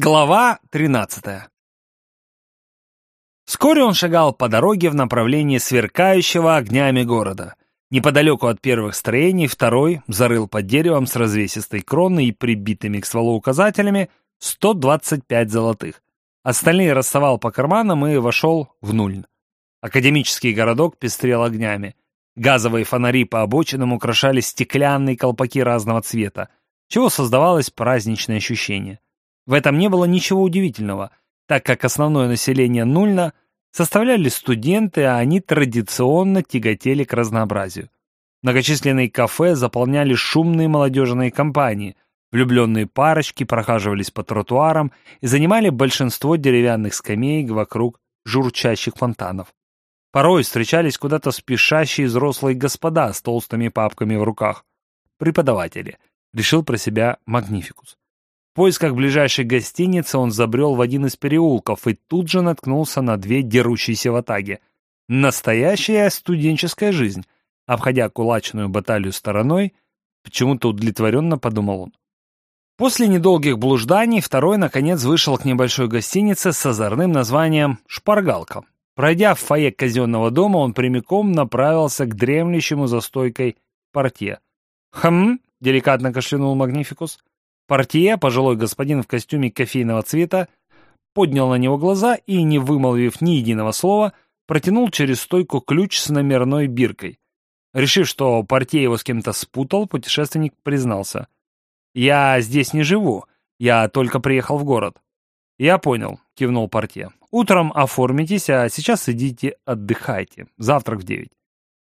Глава 13 Вскоре он шагал по дороге в направлении сверкающего огнями города. Неподалеку от первых строений второй зарыл под деревом с развесистой кроной и прибитыми к стволу указателями 125 золотых. Остальные расставал по карманам и вошел в Нульн. Академический городок пестрел огнями. Газовые фонари по обочинам украшали стеклянные колпаки разного цвета, чего создавалось праздничное ощущение. В этом не было ничего удивительного, так как основное население Нульна составляли студенты, а они традиционно тяготели к разнообразию. Многочисленные кафе заполняли шумные молодежные компании, влюбленные парочки прохаживались по тротуарам и занимали большинство деревянных скамеек вокруг журчащих фонтанов. Порой встречались куда-то спешащие взрослые господа с толстыми папками в руках. Преподаватели, решил про себя Магнификус поисках ближайшей гостиницы он забрел в один из переулков и тут же наткнулся на две дерущиеся в атаге. Настоящая студенческая жизнь. Обходя кулачную баталию стороной, почему-то удовлетворенно подумал он. После недолгих блужданий второй, наконец, вышел к небольшой гостинице с озорным названием «Шпаргалка». Пройдя в фойе казенного дома, он прямиком направился к дремлющему за стойкой портье. «Хм?» — деликатно кашлянул Магнификус. Портье, пожилой господин в костюме кофейного цвета, поднял на него глаза и, не вымолвив ни единого слова, протянул через стойку ключ с номерной биркой. Решив, что портье его с кем-то спутал, путешественник признался. «Я здесь не живу, я только приехал в город». «Я понял», — кивнул портье. «Утром оформитесь, а сейчас идите отдыхайте. Завтрак в девять».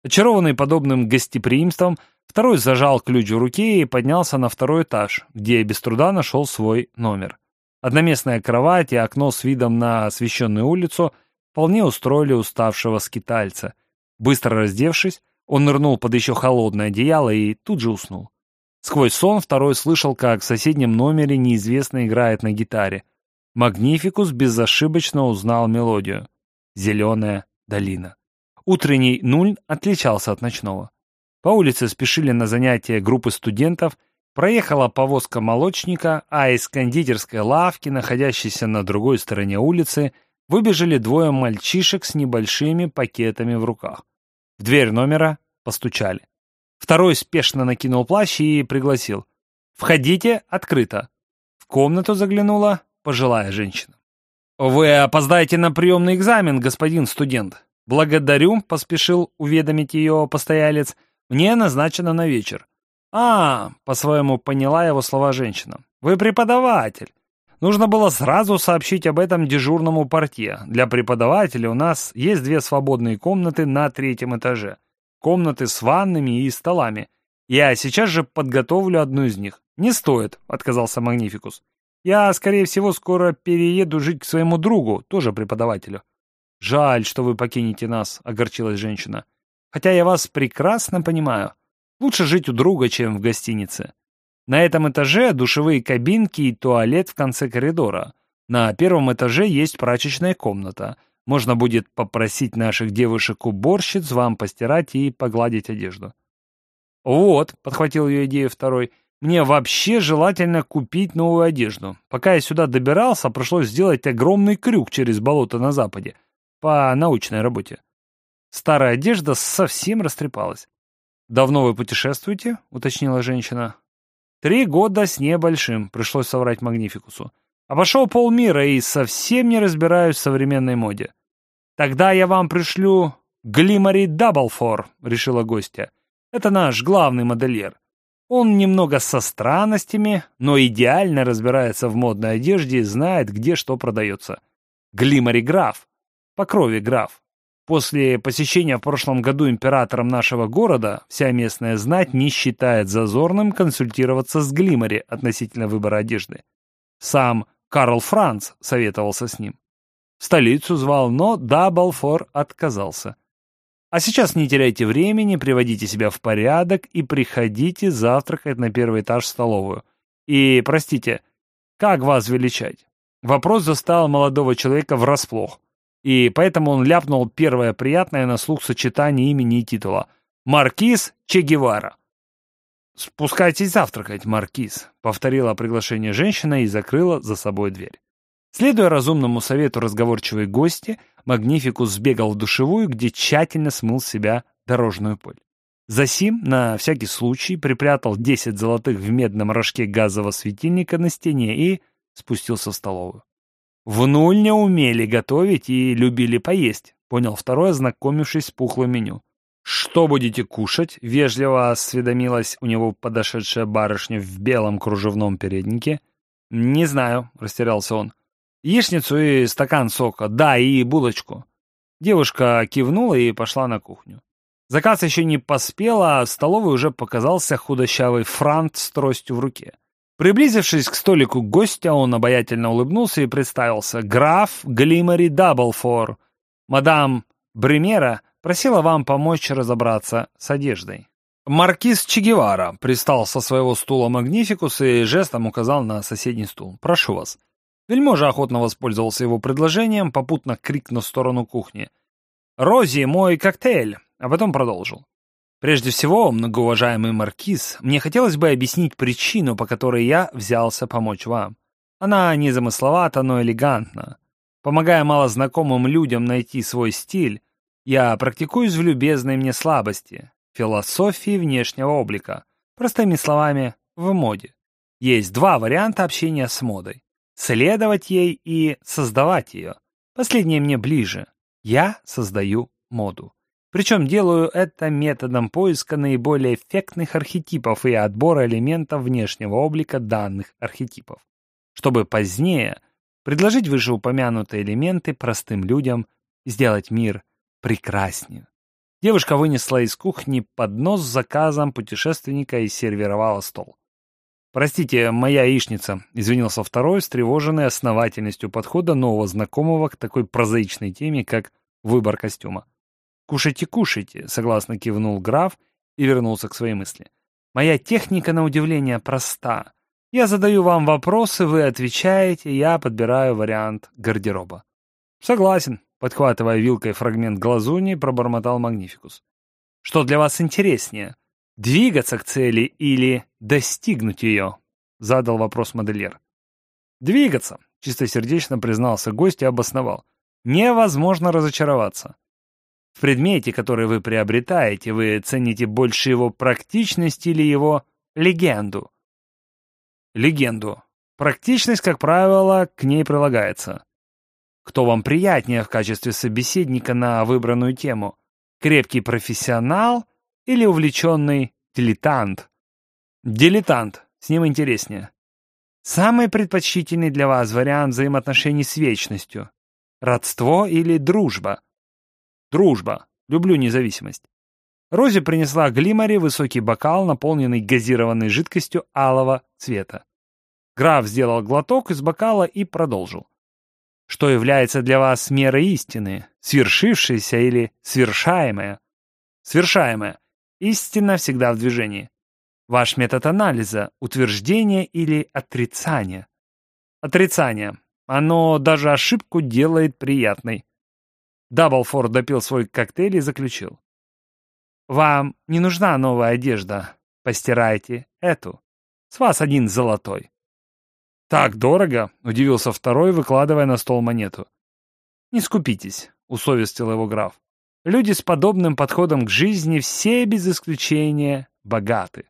Очарованный подобным гостеприимством, Второй зажал ключ в руке и поднялся на второй этаж, где без труда нашел свой номер. Одноместная кровать и окно с видом на освещенную улицу вполне устроили уставшего скитальца. Быстро раздевшись, он нырнул под еще холодное одеяло и тут же уснул. Сквозь сон второй слышал, как в соседнем номере неизвестно играет на гитаре. Магнификус безошибочно узнал мелодию. «Зеленая долина». Утренний нуль отличался от ночного. По улице спешили на занятия группы студентов, проехала повозка молочника, а из кондитерской лавки, находящейся на другой стороне улицы, выбежали двое мальчишек с небольшими пакетами в руках. В дверь номера постучали. Второй спешно накинул плащ и пригласил. «Входите, открыто». В комнату заглянула пожилая женщина. «Вы опоздаете на приемный экзамен, господин студент». «Благодарю», — поспешил уведомить ее постоялец, мне назначено на вечер. А, по-своему поняла его слова женщина. Вы преподаватель. Нужно было сразу сообщить об этом дежурному портье. Для преподавателя у нас есть две свободные комнаты на третьем этаже. Комнаты с ваннами и столами. Я сейчас же подготовлю одну из них. Не стоит, отказался Магнификус. Я, скорее всего, скоро перееду жить к своему другу, тоже преподавателю. Жаль, что вы покинете нас, огорчилась женщина. Хотя я вас прекрасно понимаю. Лучше жить у друга, чем в гостинице. На этом этаже душевые кабинки и туалет в конце коридора. На первом этаже есть прачечная комната. Можно будет попросить наших девушек-уборщиц вам постирать и погладить одежду. «Вот», — подхватил ее идею второй, — «мне вообще желательно купить новую одежду. Пока я сюда добирался, пришлось сделать огромный крюк через болото на западе по научной работе. Старая одежда совсем растрепалась. «Давно вы путешествуете?» — уточнила женщина. «Три года с небольшим», — пришлось соврать Магнификусу. «Обошел полмира и совсем не разбираюсь в современной моде». «Тогда я вам пришлю Глимари Даблфор», — решила гостья. «Это наш главный модельер. Он немного со странностями, но идеально разбирается в модной одежде и знает, где что продается. Глимари Граф. По крови граф. После посещения в прошлом году императором нашего города вся местная знать не считает зазорным консультироваться с Глимари относительно выбора одежды. Сам Карл Франц советовался с ним. В столицу звал, но Даблфор отказался. А сейчас не теряйте времени, приводите себя в порядок и приходите завтракать на первый этаж в столовую. И, простите, как вас величать? Вопрос застал молодого человека врасплох и поэтому он ляпнул первое приятное на слух сочетание имени и титула — «Маркиз Че Гевара». «Спускайтесь завтракать, Маркиз», — повторила приглашение женщина и закрыла за собой дверь. Следуя разумному совету разговорчивой гости, Магнификус сбегал в душевую, где тщательно смыл с себя дорожную пыль. Засим, на всякий случай, припрятал 10 золотых в медном рожке газового светильника на стене и спустился в столовую. В нуль умели готовить и любили поесть, понял второй, ознакомившись с пухлым меню. «Что будете кушать?» — вежливо осведомилась у него подошедшая барышня в белом кружевном переднике. «Не знаю», — растерялся он. «Яичницу и стакан сока, да, и булочку». Девушка кивнула и пошла на кухню. Заказ еще не поспел, а в столовой уже показался худощавый франт с тростью в руке. Приблизившись к столику гостя, он обаятельно улыбнулся и представился. «Граф Глимари Даблфор. Мадам Бремера просила вам помочь разобраться с одеждой». Маркиз Че Гевара привстал со своего стула Магнификус и жестом указал на соседний стул. «Прошу вас». Вельможа охотно воспользовался его предложением, попутно крикнув в сторону кухни. «Рози, мой коктейль!» А потом продолжил. Прежде всего, многоуважаемый маркиз, мне хотелось бы объяснить причину, по которой я взялся помочь вам. Она незамысловата, но элегантна. Помогая малознакомым людям найти свой стиль, я практикуюсь в любезной мне слабости, философии внешнего облика. Простыми словами, в моде. Есть два варианта общения с модой. Следовать ей и создавать ее. Последнее мне ближе. Я создаю моду. Причем делаю это методом поиска наиболее эффектных архетипов и отбора элементов внешнего облика данных архетипов, чтобы позднее предложить вышеупомянутые элементы простым людям сделать мир прекраснее. Девушка вынесла из кухни поднос с заказом путешественника и сервировала стол. «Простите, моя яичница», — извинился второй, встревоженный основательностью подхода нового знакомого к такой прозаичной теме, как выбор костюма. «Кушайте, кушайте», — согласно кивнул граф и вернулся к своей мысли. «Моя техника, на удивление, проста. Я задаю вам вопросы, вы отвечаете, я подбираю вариант гардероба». «Согласен», — подхватывая вилкой фрагмент глазуни, пробормотал Магнификус. «Что для вас интереснее, двигаться к цели или достигнуть ее?» — задал вопрос модельер. «Двигаться», — чистосердечно признался гость и обосновал. «Невозможно разочароваться. В предмете, который вы приобретаете, вы цените больше его практичность или его легенду? Легенду. Практичность, как правило, к ней прилагается. Кто вам приятнее в качестве собеседника на выбранную тему? Крепкий профессионал или увлеченный дилетант? Дилетант. С ним интереснее. Самый предпочтительный для вас вариант взаимоотношений с вечностью? Родство или дружба? Дружба. Люблю независимость. Рози принесла Глимаре высокий бокал, наполненный газированной жидкостью алого цвета. Граф сделал глоток из бокала и продолжил. Что является для вас мерой истины, свершившейся или свершаемая? Свершаемая. Истина всегда в движении. Ваш метод анализа – утверждение или отрицание? Отрицание. Оно даже ошибку делает приятной. Даблфорд допил свой коктейль и заключил. «Вам не нужна новая одежда. Постирайте эту. С вас один золотой». «Так дорого?» — удивился второй, выкладывая на стол монету. «Не скупитесь», — усовестил его граф. «Люди с подобным подходом к жизни все без исключения богаты».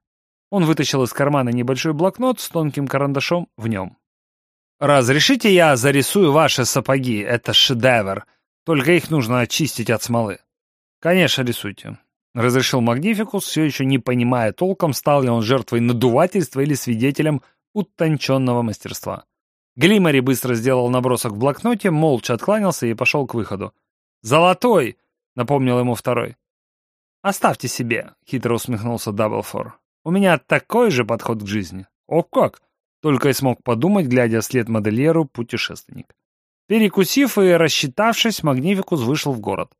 Он вытащил из кармана небольшой блокнот с тонким карандашом в нем. «Разрешите я зарисую ваши сапоги? Это шедевр. Только их нужно очистить от смолы. Конечно, рисуйте. Разрешил Магнификус, все еще не понимая толком, стал ли он жертвой надувательства или свидетелем утонченного мастерства. Глимари быстро сделал набросок в блокноте, молча откланялся и пошел к выходу. «Золотой!» — напомнил ему второй. «Оставьте себе», — хитро усмехнулся Даблфор. «У меня такой же подход к жизни». «О как!» — только и смог подумать, глядя вслед модельеру путешественник. Перекусив и рассчитавшись, Магнификус вышел в город.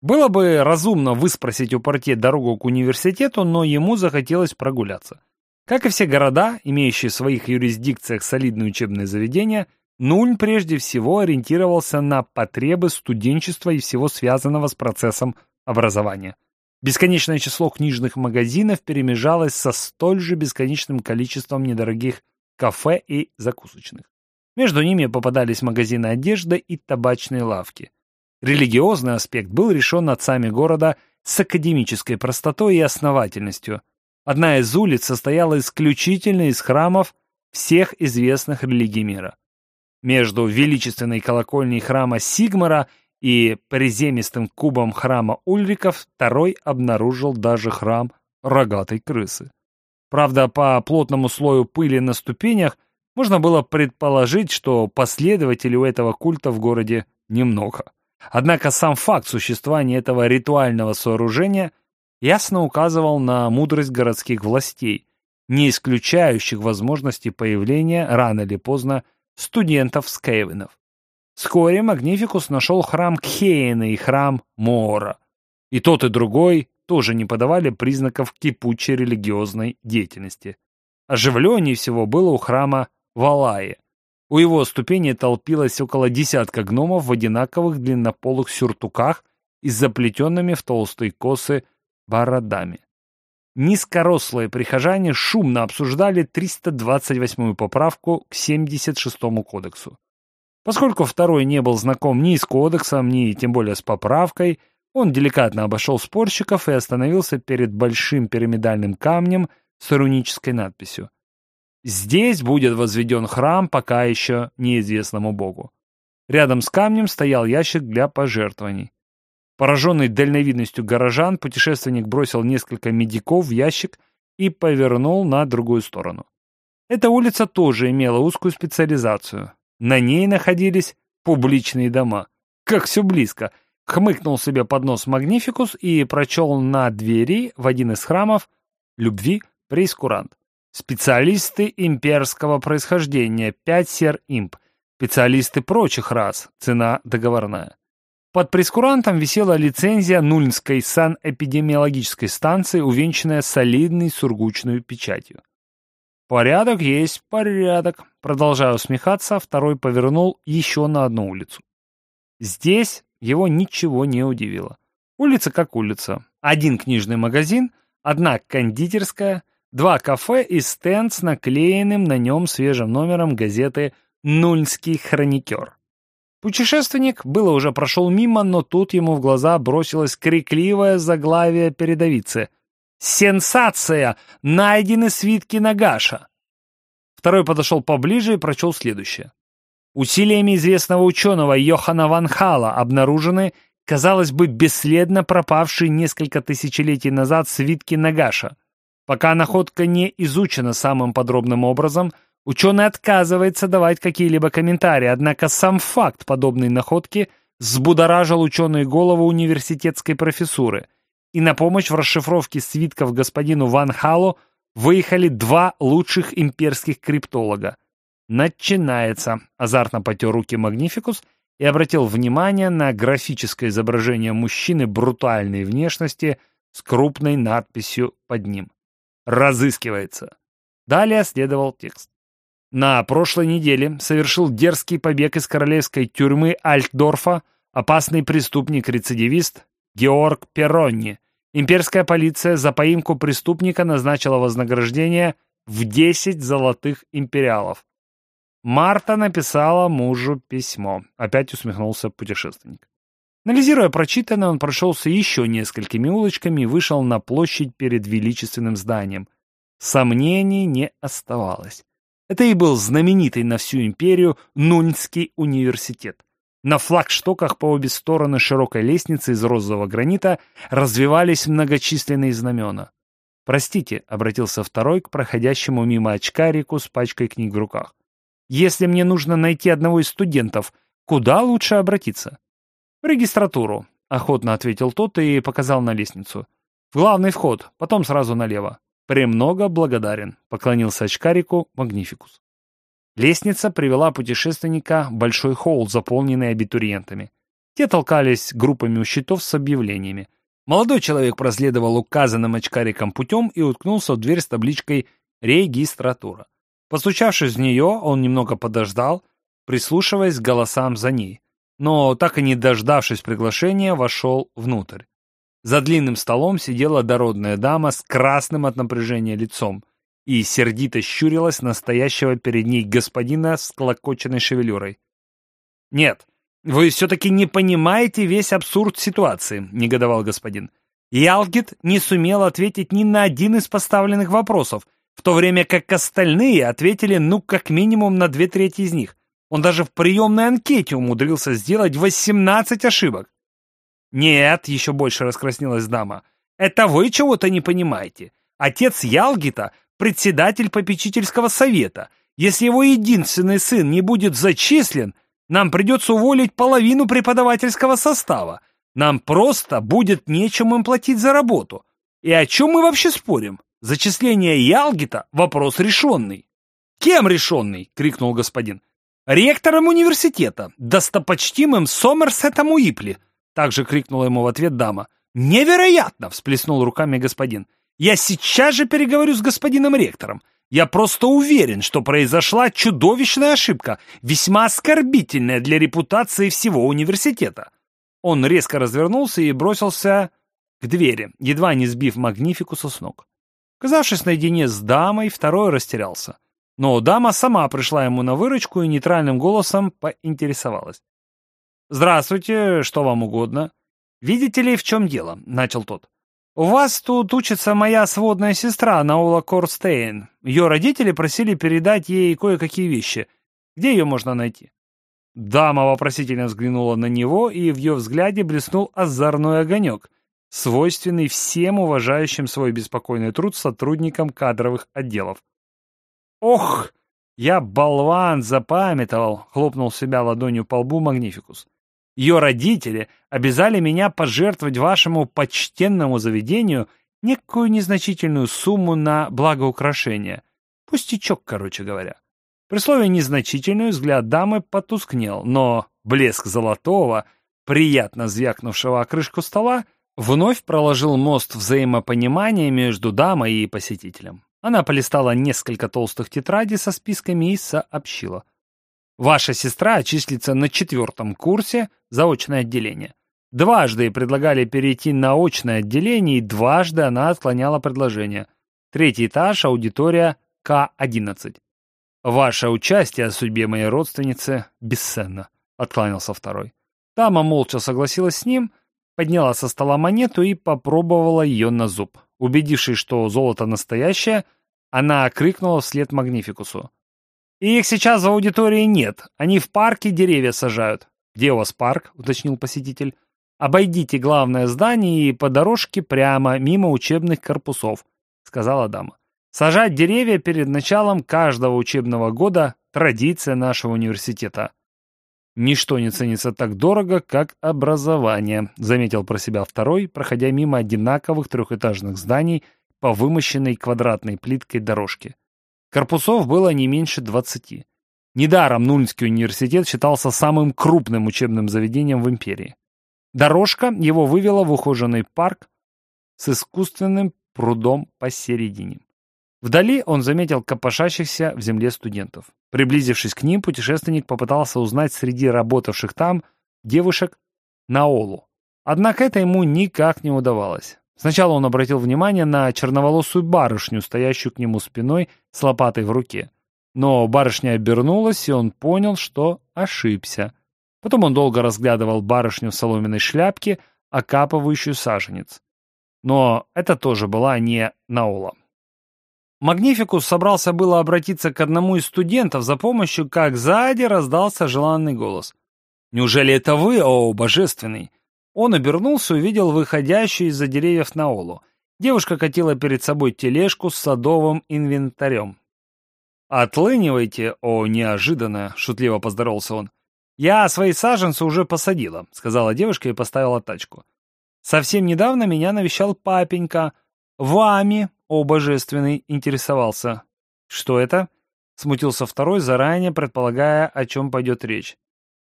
Было бы разумно выспросить у портье дорогу к университету, но ему захотелось прогуляться. Как и все города, имеющие в своих юрисдикциях солидные учебные заведения, Нульн прежде всего ориентировался на потребы студенчества и всего связанного с процессом образования. Бесконечное число книжных магазинов перемежалось со столь же бесконечным количеством недорогих кафе и закусочных. Между ними попадались магазины одежды и табачные лавки. Религиозный аспект был решен отцами города с академической простотой и основательностью. Одна из улиц состояла исключительно из храмов всех известных религий мира. Между величественной колокольней храма Сигмара и приземистым кубом храма Ульриков второй обнаружил даже храм рогатой крысы. Правда, по плотному слою пыли на ступенях можно было предположить, что последователей у этого культа в городе немного. Однако сам факт существования этого ритуального сооружения ясно указывал на мудрость городских властей, не исключающих возможности появления рано или поздно студентов-скейвенов. Вскоре Магнификус нашел храм Кхейна и храм Моора. И тот, и другой тоже не подавали признаков кипучей религиозной деятельности. Оживленнее всего было у храма Валаи. У его ступени толпилось около десятка гномов в одинаковых длиннополых сюртуках и заплетенными в толстые косы бородами. Низкорослые прихожане шумно обсуждали 328-ю поправку к 76-му кодексу. Поскольку второй не был знаком ни с кодексом, ни тем более с поправкой, он деликатно обошел спорщиков и остановился перед большим пирамидальным камнем с рунической надписью. Здесь будет возведен храм пока еще неизвестному богу. Рядом с камнем стоял ящик для пожертвований. Пораженный дальновидностью горожан, путешественник бросил несколько медиков в ящик и повернул на другую сторону. Эта улица тоже имела узкую специализацию. На ней находились публичные дома. Как все близко. Хмыкнул себе под нос Магнификус и прочел на двери в один из храмов любви прейскурант. Специалисты имперского происхождения 5 сер-имп. Специалисты прочих рас. Цена договорная. Под прескурантом висела лицензия Нульнской санэпидемиологической станции, увенчанная солидной сургучной печатью. «Порядок есть порядок», — продолжая усмехаться, второй повернул еще на одну улицу. Здесь его ничего не удивило. Улица как улица. Один книжный магазин, одна кондитерская, два кафе и стенд с наклеенным на нем свежим номером газеты «Нульский хроникер». Путешественник было уже прошел мимо, но тут ему в глаза бросилось крикливое заглавие передовицы. «Сенсация! Найдены свитки Нагаша!» Второй подошел поближе и прочел следующее. Усилиями известного ученого Йохана Ван Хала обнаружены, казалось бы, бесследно пропавшие несколько тысячелетий назад свитки Нагаша. Пока находка не изучена самым подробным образом, ученый отказывается давать какие-либо комментарии, однако сам факт подобной находки взбудоражил ученые голову университетской профессуры, и на помощь в расшифровке свитков господину Ван Халу выехали два лучших имперских криптолога. «Начинается», — азартно потер руки Магнификус и обратил внимание на графическое изображение мужчины брутальной внешности с крупной надписью под ним разыскивается. Далее следовал текст. На прошлой неделе совершил дерзкий побег из королевской тюрьмы Альтдорфа опасный преступник-рецидивист Георг Перронни. Имперская полиция за поимку преступника назначила вознаграждение в 10 золотых империалов. Марта написала мужу письмо. Опять усмехнулся путешественник. Анализируя прочитанное, он прошелся еще несколькими улочками и вышел на площадь перед величественным зданием. Сомнений не оставалось. Это и был знаменитый на всю империю Нуньский университет. На флагштоках по обе стороны широкой лестницы из розового гранита развивались многочисленные знамена. «Простите», — обратился второй к проходящему мимо очкарику с пачкой книг в руках. «Если мне нужно найти одного из студентов, куда лучше обратиться?» «В регистратуру», — охотно ответил тот и показал на лестницу. «В главный вход, потом сразу налево. Премного благодарен», — поклонился очкарику Магнификус. Лестница привела путешественника в большой холл, заполненный абитуриентами. Те толкались группами у щитов с объявлениями. Молодой человек проследовал указанным очкариком путем и уткнулся в дверь с табличкой «Регистратура». Постучавшись в нее, он немного подождал, прислушиваясь к голосам за ней но, так и не дождавшись приглашения, вошел внутрь. За длинным столом сидела дородная дама с красным от напряжения лицом. и сердито щурилась настоящего перед ней господина с клокоченной шевелюрой. «Нет, вы все-таки не понимаете весь абсурд ситуации», — негодовал господин. Ялгит не сумел ответить ни на один из поставленных вопросов, в то время как остальные ответили ну как минимум на две трети из них. Он даже в приемной анкете умудрился сделать 18 ошибок. «Нет», — еще больше раскраснелась дама, — «это вы чего-то не понимаете. Отец Ялгита — председатель попечительского совета. Если его единственный сын не будет зачислен, нам придется уволить половину преподавательского состава. Нам просто будет нечем им платить за работу. И о чем мы вообще спорим? Зачисление Ялгита — вопрос решенный. «Кем решенный?» — крикнул господин. «Ректором университета, достопочтимым Сомерсетом Уипли!» Также крикнула ему в ответ дама. «Невероятно!» — всплеснул руками господин. «Я сейчас же переговорю с господином ректором. Я просто уверен, что произошла чудовищная ошибка, весьма оскорбительная для репутации всего университета». Он резко развернулся и бросился к двери, едва не сбив Магнификуса с ног. Казавшись наедине с дамой, второй растерялся. Но дама сама пришла ему на выручку и нейтральным голосом поинтересовалась. «Здравствуйте, что вам угодно?» «Видите ли, в чем дело?» — начал тот. «У вас тут учится моя сводная сестра Наула Корстейн. Ее родители просили передать ей кое-какие вещи. Где ее можно найти?» Дама вопросительно взглянула на него, и в ее взгляде блеснул озорной огонек — свойственный всем уважающим свой беспокойный труд сотрудникам кадровых отделов. «Ох, я болван запамятовал!» — хлопнул себя ладонью по лбу Магнификус. «Ее родители обязали меня пожертвовать вашему почтенному заведению некую незначительную сумму на благоукрашение. Пустячок, короче говоря». При слове «незначительную» взгляд дамы потускнел, но блеск золотого, приятно звякнувшего о крышку стола, Вновь проложил мост взаимопонимания между дамой и посетителем. Она полистала несколько толстых тетрадей со списками и сообщила. «Ваша сестра числится на четвертом курсе заочное отделение. Дважды предлагали перейти на очное отделение, и дважды она отклоняла предложение. Третий этаж, аудитория К-11. Ваше участие в судьбе моей родственницы бесценно», — откланялся второй. Дама молча согласилась с ним — подняла со стола монету и попробовала ее на зуб. Убедившись, что золото настоящее, она крикнула вслед Магнификусу. «Их сейчас в аудитории нет, они в парке деревья сажают». «Где у вас парк?» — уточнил посетитель. «Обойдите главное здание и по дорожке прямо, мимо учебных корпусов», — сказала дама. «Сажать деревья перед началом каждого учебного года — традиция нашего университета». «Ничто не ценится так дорого, как образование», — заметил про себя второй, проходя мимо одинаковых трехэтажных зданий по вымощенной квадратной плиткой дорожке. Корпусов было не меньше двадцати. Недаром Нульнский университет считался самым крупным учебным заведением в империи. Дорожка его вывела в ухоженный парк с искусственным прудом посередине. Вдали он заметил копошащихся в земле студентов. Приблизившись к ним, путешественник попытался узнать среди работавших там девушек Наолу. Однако это ему никак не удавалось. Сначала он обратил внимание на черноволосую барышню, стоящую к нему спиной с лопатой в руке. Но барышня обернулась, и он понял, что ошибся. Потом он долго разглядывал барышню в соломенной шляпке, окапывающую саженец. Но это тоже была не Наола. Магнификус собрался было обратиться к одному из студентов за помощью, как сзади раздался желанный голос. «Неужели это вы, о, божественный?» Он обернулся и увидел выходящую из-за деревьев Наолу. Девушка катила перед собой тележку с садовым инвентарем. «Отлынивайте, о, неожиданно!» — шутливо поздоровался он. «Я свои саженцы уже посадила», — сказала девушка и поставила тачку. «Совсем недавно меня навещал папенька. Вами, о божественный, интересовался. Что это? Смутился второй, заранее предполагая, о чем пойдет речь.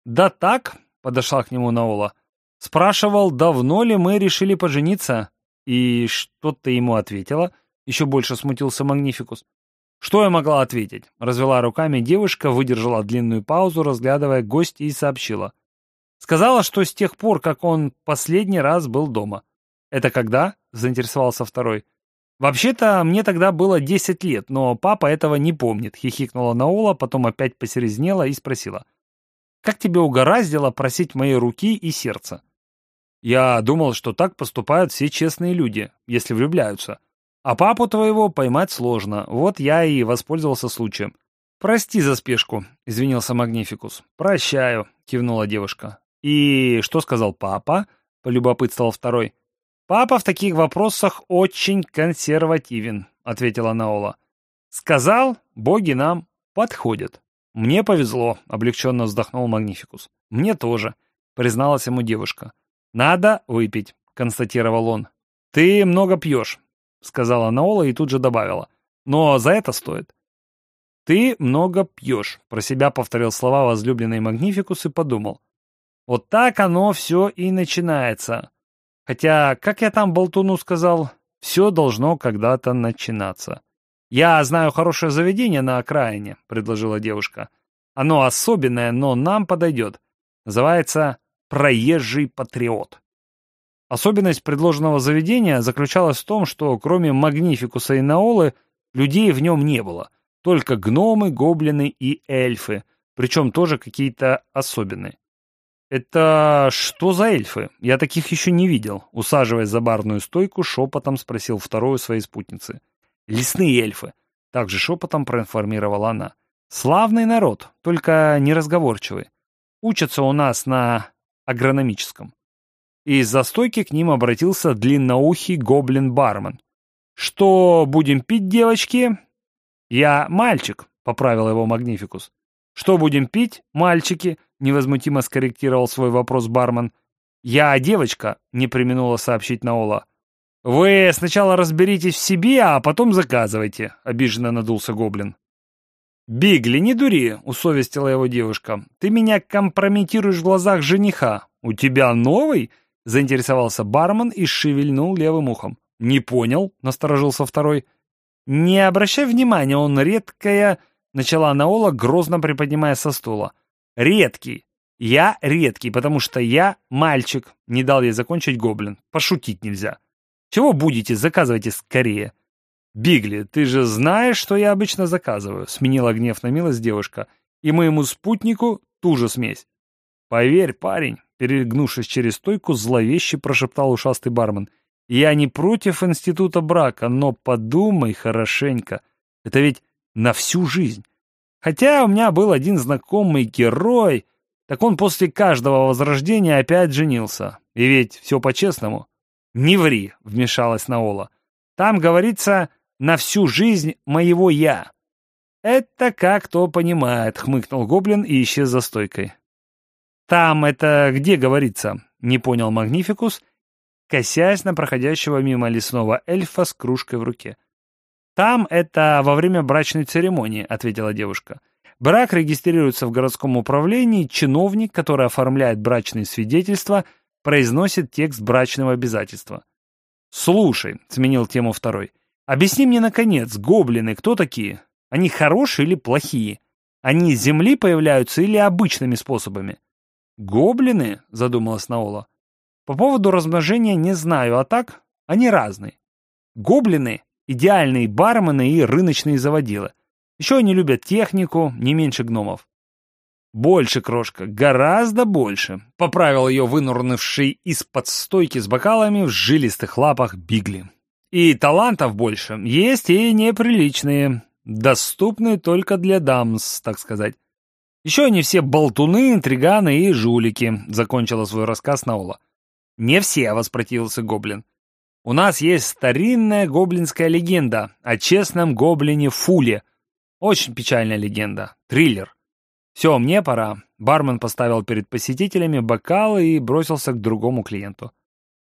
Да так, подошла к нему Наула. Спрашивал, давно ли мы решили пожениться. И что ты ему ответила? Еще больше смутился Магнификус. Что я могла ответить? Развела руками девушка, выдержала длинную паузу, разглядывая гостя и сообщила. Сказала, что с тех пор, как он последний раз был дома. «Это когда?» — заинтересовался второй. «Вообще-то мне тогда было 10 лет, но папа этого не помнит», — хихикнула Наула, потом опять посерезнела и спросила. «Как тебе угораздило просить моей руки и сердца?» «Я думал, что так поступают все честные люди, если влюбляются. А папу твоего поймать сложно, вот я и воспользовался случаем». «Прости за спешку», — извинился Магнификус. «Прощаю», — кивнула девушка. «И что сказал папа?» — полюбопытствовал второй. «Папа в таких вопросах очень консервативен», — ответила Наола. «Сказал, боги нам подходят». «Мне повезло», — облегченно вздохнул Магнификус. «Мне тоже», — призналась ему девушка. «Надо выпить», — констатировал он. «Ты много пьешь», — сказала Наола и тут же добавила. «Но за это стоит». «Ты много пьешь», — про себя повторил слова возлюбленный Магнификус и подумал. «Вот так оно все и начинается. Хотя, как я там болтуну сказал, все должно когда-то начинаться. «Я знаю хорошее заведение на окраине», — предложила девушка. «Оно особенное, но нам подойдет. Называется «Проезжий патриот». Особенность предложенного заведения заключалась в том, что кроме Магнификуса и Наолы людей в нем не было. Только гномы, гоблины и эльфы, причем тоже какие-то особенные. «Это что за эльфы? Я таких еще не видел», — усаживаясь за барную стойку, шепотом спросил вторую своей спутницы. «Лесные эльфы», — также шепотом проинформировала она. «Славный народ, только неразговорчивый. Учатся у нас на агрономическом». Из-за стойки к ним обратился длинноухий гоблин-бармен. «Что будем пить, девочки?» «Я мальчик», — поправил его Магнификус. «Что будем пить, мальчики?» — невозмутимо скорректировал свой вопрос бармен. «Я девочка», — не применула сообщить Наола. «Вы сначала разберитесь в себе, а потом заказывайте», — обиженно надулся гоблин. «Бигли, не дури», — усовестила его девушка. «Ты меня компрометируешь в глазах жениха. У тебя новый?» — заинтересовался бармен и шевельнул левым ухом. «Не понял», — насторожился второй. «Не обращай внимания, он редкая...» Начала Наола, грозно приподнимая со стула. «Редкий. Я редкий, потому что я мальчик», — не дал ей закончить гоблин. «Пошутить нельзя. Чего будете? Заказывайте скорее». «Бигли, ты же знаешь, что я обычно заказываю», — сменила гнев на милость девушка. «И моему спутнику ту же смесь». «Поверь, парень», — перегнувшись через стойку, зловеще прошептал ушастый бармен. «Я не против института брака, но подумай хорошенько. Это ведь на всю жизнь. Хотя у меня был один знакомый герой, так он после каждого возрождения опять женился. И ведь все по-честному. «Не ври», — вмешалась Наола. «Там говорится «на всю жизнь моего я». «Это как кто понимает», — хмыкнул гоблин и исчез за стойкой. «Там это где говорится?» — не понял Магнификус, косясь на проходящего мимо лесного эльфа с кружкой в руке. «Там это во время брачной церемонии», — ответила девушка. «Брак регистрируется в городском управлении, чиновник, который оформляет брачные свидетельства, произносит текст брачного обязательства». «Слушай», — сменил тему второй, — «объясни мне, наконец, гоблины кто такие? Они хорошие или плохие? Они с земли появляются или обычными способами?» «Гоблины?» — задумалась Наола. «По поводу размножения не знаю, а так они разные. Гоблины идеальные бармены и рыночные заводилы. Еще они любят технику, не меньше гномов. «Больше, крошка, гораздо больше», — поправил ее вынурнувший из-под стойки с бокалами в жилистых лапах Бигли. «И талантов больше, есть и неприличные, доступные только для дамс, так сказать. Еще они все болтуны, интриганы и жулики», — закончила свой рассказ Наула. «Не все», — воспротивился Гоблин. У нас есть старинная гоблинская легенда о честном гоблине Фуле. Очень печальная легенда. Триллер. Все, мне пора. Бармен поставил перед посетителями бокалы и бросился к другому клиенту.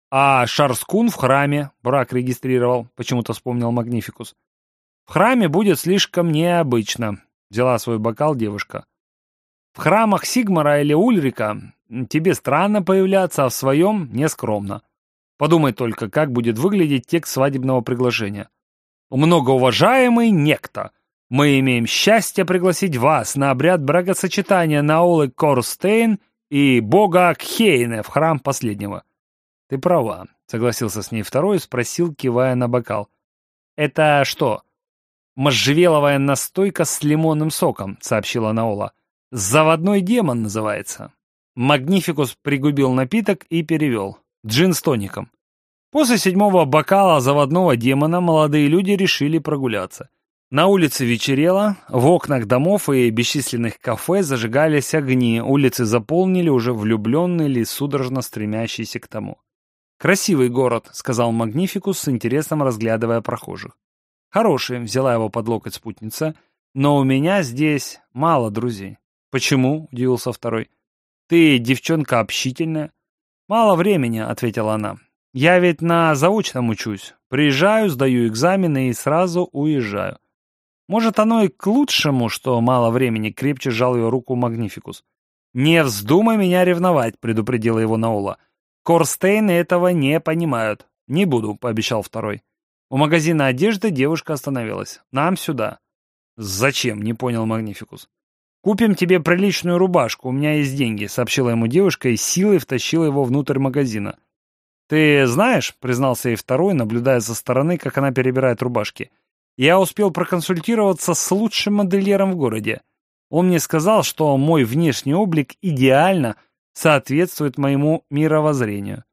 А Шарскун в храме брак регистрировал, почему-то вспомнил Магнификус. В храме будет слишком необычно, взяла свой бокал девушка. В храмах Сигмара или Ульрика тебе странно появляться, а в своем нескромно. Подумай только, как будет выглядеть текст свадебного приглашения. Многоуважаемый некто, мы имеем счастье пригласить вас на обряд бракосочетания Наолы Корстейн и бога Кхейне в храм последнего. Ты права, согласился с ней второй и спросил, кивая на бокал. «Это что?» «Можжевеловая настойка с лимонным соком», — сообщила Наола. «Заводной демон называется». Магнификус пригубил напиток и перевел. Джин с тоником. После седьмого бокала заводного демона молодые люди решили прогуляться. На улице вечерело, в окнах домов и бесчисленных кафе зажигались огни, улицы заполнили уже влюбленные или судорожно стремящиеся к тому. «Красивый город», — сказал Магнификус с интересом разглядывая прохожих. «Хороший», — взяла его под локоть спутница, — «но у меня здесь мало друзей». «Почему?» — удивился второй. «Ты девчонка общительная». «Мало времени», — ответила она. «Я ведь на заочном учусь. Приезжаю, сдаю экзамены и сразу уезжаю». Может, оно и к лучшему, что мало времени, крепче сжал ее руку Магнификус. «Не вздумай меня ревновать», — предупредила его Наула. «Корстейны этого не понимают». «Не буду», — пообещал второй. У магазина одежды девушка остановилась. «Нам сюда». «Зачем?» — не понял Магнификус. «Купим тебе приличную рубашку, у меня есть деньги», — сообщила ему девушка и силой втащила его внутрь магазина. «Ты знаешь», — признался ей второй, наблюдая со стороны, как она перебирает рубашки, «я успел проконсультироваться с лучшим модельером в городе. Он мне сказал, что мой внешний облик идеально соответствует моему мировоззрению.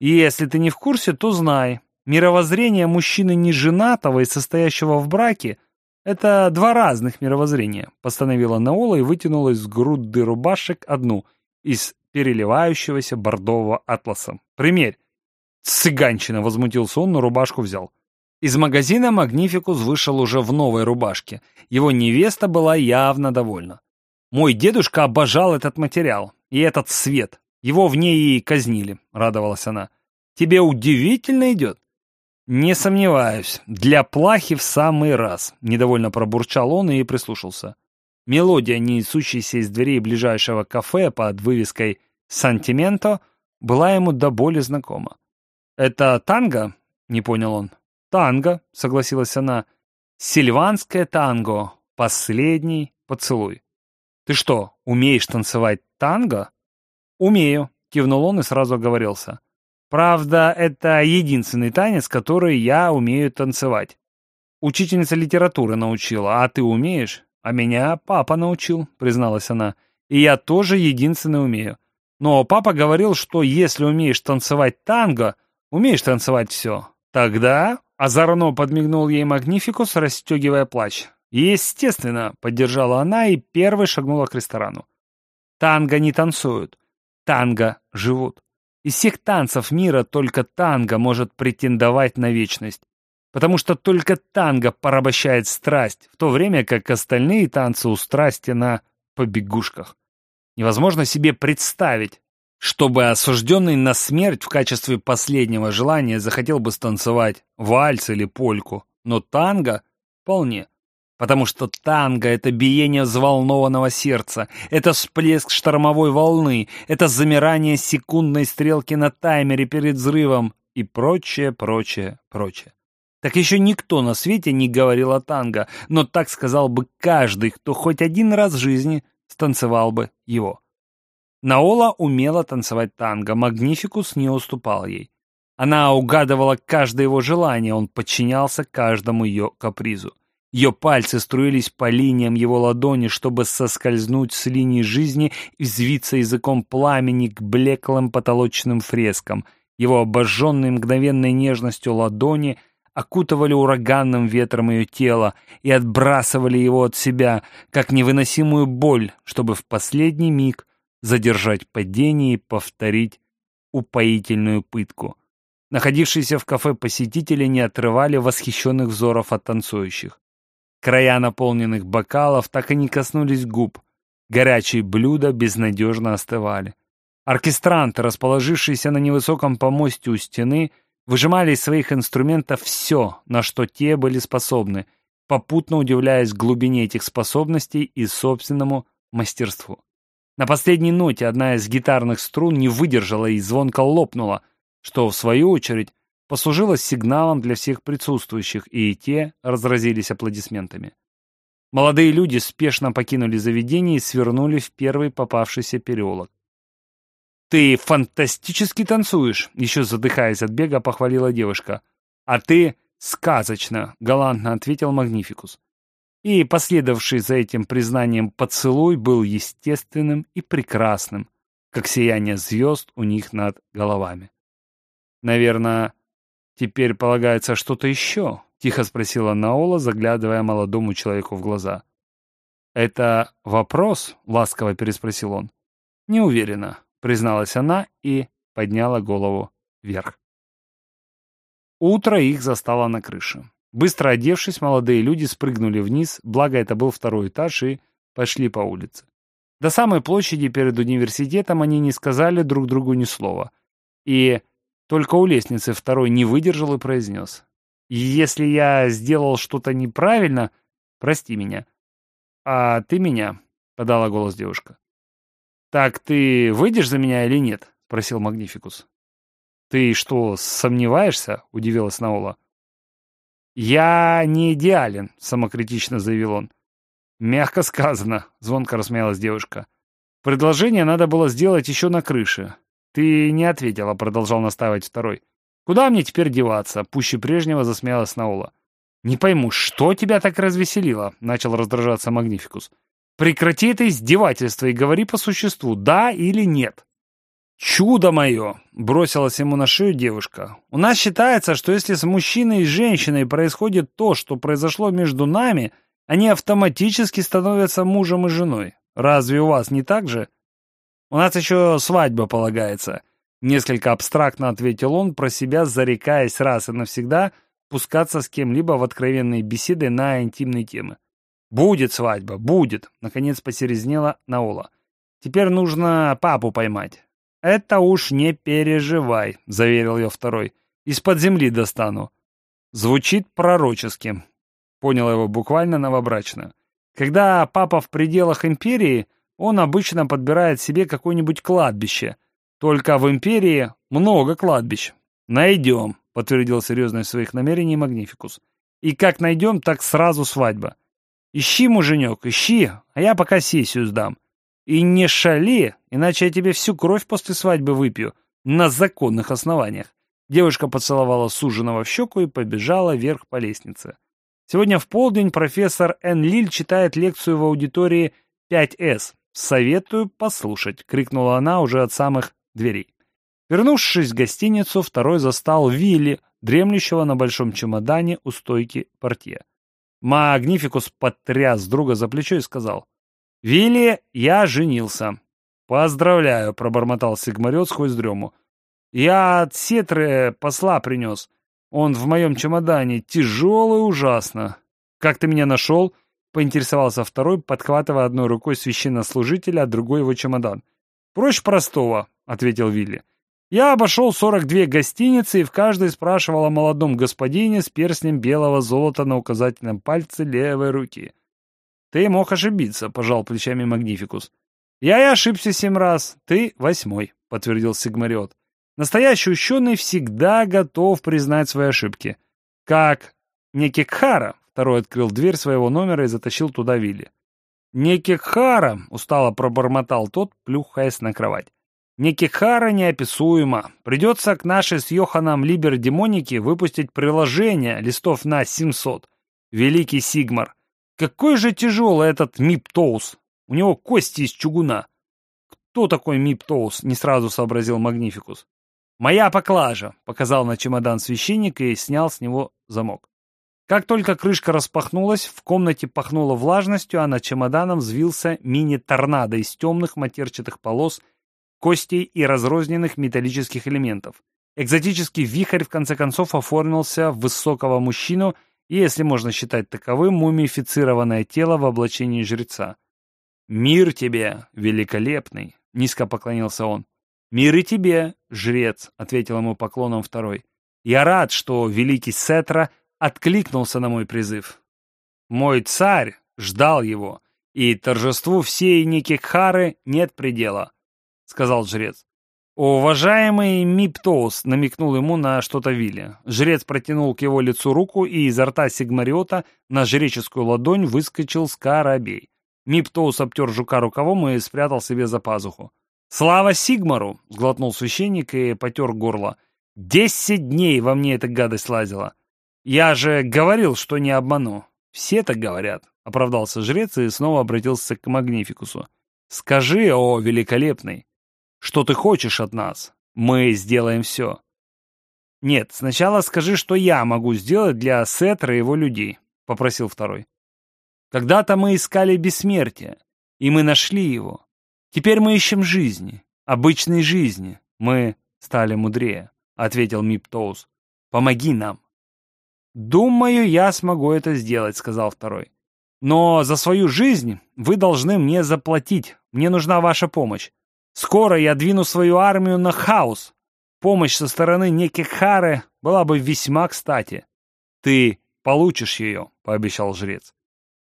И если ты не в курсе, то знай, Мировоззрение мужчины неженатого и состоящего в браке — это два разных мировоззрения, постановила Наола и вытянула из груды рубашек одну из переливающегося бордового атласа. «Примерь!» «Цыганщина!» — возмутился он, но рубашку взял. Из магазина Магнификус вышел уже в новой рубашке. Его невеста была явно довольна. «Мой дедушка обожал этот материал и этот цвет. Его в ней и казнили», — радовалась она. «Тебе удивительно идет. «Не сомневаюсь. Для плахи в самый раз», — недовольно пробурчал он и прислушался. Мелодия, несущаяся из дверей ближайшего кафе под вывеской «Сантименто», была ему до боли знакома. «Это танго?» — не понял он. «Танго», — согласилась она. «Сильванское танго. Последний поцелуй». «Ты что, умеешь танцевать танго?» «Умею», — кивнул он и сразу оговорился. Правда, это единственный танец, который я умею танцевать. Учительница литературы научила, а ты умеешь? А меня папа научил, призналась она. И я тоже единственный умею. Но папа говорил, что если умеешь танцевать танго, умеешь танцевать все. Тогда озорно подмигнул ей Магнификус, расстегивая плащ. Естественно, поддержала она и первой шагнула к ресторану. Танго не танцуют, танго живут. Из всех танцев мира только танго может претендовать на вечность. Потому что только танго порабощает страсть, в то время как остальные танцы у страсти на побегушках. Невозможно себе представить, чтобы осужденный на смерть в качестве последнего желания захотел бы станцевать вальс или польку. Но танго вполне. Потому что танго — это биение взволнованного сердца, это всплеск штормовой волны, это замирание секундной стрелки на таймере перед взрывом и прочее, прочее, прочее. Так еще никто на свете не говорил о танго, но так сказал бы каждый, кто хоть один раз в жизни станцевал бы его. Наола умела танцевать танго, Магнификус не уступал ей. Она угадывала каждое его желание, он подчинялся каждому ее капризу. Ее пальцы струились по линиям его ладони, чтобы соскользнуть с линии жизни и взвиться языком пламени к блеклым потолочным фрескам. Его обожженные мгновенной нежностью ладони окутывали ураганным ветром ее тело и отбрасывали его от себя, как невыносимую боль, чтобы в последний миг задержать падение и повторить упоительную пытку. Находившиеся в кафе посетители не отрывали восхищенных взоров от танцующих. Края наполненных бокалов так и не коснулись губ. Горячие блюда безнадежно остывали. Оркестранты, расположившиеся на невысоком помосте у стены, выжимали из своих инструментов все, на что те были способны, попутно удивляясь глубине этих способностей и собственному мастерству. На последней ноте одна из гитарных струн не выдержала и звонко лопнула, что, в свою очередь, послужило сигналом для всех присутствующих, и те разразились аплодисментами. Молодые люди спешно покинули заведение и свернули в первый попавшийся переулок. «Ты фантастически танцуешь!» — еще задыхаясь от бега, похвалила девушка. «А ты сказочно», — галантно ответил Магнификус. И последовавший за этим признанием поцелуй был естественным и прекрасным, как сияние звезд у них над головами. «Наверное, теперь полагается что-то еще?» — тихо спросила Наола, заглядывая молодому человеку в глаза. «Это вопрос?» — ласково переспросил он. «Не уверена», — призналась она и подняла голову вверх. Утро их застало на крыше. Быстро одевшись, молодые люди спрыгнули вниз, благо это был второй этаж, и пошли по улице. До самой площади перед университетом они не сказали друг другу ни слова. И только у лестницы второй не выдержал и произнес. «Если я сделал что-то неправильно, прости меня». «А ты меня», — подала голос девушка. «Так ты выйдешь за меня или нет?» — спросил Магнификус. «Ты что, сомневаешься?» — удивилась Наола. «Я не идеален», — самокритично заявил он. «Мягко сказано», — звонко рассмеялась девушка. «Предложение надо было сделать еще на крыше. Ты не ответила», — продолжал настаивать второй. «Куда мне теперь деваться?» — пуще прежнего засмеялась Наула. «Не пойму, что тебя так развеселило?» — начал раздражаться Магнификус. «Прекрати это издевательство и говори по существу, да или нет». «Чудо мое!» — бросилась ему на шею девушка. «У нас считается, что если с мужчиной и женщиной происходит то, что произошло между нами, они автоматически становятся мужем и женой. Разве у вас не так же?» «У нас еще свадьба полагается», — несколько абстрактно ответил он, про себя зарекаясь раз и навсегда пускаться с кем-либо в откровенные беседы на интимные темы. «Будет свадьба, будет», — наконец посерезнела Наола. «Теперь нужно папу поймать». «Это уж не переживай», — заверил ее второй. «Из-под земли достану». Звучит пророчески. Понял его буквально новобрачно. Когда папа в пределах империи, он обычно подбирает себе какое-нибудь кладбище. Только в империи много кладбищ. «Найдем», — подтвердил серьезность своих намерений Магнификус. «И как найдем, так сразу свадьба. Ищи, муженек, ищи, а я пока сессию сдам. И не шали, иначе я тебе всю кровь после свадьбы выпью. На законных основаниях». Девушка поцеловала суженого в щеку и побежала вверх по лестнице. Сегодня в полдень профессор Н. Лиль читает лекцию в аудитории 5С. «Советую послушать», — крикнула она уже от самых дверей. Вернувшись в гостиницу, второй застал Вилли, дремлющего на большом чемодане у стойки портье. Магнификус потряс друга за плечо и сказал, «Вилли, я женился». «Поздравляю», — пробормотал Сигмарет сквозь дрему. «Я от Сетры посла принес. Он в моем чемодане тяжелый ужасно. Как ты меня нашел?» Поинтересовался второй, подхватывая одной рукой священнослужителя, а другой его чемодан. «Проще простого», — ответил Вилли. «Я обошел 42 гостиницы и в каждой спрашивал о молодом господине с перстнем белого золота на указательном пальце левой руки». «Ты мог ошибиться», — пожал плечами Магнификус. «Я и ошибся семь раз, ты восьмой», — подтвердил Сигмариот. «Настоящий ученый всегда готов признать свои ошибки. Как некий Кхара, Второй открыл дверь своего номера и затащил туда Вилли. «Некихара!» — устало пробормотал тот, плюхаясь на кровать. «Некихара неописуемо. Придется к нашей с Йоханом Либер-демонике выпустить приложение листов на 700. Великий Сигмар. Какой же тяжелый этот Миптоус. У него кости из чугуна». «Кто такой Миптоус?» — не сразу сообразил Магнификус. «Моя поклажа», — показал на чемодан священник и снял с него замок. Как только крышка распахнулась, в комнате пахнуло влажностью, а над чемоданом взвился мини-торнадо из темных матерчатых полос, костей и разрозненных металлических элементов. Экзотический вихрь в конце концов оформился в высокого мужчину и, если можно считать таковым, мумифицированное тело в облачении жреца. «Мир тебе, великолепный!» — низко поклонился он. «Мир и тебе, жрец!» — ответил ему поклоном второй. «Я рад, что великий Сетра — откликнулся на мой призыв. Мой царь ждал его, и торжеству всей Никикхары нет предела, — сказал жрец. «Уважаемый Миптоус», — намекнул ему на что-то Вилли. Жрец протянул к его лицу руку, и изо рта Сигмариота на жреческую ладонь выскочил скоробей. Миптоус обтер жука рукавом и спрятал себе за пазуху. «Слава Сигмару!» — сглотнул священник и потер горло. «Десять дней во мне эта гадость лазила. Я же говорил, что не обману. Все так говорят, оправдался жрец и снова обратился к Магнификусу. Скажи, о великолепный, что ты хочешь от нас? Мы сделаем все. Нет, сначала скажи, что я могу сделать для Сетра и его людей, попросил второй. Когда-то мы искали бессмертие, и мы нашли его. Теперь мы ищем жизни, обычной жизни. Мы стали мудрее, ответил Миптоус. Помоги нам. Думаю, я смогу это сделать, сказал второй. Но за свою жизнь вы должны мне заплатить. Мне нужна ваша помощь. Скоро я двину свою армию на хаос. Помощь со стороны неких Хары была бы весьма кстати. Ты получишь ее, пообещал жрец.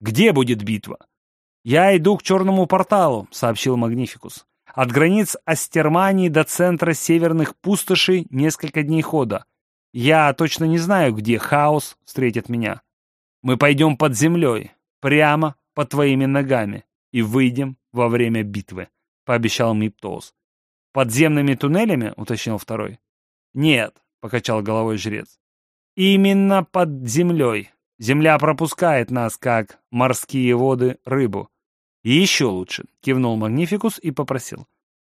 Где будет битва? Я иду к черному порталу, сообщил Магнификус. От границ Астермании до центра северных пустошей несколько дней хода. Я точно не знаю, где хаос встретит меня. Мы пойдем под землей, прямо под твоими ногами, и выйдем во время битвы пообещал Миптоус. «Подземными туннелями?» — уточнил второй. «Нет», — покачал головой жрец. «Именно под землей. Земля пропускает нас, как морские воды, рыбу. И еще лучше», — кивнул Магнификус и попросил.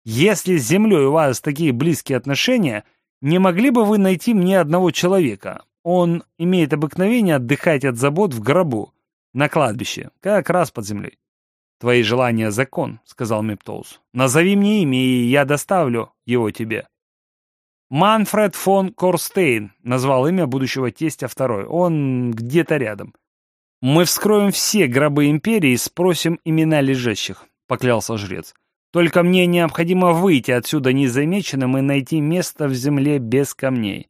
«Если с землей у вас такие близкие отношения, не могли бы вы найти мне одного человека? Он имеет обыкновение отдыхать от забот в гробу, на кладбище, как раз под землей. «Твои желания — закон», — сказал Мептоус. «Назови мне имя, и я доставлю его тебе». «Манфред фон Корстейн», — назвал имя будущего тестя второй. «Он где-то рядом». «Мы вскроем все гробы Империи и спросим имена лежащих», — поклялся жрец. «Только мне необходимо выйти отсюда незамеченным и найти место в земле без камней.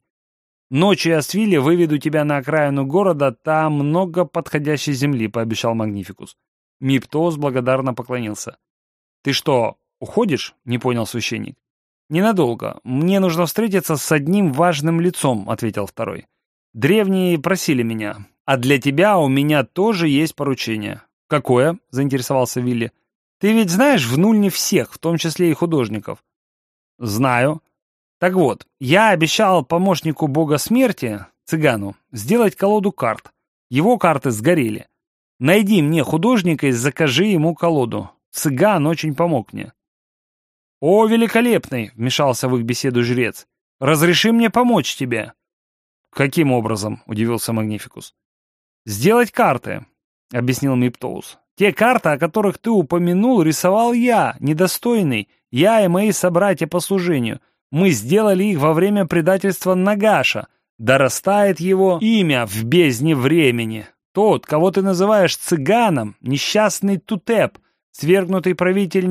Ночью я с Вилли выведу тебя на окраину города, там много подходящей земли», — пообещал Магнификус. Миптоус благодарно поклонился. «Ты что, уходишь?» — не понял священник. «Ненадолго. Мне нужно встретиться с одним важным лицом», — ответил второй. «Древние просили меня. А для тебя у меня тоже есть поручение». «Какое?» — заинтересовался Вилли. «Ты ведь знаешь в Нульне всех, в том числе и художников». «Знаю. Так вот, я обещал помощнику бога смерти, цыгану, сделать колоду карт. Его карты сгорели. Найди мне художника и закажи ему колоду. Цыган очень помог мне». «О, великолепный!» — вмешался в их беседу жрец. «Разреши мне помочь тебе». «Каким образом?» — удивился Магнификус. «Сделать карты», — объяснил Миптоус. «Те карты, о которых ты упомянул, рисовал я, недостойный, я и мои собратья по служению. Мы сделали их во время предательства Нагаша. Дорастает его имя в бездне времени. Тот, кого ты называешь цыганом, несчастный Тутеп, свергнутый правитель.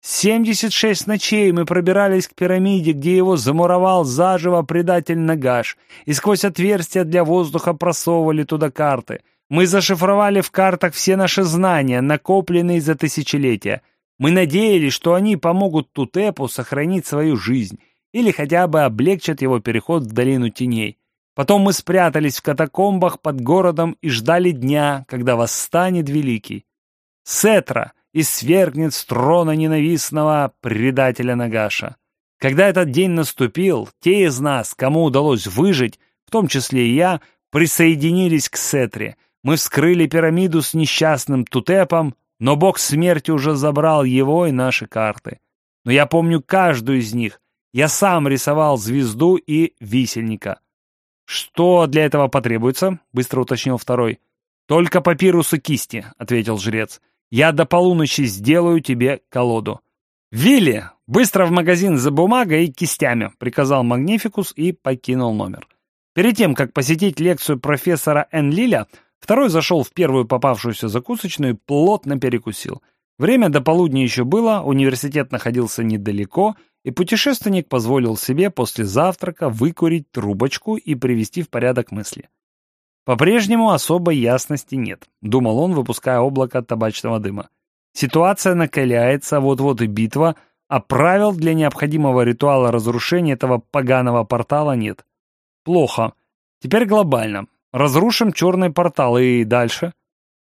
Семьдесят шесть ночей мы пробирались к пирамиде, где его замуровал заживо предатель Нагаш, и сквозь отверстия для воздуха просовывали туда карты. Мы зашифровали в картах все наши знания, накопленные за тысячелетия. Мы надеялись, что они помогут Тутепу сохранить свою жизнь или хотя бы облегчат его переход в долину теней. Потом мы спрятались в катакомбах под городом и ждали дня, когда восстанет Великий. Сетра и свергнет с трона ненавистного предателя Нагаша. Когда этот день наступил, те из нас, кому удалось выжить, в том числе и я, присоединились к Сетре. Мы вскрыли пирамиду с несчастным Тутепом, но бог смерти уже забрал его и наши карты. Но я помню каждую из них. Я сам рисовал звезду и висельника. «Что для этого потребуется?» — быстро уточнил второй. «Только папирусы кисти», — ответил жрец. «Я до полуночи сделаю тебе колоду». «Вилли, быстро в магазин за бумагой и кистями», — приказал Магнификус и покинул номер. Перед тем, как посетить лекцию профессора Энлиля, второй зашел в первую попавшуюся закусочную и плотно перекусил. Время до полудня еще было, университет находился недалеко, и путешественник позволил себе после завтрака выкурить трубочку и привести в порядок мысли. По-прежнему особой ясности нет, думал он, выпуская облако табачного дыма. Ситуация накаляется, вот-вот и битва, а правил для необходимого ритуала разрушения этого поганого портала нет. Плохо. Теперь глобально. Разрушим черный портал и дальше.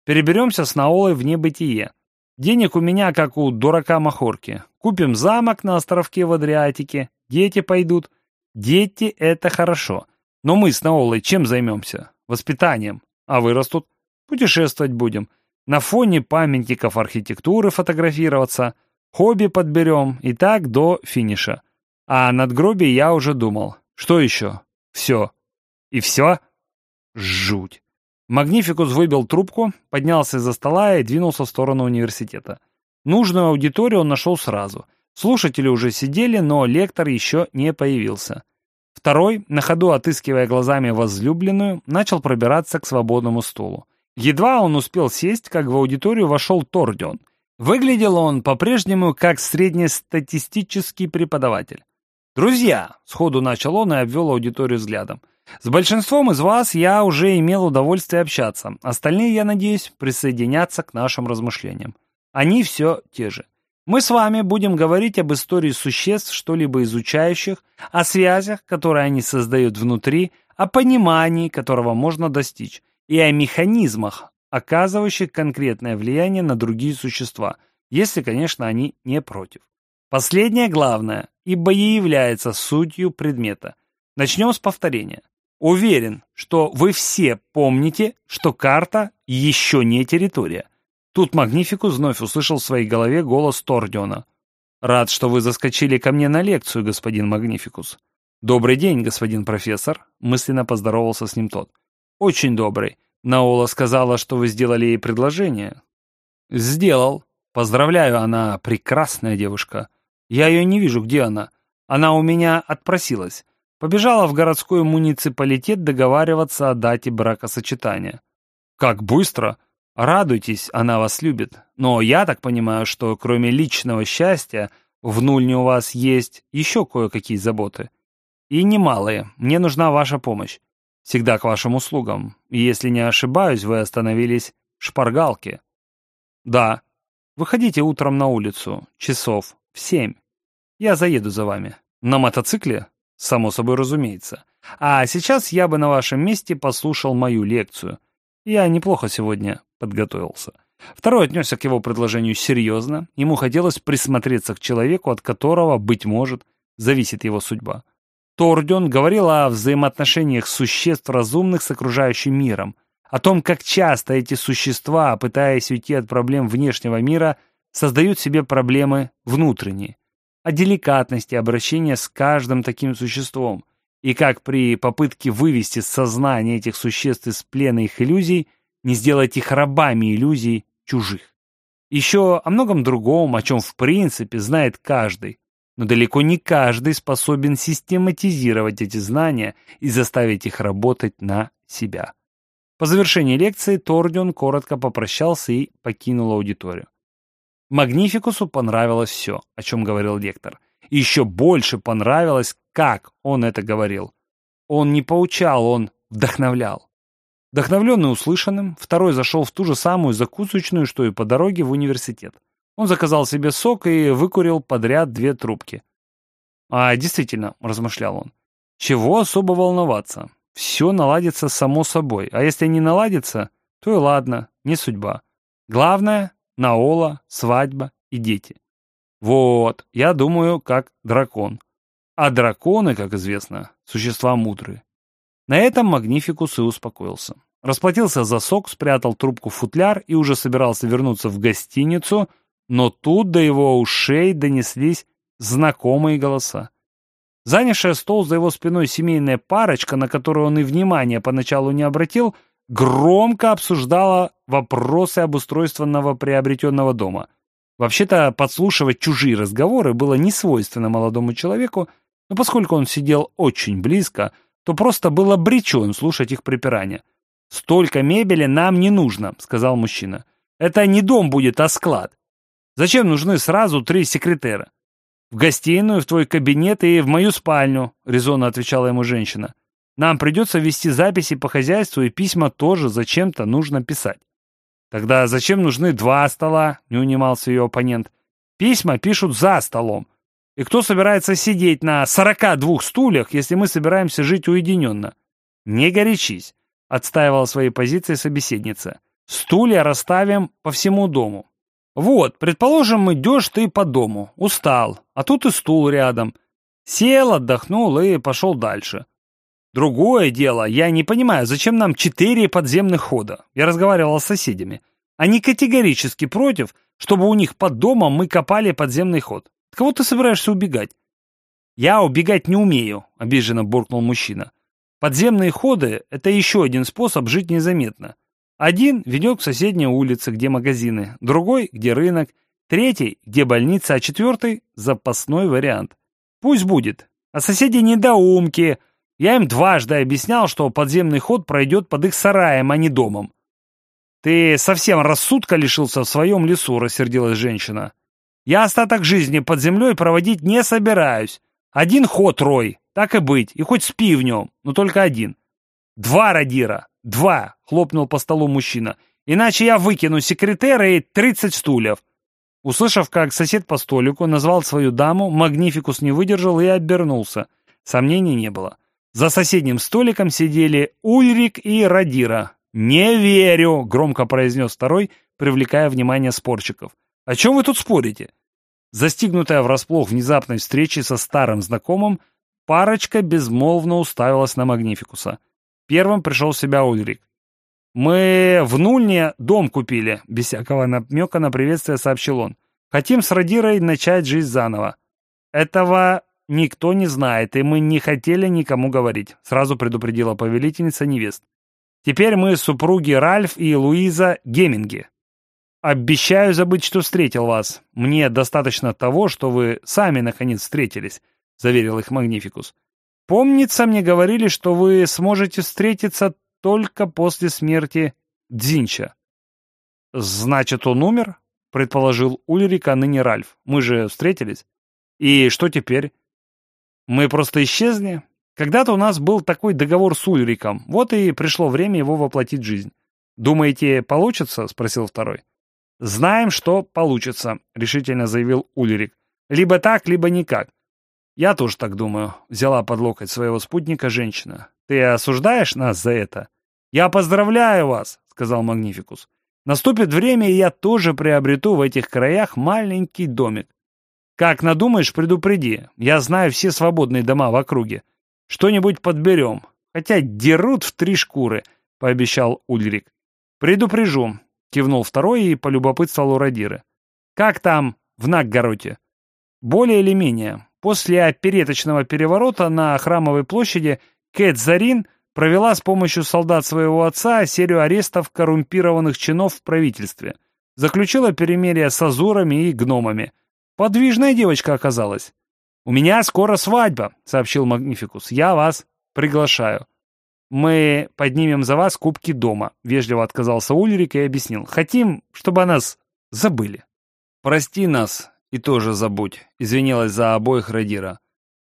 Переберемся с Наолой в небытие. Денег у меня, как у дурака Махорки. Купим замок на островке в Адриатике. Дети пойдут. Дети — это хорошо. Но мы с Наолой чем займемся? Воспитанием. А вырастут? Путешествовать будем. На фоне памятников архитектуры фотографироваться. Хобби подберем. И так до финиша. А над надгробие я уже думал. Что еще? Все. И все? Жуть. Магнификус выбил трубку, поднялся из-за стола и двинулся в сторону университета. Нужную аудиторию он нашел сразу. Слушатели уже сидели, но лектор еще не появился. Второй, на ходу отыскивая глазами возлюбленную, начал пробираться к свободному стулу. Едва он успел сесть, как в аудиторию вошел Тордион. Выглядел он по-прежнему как среднестатистический преподаватель. «Друзья!» — сходу начал он и обвел аудиторию взглядом. «С большинством из вас я уже имел удовольствие общаться. Остальные, я надеюсь, присоединятся к нашим размышлениям. Они все те же. Мы с вами будем говорить об истории существ, что-либо изучающих, о связях, которые они создают внутри, о понимании, которого можно достичь, и о механизмах, оказывающих конкретное влияние на другие существа, если, конечно, они не против. Последнее главное, ибо и является сутью предмета. Начнем с повторения. Уверен, что вы все помните, что карта еще не территория. Тут Магнификус вновь услышал в своей голове голос Тордиона. «Рад, что вы заскочили ко мне на лекцию, господин Магнификус». «Добрый день, господин профессор», — мысленно поздоровался с ним тот. «Очень добрый. Наола сказала, что вы сделали ей предложение». «Сделал. Поздравляю, она прекрасная девушка. Я ее не вижу, где она. Она у меня отпросилась. Побежала в городской муниципалитет договариваться о дате бракосочетания». «Как быстро!» Радуйтесь, она вас любит. Но я так понимаю, что кроме личного счастья, в Нульне у вас есть еще кое-какие заботы. И немалые. Мне нужна ваша помощь. Всегда к вашим услугам. Если не ошибаюсь, вы остановились в шпаргалке. Да. Выходите утром на улицу. Часов в семь. Я заеду за вами. На мотоцикле? Само собой разумеется. А сейчас я бы на вашем месте послушал мою лекцию. Я неплохо сегодня подготовился. Второй отнесся к его предложению серьезно. Ему хотелось присмотреться к человеку, от которого, быть может, зависит его судьба. Тордион говорил о взаимоотношениях существ разумных с окружающим миром, о том, как часто эти существа, пытаясь уйти от проблем внешнего мира, создают себе проблемы внутренние, о деликатности обращения с каждым таким существом, и как при попытке вывести сознание этих существ из плена их иллюзий – не сделать их рабами иллюзий чужих. Еще о многом другом, о чем в принципе знает каждый, но далеко не каждый способен систематизировать эти знания и заставить их работать на себя. По завершении лекции Тордион коротко попрощался и покинул аудиторию. Магнификусу понравилось все, о чем говорил лектор. И еще больше понравилось, как он это говорил. Он не поучал, он вдохновлял. Вдохновленный услышанным, второй зашел в ту же самую закусочную, что и по дороге в университет. Он заказал себе сок и выкурил подряд две трубки. «А действительно», — размышлял он, — «чего особо волноваться? Все наладится само собой, а если не наладится, то и ладно, не судьба. Главное — Наола, свадьба и дети. Вот, я думаю, как дракон. А драконы, как известно, существа мудрые. На этом Магнификус и успокоился. Расплатился за сок, спрятал трубку в футляр и уже собирался вернуться в гостиницу, но тут до его ушей донеслись знакомые голоса. Занявшая стол за его спиной семейная парочка, на которую он и внимания поначалу не обратил, громко обсуждала вопросы обустройства новоприобретенного дома. Вообще-то подслушивать чужие разговоры было не свойственно молодому человеку, но поскольку он сидел очень близко, то просто был обречен слушать их припирания. «Столько мебели нам не нужно», — сказал мужчина. «Это не дом будет, а склад. Зачем нужны сразу три секретера?» «В гостиную, в твой кабинет и в мою спальню», — резонно отвечала ему женщина. «Нам придется вести записи по хозяйству, и письма тоже зачем-то нужно писать». «Тогда зачем нужны два стола?» — не унимался ее оппонент. «Письма пишут за столом. И кто собирается сидеть на сорока двух стульях, если мы собираемся жить уединенно? Не горячись, отстаивала свои позиции собеседница. Стулья расставим по всему дому. Вот, предположим, идешь ты по дому, устал, а тут и стул рядом. Сел, отдохнул и пошел дальше. Другое дело, я не понимаю, зачем нам четыре подземных хода? Я разговаривал с соседями. Они категорически против, чтобы у них под домом мы копали подземный ход. От кого ты собираешься убегать? Я убегать не умею, обиженно буркнул мужчина. Подземные ходы – это еще один способ жить незаметно. Один ведет к соседней улице, где магазины, другой – где рынок, третий – где больница, а четвертый – запасной вариант. Пусть будет. А соседи недоумки – я им дважды объяснял, что подземный ход пройдет под их сараем, а не домом. «Ты совсем рассудка лишился в своем лесу», — рассердилась женщина. «Я остаток жизни под землей проводить не собираюсь. Один ход, Рой, так и быть, и хоть спи в нем, но только один». «Два, Радира, два!» — хлопнул по столу мужчина. «Иначе я выкину секретера и тридцать стульев». Услышав, как сосед по столику назвал свою даму, Магнификус не выдержал и обернулся. Сомнений не было. За соседним столиком сидели Ульрик и Радира. «Не верю!» — громко произнес второй, привлекая внимание спорщиков. «О чем вы тут спорите?» Застигнутая врасплох внезапной встречи со старым знакомым, парочка безмолвно уставилась на Магнификуса. Первым пришел в себя Ульрик. «Мы в Нульне дом купили», — без всякого намека на приветствие сообщил он. «Хотим с Радирой начать жизнь заново. Этого никто не знает, и мы не хотели никому говорить», — сразу предупредила повелительница невест. «Теперь мы супруги Ральф и Луиза Геминги. Обещаю забыть, что встретил вас. Мне достаточно того, что вы сами наконец встретились», — заверил их Магнификус. «Помнится, мне говорили, что вы сможете встретиться только после смерти Дзинча». «Значит, он умер?» — предположил Ульрик, а ныне Ральф. «Мы же встретились. И что теперь? Мы просто исчезли. Когда-то у нас был такой договор с Ульриком, вот и пришло время его воплотить в жизнь. «Думаете, получится?» — спросил второй. «Знаем, что получится», — решительно заявил Ульрик. «Либо так, либо никак». «Я тоже так думаю», — взяла под локоть своего спутника женщина. «Ты осуждаешь нас за это?» «Я поздравляю вас», — сказал Магнификус. «Наступит время, и я тоже приобрету в этих краях маленький домик. Как надумаешь, предупреди. Я знаю все свободные дома в округе. Что-нибудь подберем. Хотя дерут в три шкуры, пообещал Ульрик. Предупрежу, кивнул второй и полюбопытствовал у Радиры. Как там в Наггороте? Более или менее. После опереточного переворота на Храмовой площади Кэт Зарин провела с помощью солдат своего отца серию арестов коррумпированных чинов в правительстве. Заключила перемирие с азурами и гномами – Подвижная девочка оказалась. «У меня скоро свадьба», — сообщил Магнификус. «Я вас приглашаю». «Мы поднимем за вас кубки дома», — вежливо отказался Ульрик и объяснил. «Хотим, чтобы о нас забыли». «Прости нас и тоже забудь», — извинилась за обоих Радира.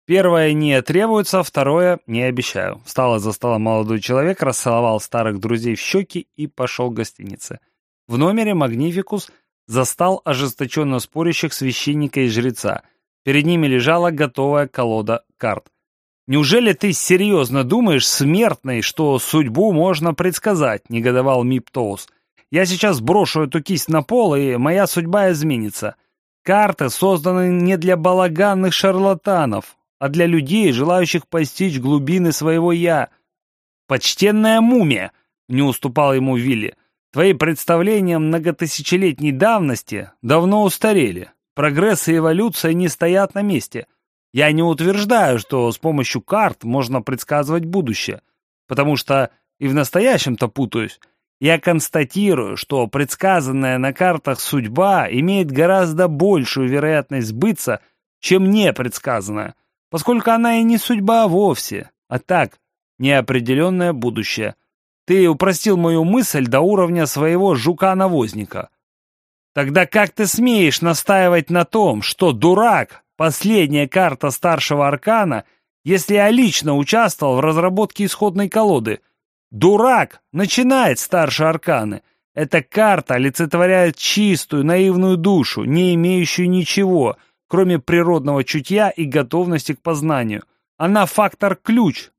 «Первое не требуется, второе не обещаю». Встал за стола молодой человек, расцеловал старых друзей в щеки и пошел к гостинице. В номере Магнификус застал ожесточенно спорящих священника и жреца. Перед ними лежала готовая колода карт. «Неужели ты серьезно думаешь, смертный, что судьбу можно предсказать?» — негодовал Миптоус. «Я сейчас брошу эту кисть на пол, и моя судьба изменится. Карты созданы не для балаганных шарлатанов, а для людей, желающих постичь глубины своего «я». «Почтенная мумия!» — не уступал ему Вилли. Твои представления многотысячелетней давности давно устарели. Прогресс и эволюция не стоят на месте. Я не утверждаю, что с помощью карт можно предсказывать будущее, потому что и в настоящем-то путаюсь. Я констатирую, что предсказанная на картах судьба имеет гораздо большую вероятность сбыться, чем непредсказанная, поскольку она и не судьба вовсе, а так, неопределенное будущее – ты упростил мою мысль до уровня своего жука-навозника. Тогда как ты смеешь настаивать на том, что дурак — последняя карта старшего аркана, если я лично участвовал в разработке исходной колоды? Дурак начинает старшие арканы. Эта карта олицетворяет чистую, наивную душу, не имеющую ничего, кроме природного чутья и готовности к познанию. Она фактор-ключ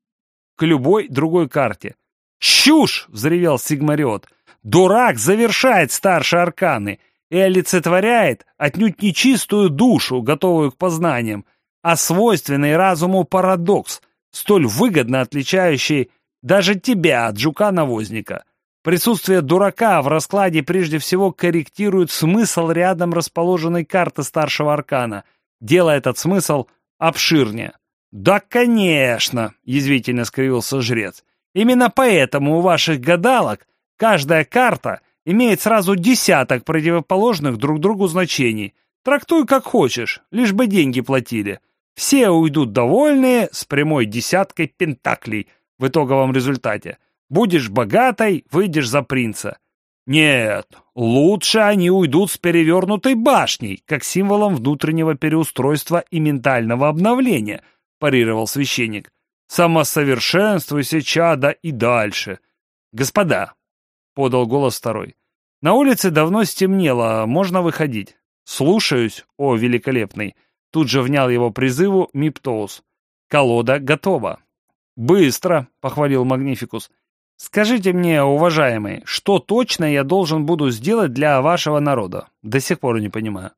к любой другой карте. «Чушь!» — взревел Сигмариот. «Дурак завершает старшие арканы и олицетворяет отнюдь не чистую душу, готовую к познаниям, а свойственный разуму парадокс. столь выгодно отличающей даже тебя от жука-навозника. Присутствие дурака в раскладе прежде всего корректирует смысл рядом расположенной карты старшего аркана, делая этот смысл обширнее. «Да, конечно!» — язвительно скривился жрец. «Именно поэтому у ваших гадалок каждая карта имеет сразу десяток противоположных друг другу значений. Трактуй как хочешь, лишь бы деньги платили. Все уйдут довольные с прямой десяткой пентаклей в итоговом результате. Будешь богатой, выйдешь за принца. Нет, лучше они уйдут с перевернутой башней, как символом внутреннего переустройства и ментального обновления, парировал священник. Самосовершенствуйся, чада, и дальше. Господа, подал голос второй. На улице давно стемнело, можно выходить. Слушаюсь, о великолепный. Тут же внял его призыву Миптоус. «Колода готова». «Быстро», — похвалил Магнификус. «Скажите мне, уважаемый, что точно я должен буду сделать для вашего народа? До сих пор не понимаю».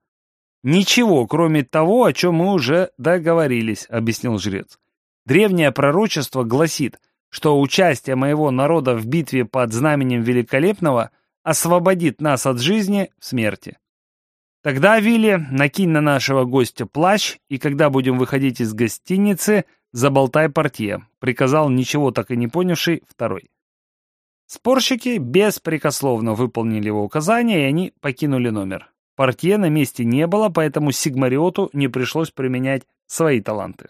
«Ничего, кроме того, о чем мы уже договорились», — объяснил жрец. «Древнее пророчество гласит, что участие моего народа в битве под знаменем Великолепного освободит нас от жизни в смерти. Тогда, Вилли, накинь на нашего гостя плащ, и когда будем выходить из гостиницы, заболтай портье», — приказал ничего так и не понявший второй. Спорщики беспрекословно выполнили его указания, и они покинули номер. Портье на месте не было, поэтому Сигмариоту не пришлось применять свои таланты.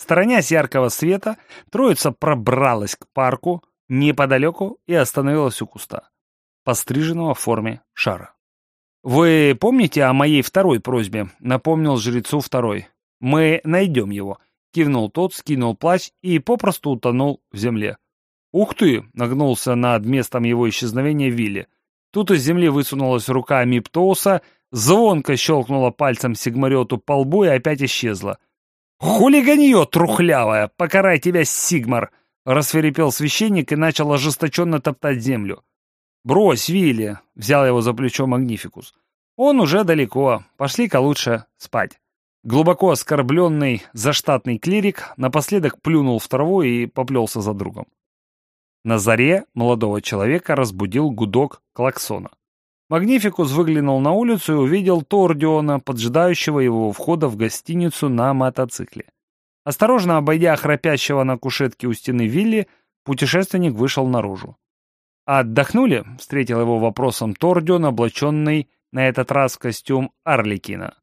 Сторонясь яркого света, троица пробралась к парку неподалеку и остановилась у куста, постриженного в форме шара. «Вы помните о моей второй просьбе?» — напомнил жрецу второй. «Мы найдем его», — кивнул тот, скинул плащ и попросту утонул в земле. «Ух ты!» — нагнулся над местом его исчезновения Вилли. Тут из земли высунулась рука Миптоуса, звонко щелкнула пальцем Сигмариоту по лбу и опять исчезла. «Хулиганье трухлявое! Покарай тебя, Сигмар!» — рассверепел священник и начал ожесточенно топтать землю. «Брось, Вилли!» — взял его за плечо Магнификус. «Он уже далеко. Пошли-ка лучше спать». Глубоко оскорбленный заштатный клирик напоследок плюнул в траву и поплелся за другом. На заре молодого человека разбудил гудок клаксона. Магнификус выглянул на улицу и увидел Тордиона, поджидающего его у входа в гостиницу на мотоцикле. Осторожно обойдя храпящего на кушетке у стены Вилли, путешественник вышел наружу. «Отдохнули?» — встретил его вопросом Тордион, облаченный на этот раз в костюм Арликина.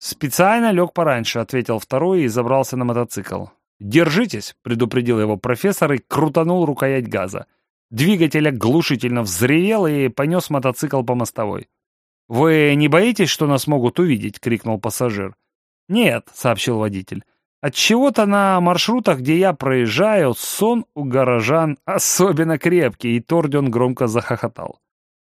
«Специально лег пораньше», — ответил второй и забрался на мотоцикл. «Держитесь», — предупредил его профессор и крутанул рукоять газа. Двигатель оглушительно взревел и понес мотоцикл по мостовой. «Вы не боитесь, что нас могут увидеть?» — крикнул пассажир. «Нет», — сообщил водитель. От чего то на маршрутах, где я проезжаю, сон у горожан особенно крепкий, и Тордион громко захохотал.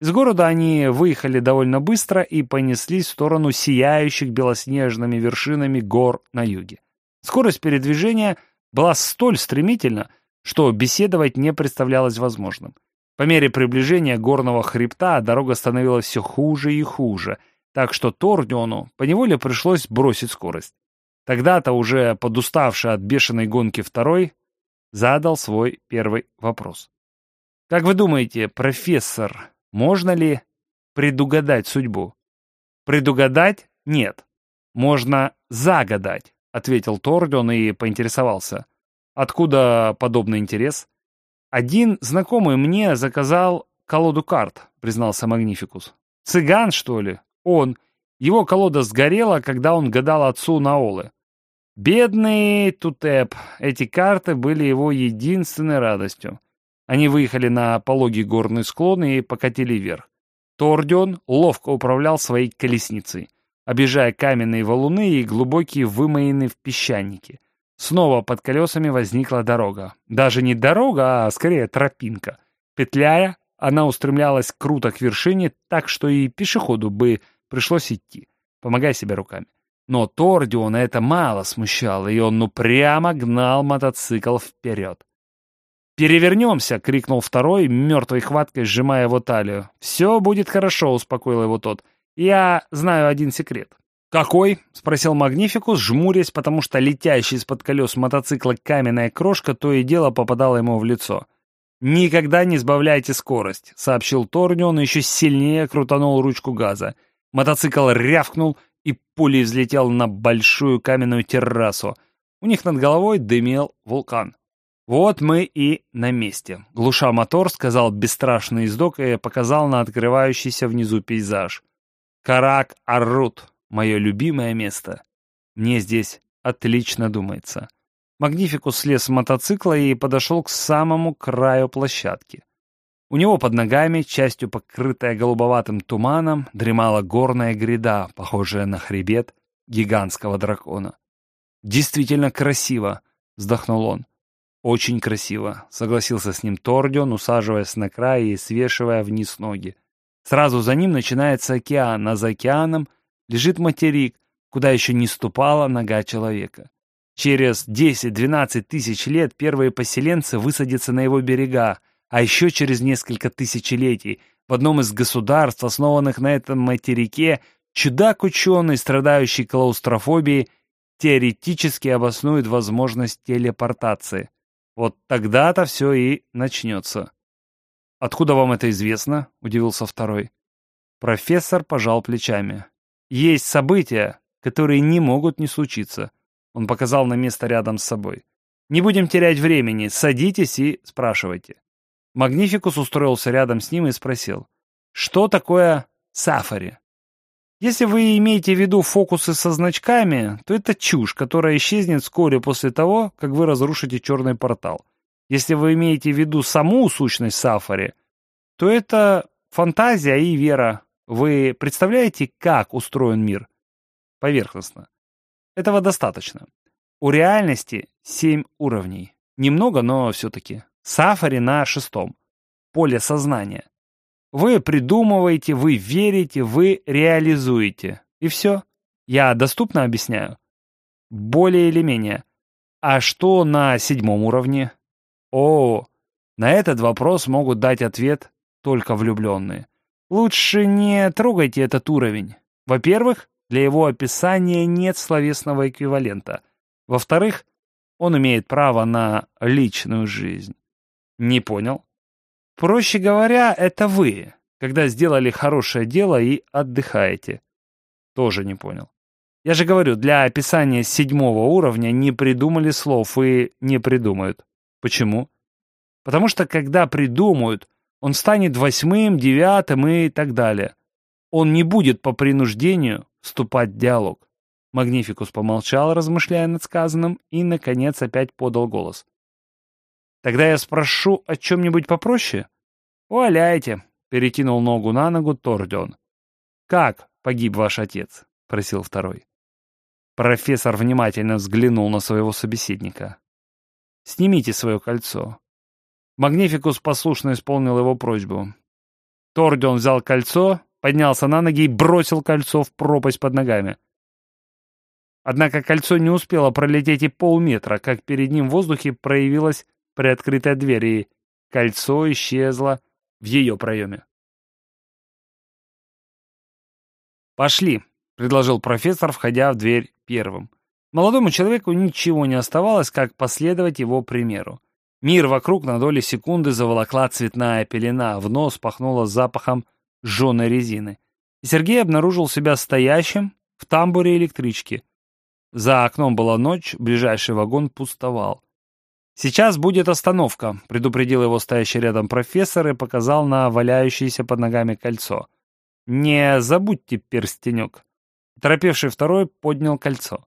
Из города они выехали довольно быстро и понеслись в сторону сияющих белоснежными вершинами гор на юге. Скорость передвижения была столь стремительна, что беседовать не представлялось возможным. По мере приближения горного хребта дорога становилась все хуже и хуже, так что Тордиону поневоле пришлось бросить скорость. Тогда-то уже подуставший от бешеной гонки второй задал свой первый вопрос. «Как вы думаете, профессор, можно ли предугадать судьбу?» «Предугадать? Нет. Можно загадать», — ответил Тордион и поинтересовался. «Откуда подобный интерес?» «Один знакомый мне заказал колоду карт», — признался Магнификус. «Цыган, что ли? Он. Его колода сгорела, когда он гадал отцу Наолы. Бедный Тутеп, эти карты были его единственной радостью. Они выехали на пологий горный склон и покатили вверх. Тордион ловко управлял своей колесницей, обижая каменные валуны и глубокие вымоины в песчанике. Снова под колесами возникла дорога. Даже не дорога, а скорее тропинка. Петляя, она устремлялась круто к вершине, так что и пешеходу бы пришлось идти, помогая себе руками. Но Тордиона это мало смущало, и он ну прямо гнал мотоцикл вперед. «Перевернемся!» — крикнул второй, мертвой хваткой сжимая его талию. «Все будет хорошо», — успокоил его тот. «Я знаю один секрет». «Какой?» — спросил Магнификус, жмурясь, потому что летящий из-под колес мотоцикла каменная крошка то и дело попадала ему в лицо. «Никогда не сбавляйте скорость», — сообщил Торнион еще сильнее крутанул ручку газа. Мотоцикл рявкнул и пулей взлетел на большую каменную террасу. У них над головой дымел вулкан. «Вот мы и на месте», — глуша мотор, сказал бесстрашный издок и показал на открывающийся внизу пейзаж. «Карак-Аррут», Мое любимое место. Мне здесь отлично думается. Магнификус слез с мотоцикла и подошел к самому краю площадки. У него под ногами, частью покрытая голубоватым туманом, дремала горная гряда, похожая на хребет гигантского дракона. «Действительно красиво!» — вздохнул он. «Очень красиво», — согласился с ним Тордион, усаживаясь на край и свешивая вниз ноги. Сразу за ним начинается океан, а за океаном лежит материк, куда еще не ступала нога человека. Через 10-12 тысяч лет первые поселенцы высадятся на его берега, а еще через несколько тысячелетий в одном из государств, основанных на этом материке, чудак-ученый, страдающий клаустрофобией, теоретически обоснует возможность телепортации. Вот тогда-то все и начнется. «Откуда вам это известно?» — удивился второй. Профессор пожал плечами. Есть события, которые не могут не случиться. Он показал на место рядом с собой. Не будем терять времени, садитесь и спрашивайте. Магнификус устроился рядом с ним и спросил, что такое сафари? Если вы имеете в виду фокусы со значками, то это чушь, которая исчезнет вскоре после того, как вы разрушите черный портал. Если вы имеете в виду саму сущность сафари, то это фантазия и вера, вы представляете, как устроен мир? Поверхностно. Этого достаточно. У реальности семь уровней. Немного, но все-таки. Сафари на шестом. Поле сознания. Вы придумываете, вы верите, вы реализуете. И все. Я доступно объясняю? Более или менее. А что на седьмом уровне? О, на этот вопрос могут дать ответ только влюбленные. Лучше не трогайте этот уровень. Во-первых, для его описания нет словесного эквивалента. Во-вторых, он имеет право на личную жизнь. Не понял? Проще говоря, это вы, когда сделали хорошее дело и отдыхаете. Тоже не понял. Я же говорю, для описания седьмого уровня не придумали слов и не придумают. Почему? Потому что когда придумают, он станет восьмым, девятым и так далее. Он не будет по принуждению вступать в диалог. Магнификус помолчал, размышляя над сказанным, и, наконец, опять подал голос. «Тогда я спрошу о чем-нибудь попроще?» «Валяйте», — перекинул ногу на ногу Тордион. «Как погиб ваш отец?» — просил второй. Профессор внимательно взглянул на своего собеседника. «Снимите свое кольцо. Магнификус послушно исполнил его просьбу. Тордион взял кольцо, поднялся на ноги и бросил кольцо в пропасть под ногами. Однако кольцо не успело пролететь и полметра, как перед ним в воздухе проявилась приоткрытая дверь, и кольцо исчезло в ее проеме. «Пошли», — предложил профессор, входя в дверь первым. Молодому человеку ничего не оставалось, как последовать его примеру. Мир вокруг на доли секунды заволокла цветная пелена, в нос пахнуло запахом жженой резины. Сергей обнаружил себя стоящим в тамбуре электрички. За окном была ночь, ближайший вагон пустовал. «Сейчас будет остановка», — предупредил его стоящий рядом профессор и показал на валяющееся под ногами кольцо. «Не забудьте перстенек». Торопевший второй поднял кольцо.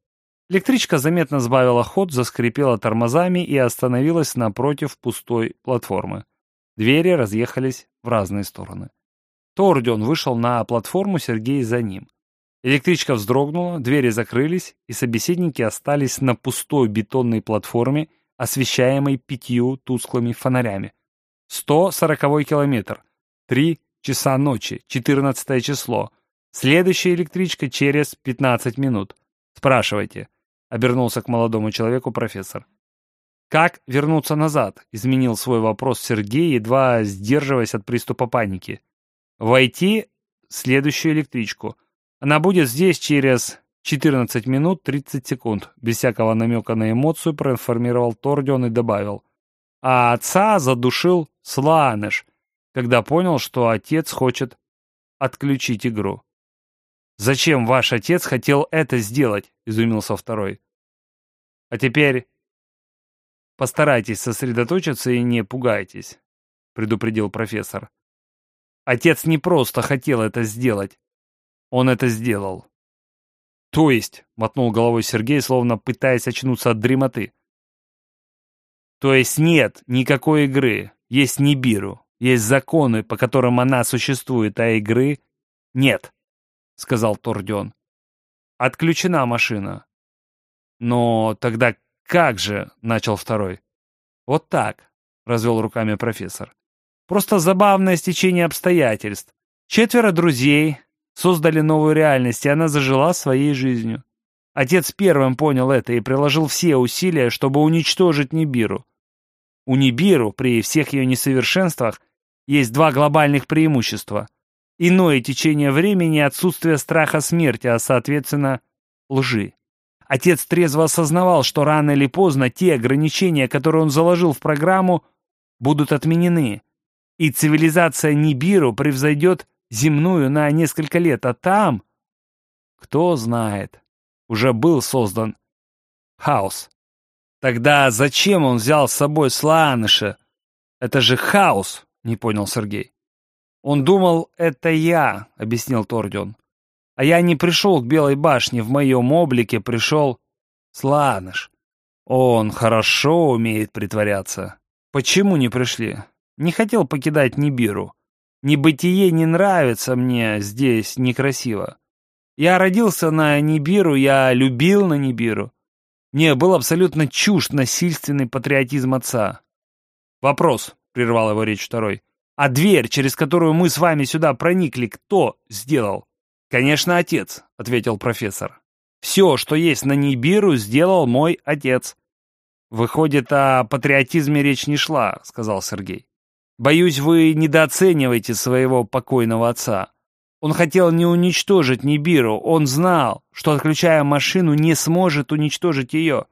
Электричка заметно сбавила ход, заскрипела тормозами и остановилась напротив пустой платформы. Двери разъехались в разные стороны. Тордион вышел на платформу, Сергей за ним. Электричка вздрогнула, двери закрылись, и собеседники остались на пустой бетонной платформе, освещаемой пятью тусклыми фонарями. 140 километр. Три часа ночи, 14 число. Следующая электричка через 15 минут. Спрашивайте. — обернулся к молодому человеку профессор. «Как вернуться назад?» — изменил свой вопрос Сергей, едва сдерживаясь от приступа паники. «Войти в следующую электричку. Она будет здесь через 14 минут 30 секунд. Без всякого намека на эмоцию проинформировал Тордион и добавил. А отца задушил Сланыш, когда понял, что отец хочет отключить игру. «Зачем ваш отец хотел это сделать?» — изумился второй. «А теперь постарайтесь сосредоточиться и не пугайтесь», — предупредил профессор. «Отец не просто хотел это сделать. Он это сделал». «То есть?» — мотнул головой Сергей, словно пытаясь очнуться от дремоты. «То есть нет никакой игры, есть Нибиру, есть законы, по которым она существует, а игры нет», — сказал Тордион. «Отключена машина». «Но тогда как же?» — начал второй. «Вот так», — развел руками профессор. «Просто забавное стечение обстоятельств. Четверо друзей создали новую реальность, и она зажила своей жизнью. Отец первым понял это и приложил все усилия, чтобы уничтожить Нибиру. У Нибиру, при всех ее несовершенствах, есть два глобальных преимущества. Иное течение времени и отсутствие страха смерти, а, соответственно, лжи. Отец трезво осознавал, что рано или поздно те ограничения, которые он заложил в программу, будут отменены, и цивилизация Нибиру превзойдет земную на несколько лет, а там, кто знает, уже был создан хаос. Тогда зачем он взял с собой Слааныша? Это же хаос, не понял Сергей. Он думал, это я, объяснил Тордион. А я не пришел к Белой башне, в моем облике пришел Слааныш. Он хорошо умеет притворяться. Почему не пришли? Не хотел покидать Нибиру. Небытие не нравится мне здесь некрасиво. Я родился на Нибиру, я любил на Нибиру. Мне был абсолютно чужд насильственный патриотизм отца. «Вопрос», — прервал его речь второй. «А дверь, через которую мы с вами сюда проникли, кто сделал?» «Конечно, отец», — ответил профессор. «Все, что есть на Нибиру, сделал мой отец». «Выходит, о патриотизме речь не шла», — сказал Сергей. «Боюсь, вы недооцениваете своего покойного отца. Он хотел не уничтожить Нибиру, он знал, что, отключая машину, не сможет уничтожить ее.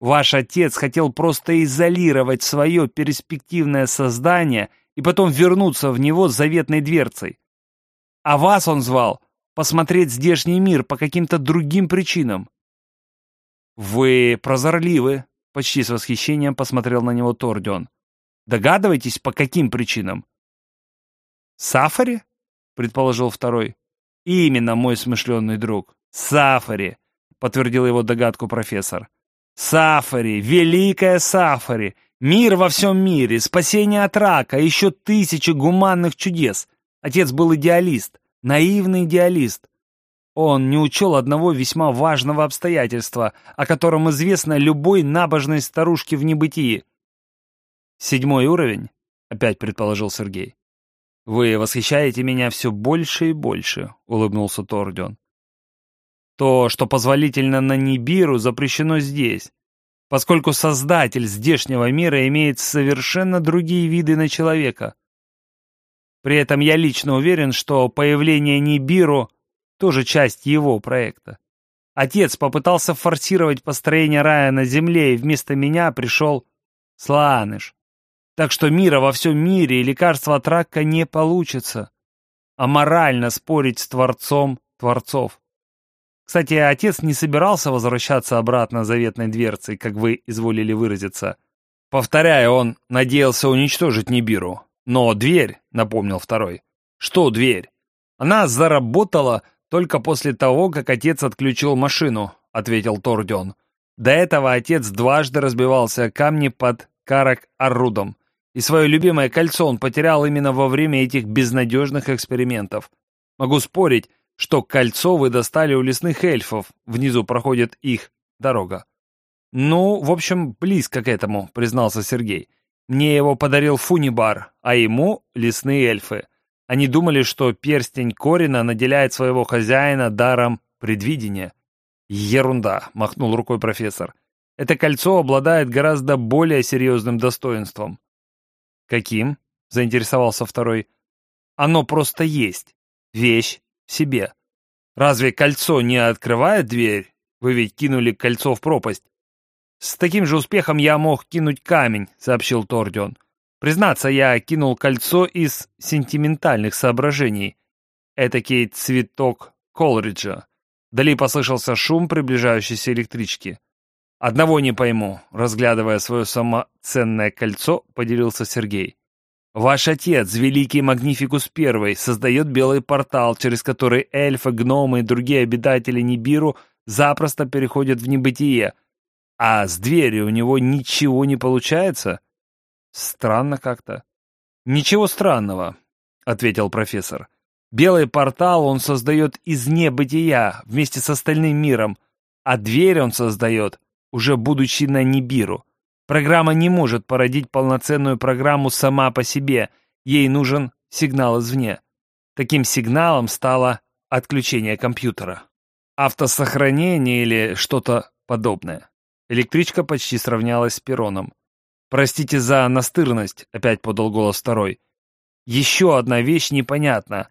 Ваш отец хотел просто изолировать свое перспективное создание и потом вернуться в него с заветной дверцей. А вас он звал посмотреть здешний мир по каким-то другим причинам. «Вы прозорливы», — почти с восхищением посмотрел на него Тордион. «Догадываетесь, по каким причинам?» «Сафари?» — предположил второй. «Именно, мой смышленный друг. Сафари!» — подтвердил его догадку профессор. «Сафари! Великая Сафари! Мир во всем мире! Спасение от рака! Еще тысячи гуманных чудес! Отец был идеалист, наивный идеалист. Он не учел одного весьма важного обстоятельства, о котором известно любой набожной старушке в небытии. «Седьмой уровень?» — опять предположил Сергей. «Вы восхищаете меня все больше и больше», — улыбнулся Тордион. «То, что позволительно на Нибиру, запрещено здесь, поскольку создатель здешнего мира имеет совершенно другие виды на человека. При этом я лично уверен, что появление Нибиру тоже часть его проекта. Отец попытался форсировать построение рая на земле, и вместо меня пришел Слааныш. Так что мира во всем мире и лекарства от рака не получится. А морально спорить с Творцом Творцов. Кстати, отец не собирался возвращаться обратно заветной дверцей, как вы изволили выразиться. Повторяю, он надеялся уничтожить Нибиру. Но дверь, напомнил второй. Что дверь? Она заработала только после того, как отец отключил машину, ответил Тордион. До этого отец дважды разбивался о камни под Карак-Аррудом. И свое любимое кольцо он потерял именно во время этих безнадежных экспериментов. Могу спорить, что кольцо вы достали у лесных эльфов, внизу проходит их дорога. «Ну, в общем, близко к этому», — признался Сергей. «Мне его подарил Фунибар, а ему — лесные эльфы. Они думали, что перстень Корина наделяет своего хозяина даром предвидения». «Ерунда», — махнул рукой профессор. «Это кольцо обладает гораздо более серьезным достоинством. «Каким?» — заинтересовался второй. «Оно просто есть. Вещь себе. Разве кольцо не открывает дверь? Вы ведь кинули кольцо в пропасть. С таким же успехом я мог кинуть камень, сообщил Тордион. Признаться, я кинул кольцо из сентиментальных соображений. Этакий цветок Колриджа. Вдали послышался шум приближающейся электрички. «Одного не пойму», — разглядывая свое самоценное кольцо, поделился Сергей. «Ваш отец, великий Магнификус I, создает белый портал, через который эльфы, гномы и другие обитатели Нибиру запросто переходят в небытие. А с дверью у него ничего не получается?» «Странно как-то». «Ничего странного», — ответил профессор. Белый портал он создает из небытия вместе с остальным миром, а дверь он создает, уже будучи на Нибиру. Программа не может породить полноценную программу сама по себе, ей нужен сигнал извне. Таким сигналом стало отключение компьютера. Автосохранение или что-то подобное. Электричка почти сравнялась с перроном. «Простите за настырность», — опять подал голос второй. «Еще одна вещь непонятна.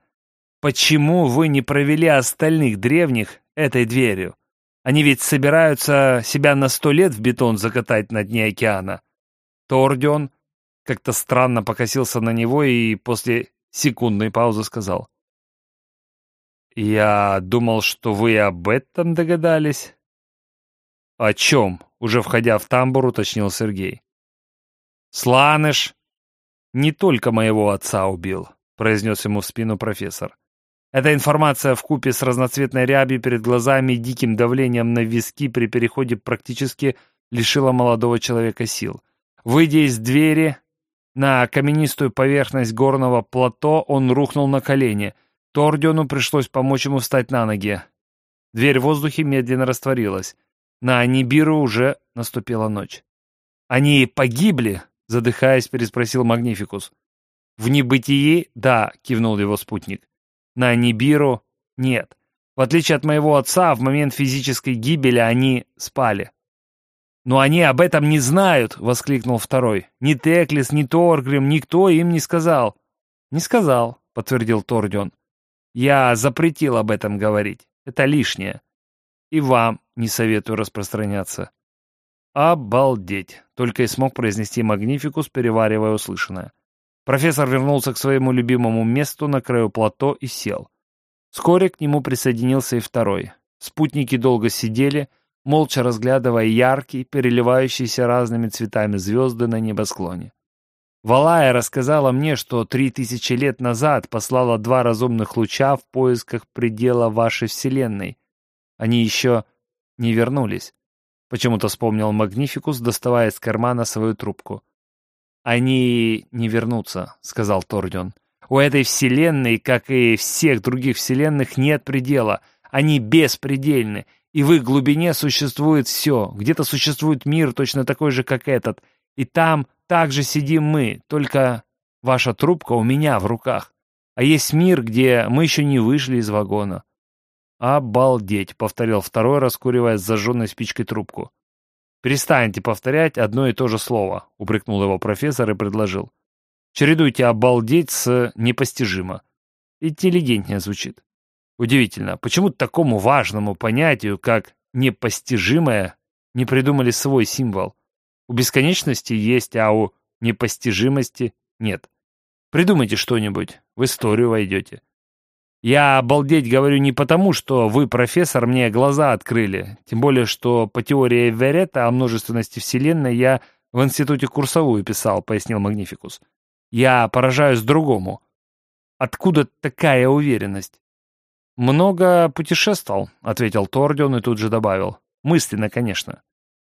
Почему вы не провели остальных древних этой дверью? Они ведь собираются себя на сто лет в бетон закатать на дне океана. Тордион как-то странно покосился на него и после секундной паузы сказал. «Я думал, что вы об этом догадались». «О чем?» — уже входя в тамбур, уточнил Сергей. «Сланыш не только моего отца убил», — произнес ему в спину профессор. Эта информация в купе с разноцветной рябью перед глазами и диким давлением на виски при переходе практически лишила молодого человека сил. Выйдя из двери на каменистую поверхность горного плато, он рухнул на колени. Тордиону пришлось помочь ему встать на ноги. Дверь в воздухе медленно растворилась. На Нибиру уже наступила ночь. «Они погибли?» — задыхаясь, переспросил Магнификус. «В небытии?» — да, — кивнул его спутник. На Нибиру нет. В отличие от моего отца, в момент физической гибели они спали. «Но они об этом не знают!» — воскликнул второй. «Ни Теклис, ни Торгрим, никто им не сказал». «Не сказал», — подтвердил Тордион. «Я запретил об этом говорить. Это лишнее. И вам не советую распространяться». «Обалдеть!» — только и смог произнести Магнификус, переваривая услышанное. Профессор вернулся к своему любимому месту на краю плато и сел. Вскоре к нему присоединился и второй. Спутники долго сидели, молча разглядывая яркие, переливающиеся разными цветами звезды на небосклоне. Валая рассказала мне, что три тысячи лет назад послала два разумных луча в поисках предела вашей Вселенной. Они еще не вернулись. Почему-то вспомнил Магнификус, доставая из кармана свою трубку. «Они не вернутся», — сказал Тордион. «У этой вселенной, как и всех других вселенных, нет предела. Они беспредельны, и в их глубине существует все. Где-то существует мир точно такой же, как этот. И там также сидим мы, только ваша трубка у меня в руках. А есть мир, где мы еще не вышли из вагона». «Обалдеть!» — повторил второй, раскуривая с зажженной спичкой трубку. «Перестаньте повторять одно и то же слово», — упрекнул его профессор и предложил. «Чередуйте «обалдеть» с «непостижимо». Интеллигентнее звучит. Удивительно, почему такому важному понятию, как «непостижимое», не придумали свой символ? У бесконечности есть, а у непостижимости нет. Придумайте что-нибудь, в историю войдете. Я обалдеть говорю не потому, что вы, профессор, мне глаза открыли. Тем более, что по теории Верета о множественности Вселенной я в институте курсовую писал, пояснил Магнификус. Я поражаюсь другому. Откуда такая уверенность? Много путешествовал, ответил Тордион и тут же добавил. Мысленно, конечно.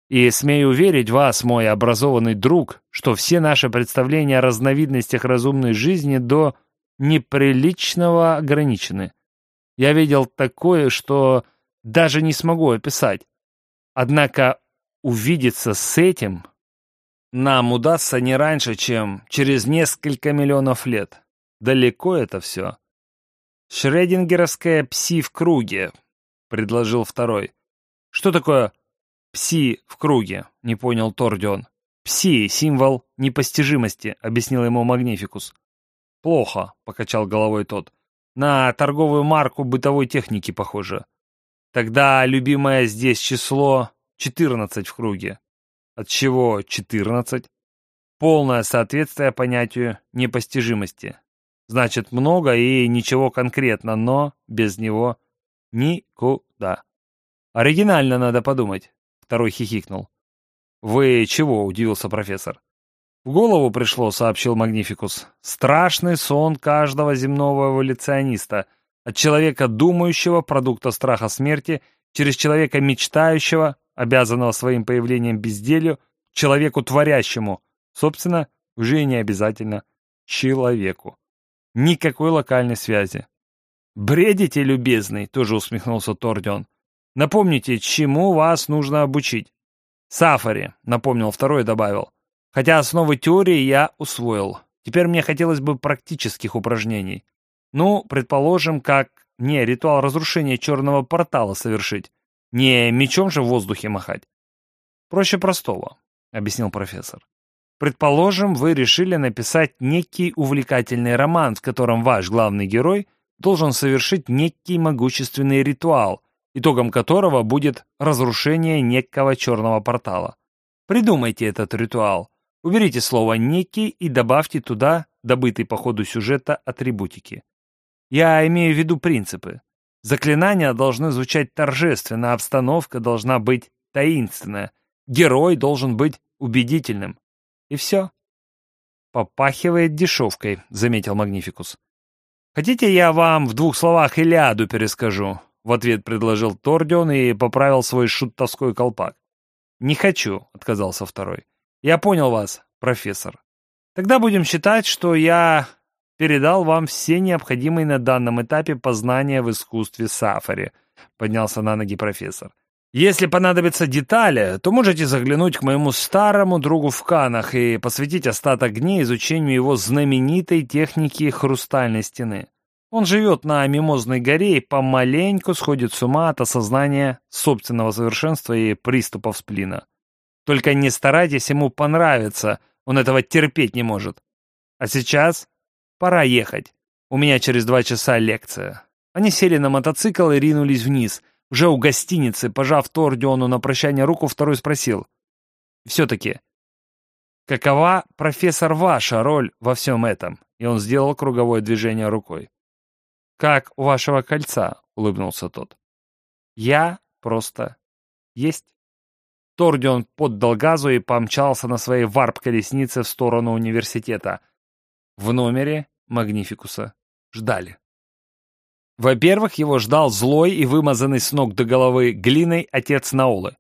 И смею уверить вас, мой образованный друг, что все наши представления о разновидностях разумной жизни до неприличного ограничены. Я видел такое, что даже не смогу описать. Однако увидеться с этим нам удастся не раньше, чем через несколько миллионов лет. Далеко это все. Шредингеровская пси в круге, предложил второй. Что такое пси в круге? Не понял Тордион. Пси — символ непостижимости, объяснил ему Магнификус. «Плохо», — покачал головой тот. На торговую марку бытовой техники похоже. Тогда любимое здесь число 14 в круге. От чего 14? Полное соответствие понятию непостижимости. Значит, много и ничего конкретно, но без него никуда. Оригинально надо подумать. Второй хихикнул. «Вы чего?» — удивился профессор. «В голову пришло», — сообщил Магнификус. «Страшный сон каждого земного эволюциониста. От человека думающего, продукта страха смерти, через человека мечтающего, обязанного своим появлением безделью, человеку творящему, собственно, уже и не обязательно человеку. Никакой локальной связи. «Бредите, любезный!» — тоже усмехнулся Тордион. «Напомните, чему вас нужно обучить?» «Сафари», — напомнил второй и добавил. «Хотя основы теории я усвоил. Теперь мне хотелось бы практических упражнений. Ну, предположим, как мне ритуал разрушения черного портала совершить. Не мечом же в воздухе махать. Проще простого, объяснил профессор. Предположим, вы решили написать некий увлекательный роман, в котором ваш главный герой должен совершить некий могущественный ритуал, итогом которого будет разрушение некого черного портала. Придумайте этот ритуал, уберите слово «некий» и добавьте туда добытый по ходу сюжета атрибутики. Я имею в виду принципы. Заклинания должны звучать торжественно, обстановка должна быть таинственная, герой должен быть убедительным. И все. «Попахивает дешевкой», — заметил Магнификус. «Хотите, я вам в двух словах Илиаду перескажу?» В ответ предложил Тордион и поправил свой шутовской колпак. «Не хочу», — отказался второй. «Я понял вас, профессор. Тогда будем считать, что я передал вам все необходимые на данном этапе познания в искусстве сафари», — поднялся на ноги профессор. «Если понадобятся детали, то можете заглянуть к моему старому другу в Канах и посвятить остаток дней изучению его знаменитой техники хрустальной стены. Он живет на Мимозной горе и помаленьку сходит с ума от осознания собственного совершенства и приступов сплина. Только не старайтесь ему понравиться, он этого терпеть не может. А сейчас Пора ехать. У меня через два часа лекция. Они сели на мотоцикл и ринулись вниз. Уже у гостиницы, пожав Тордиону на прощание руку, второй спросил. «Все-таки, какова, профессор, ваша роль во всем этом?» И он сделал круговое движение рукой. «Как у вашего кольца», — улыбнулся тот. «Я просто есть». Тордион поддал газу и помчался на своей варп-колеснице в сторону университета — в номере Магнификуса ждали. Во-первых, его ждал злой и вымазанный с ног до головы глиной отец Наолы.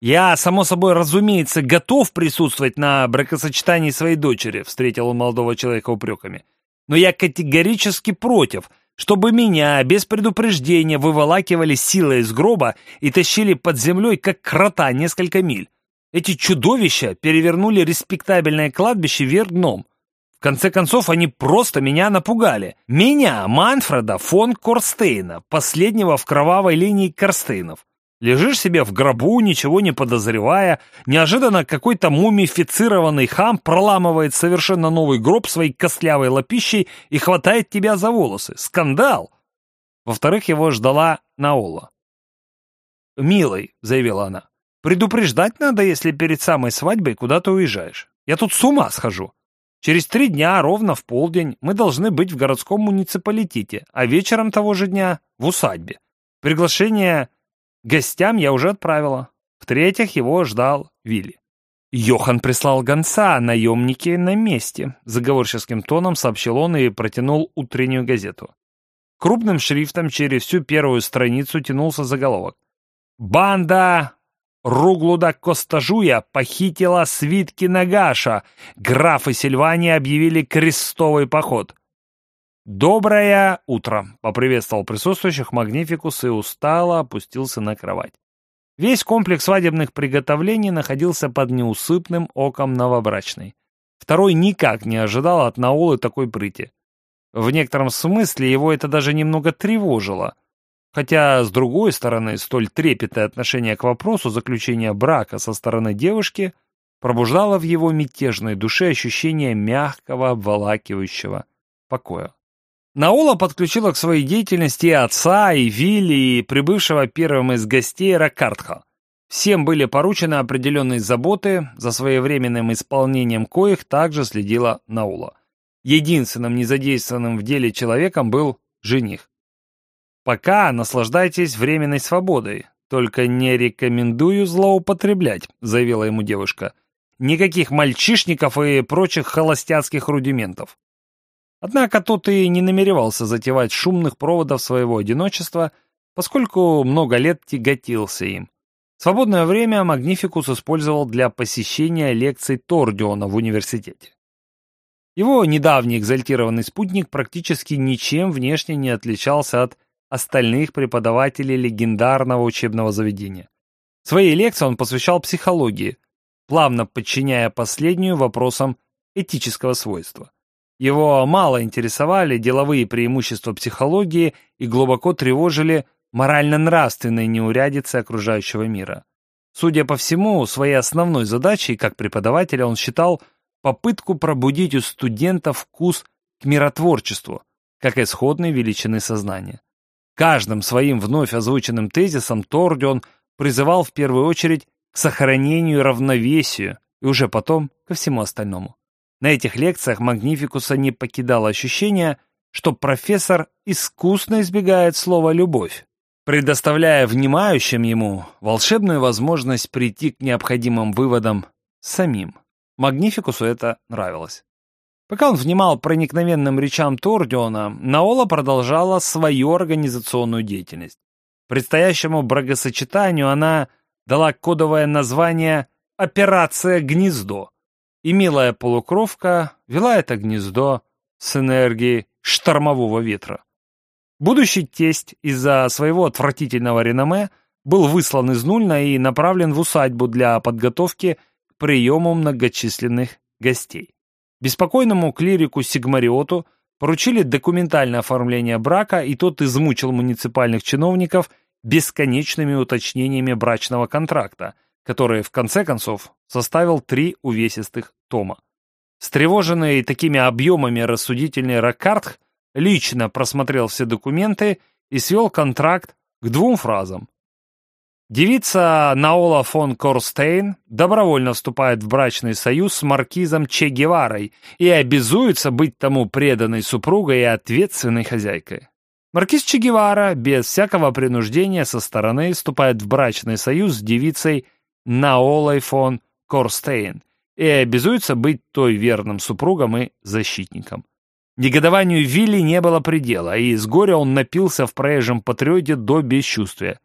«Я, само собой, разумеется, готов присутствовать на бракосочетании своей дочери», встретил он молодого человека упреками. «Но я категорически против, чтобы меня без предупреждения выволакивали силой из гроба и тащили под землей, как крота, несколько миль. Эти чудовища перевернули респектабельное кладбище вверх дном конце концов, они просто меня напугали. Меня, Манфреда фон Корстейна, последнего в кровавой линии Корстейнов. Лежишь себе в гробу, ничего не подозревая, неожиданно какой-то мумифицированный хам проламывает совершенно новый гроб своей костлявой лопищей и хватает тебя за волосы. Скандал! Во-вторых, его ждала Наола. «Милый», — заявила она, — «предупреждать надо, если перед самой свадьбой куда-то уезжаешь. Я тут с ума схожу. Через три дня, ровно в полдень, мы должны быть в городском муниципалитете, а вечером того же дня — в усадьбе. Приглашение гостям я уже отправила. В-третьих, его ждал Вилли. «Йохан прислал гонца, наемники на месте», — заговорческим тоном сообщил он и протянул утреннюю газету. Крупным шрифтом через всю первую страницу тянулся заголовок. «Банда Руглуда Костажуя похитила свитки Нагаша. Графы Сильвания объявили крестовый поход. «Доброе утро!» — поприветствовал присутствующих Магнификус и устало опустился на кровать. Весь комплекс свадебных приготовлений находился под неусыпным оком новобрачной. Второй никак не ожидал от Наулы такой прыти. В некотором смысле его это даже немного тревожило. Хотя, с другой стороны, столь трепетное отношение к вопросу заключения брака со стороны девушки пробуждало в его мятежной душе ощущение мягкого, обволакивающего покоя. Наула подключила к своей деятельности и отца, и Вилли, и прибывшего первым из гостей Ракартха. Всем были поручены определенные заботы, за своевременным исполнением коих также следила Наула. Единственным незадействованным в деле человеком был жених. «Пока наслаждайтесь временной свободой, только не рекомендую злоупотреблять», заявила ему девушка. «Никаких мальчишников и прочих холостяцких рудиментов». Однако тот и не намеревался затевать шумных проводов своего одиночества, поскольку много лет тяготился им. Свободное время Магнификус использовал для посещения лекций Тордиона в университете. Его недавний экзальтированный спутник практически ничем внешне не отличался от остальных преподавателей легендарного учебного заведения. Свои лекции он посвящал психологии, плавно подчиняя последнюю вопросам этического свойства. Его мало интересовали деловые преимущества психологии и глубоко тревожили морально-нравственной неурядицы окружающего мира. Судя по всему, своей основной задачей как преподавателя он считал попытку пробудить у студента вкус к миротворчеству, как исходной величины сознания. Каждым своим вновь озвученным тезисом Тордион призывал в первую очередь к сохранению равновесию, и уже потом ко всему остальному. На этих лекциях Магнификуса не покидало ощущение, что профессор искусно избегает слова «любовь», предоставляя внимающим ему волшебную возможность прийти к необходимым выводам самим. Магнификусу это нравилось. Пока он внимал проникновенным речам Тордиона, Наола продолжала свою организационную деятельность. Предстоящему брагосочетанию она дала кодовое название «Операция Гнездо», и милая полукровка вела это гнездо с энергией штормового ветра. Будущий тесть из-за своего отвратительного реноме был выслан из Нульна и направлен в усадьбу для подготовки к приему многочисленных гостей. Беспокойному клирику Сигмариоту поручили документальное оформление брака, и тот измучил муниципальных чиновников бесконечными уточнениями брачного контракта, который, в конце концов, составил три увесистых тома. Встревоженный такими объемами рассудительный Раккартх лично просмотрел все документы и свел контракт к двум фразам. Девица Наола фон Корстейн добровольно вступает в брачный союз с маркизом Че Геварой и обязуется быть тому преданной супругой и ответственной хозяйкой. Маркиз Че Гевара без всякого принуждения со стороны вступает в брачный союз с девицей Наолой фон Корстейн и обязуется быть той верным супругом и защитником. Негодованию Вилли не было предела, и с горя он напился в проезжем патриоте до бесчувствия.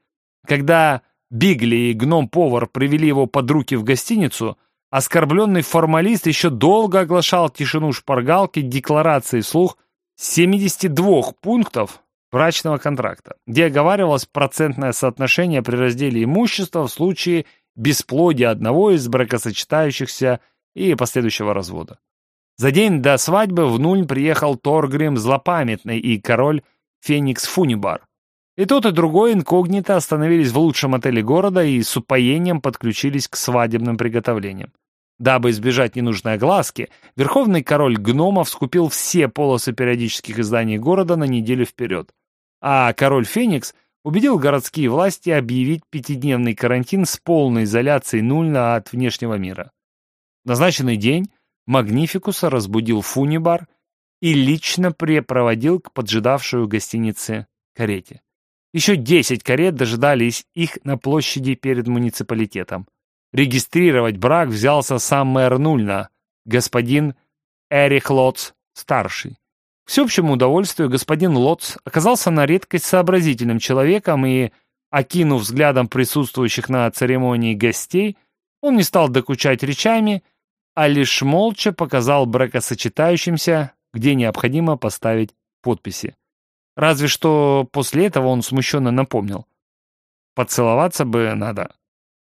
Когда Бигли и гном-повар привели его под руки в гостиницу, оскорбленный формалист еще долго оглашал тишину шпаргалки декларации слух 72 пунктов брачного контракта, где оговаривалось процентное соотношение при разделе имущества в случае бесплодия одного из бракосочетающихся и последующего развода. За день до свадьбы в Нульн приехал Торгрим Злопамятный и король Феникс Фунибар. И тот, и другой инкогнито остановились в лучшем отеле города и с упоением подключились к свадебным приготовлениям. Дабы избежать ненужной огласки, верховный король гномов скупил все полосы периодических изданий города на неделю вперед. А король Феникс убедил городские власти объявить пятидневный карантин с полной изоляцией Нульна от внешнего мира. В назначенный день Магнификуса разбудил Фунибар и лично препроводил к поджидавшей у гостиницы карете. Еще десять карет дожидались их на площади перед муниципалитетом. Регистрировать брак взялся сам мэр Нульна, господин Эрих Лотц, старший. К всеобщему удовольствию господин Лотц оказался на редкость сообразительным человеком и, окинув взглядом присутствующих на церемонии гостей, он не стал докучать речами, а лишь молча показал бракосочетающимся, где необходимо поставить подписи. Разве что после этого он смущенно напомнил. Поцеловаться бы надо.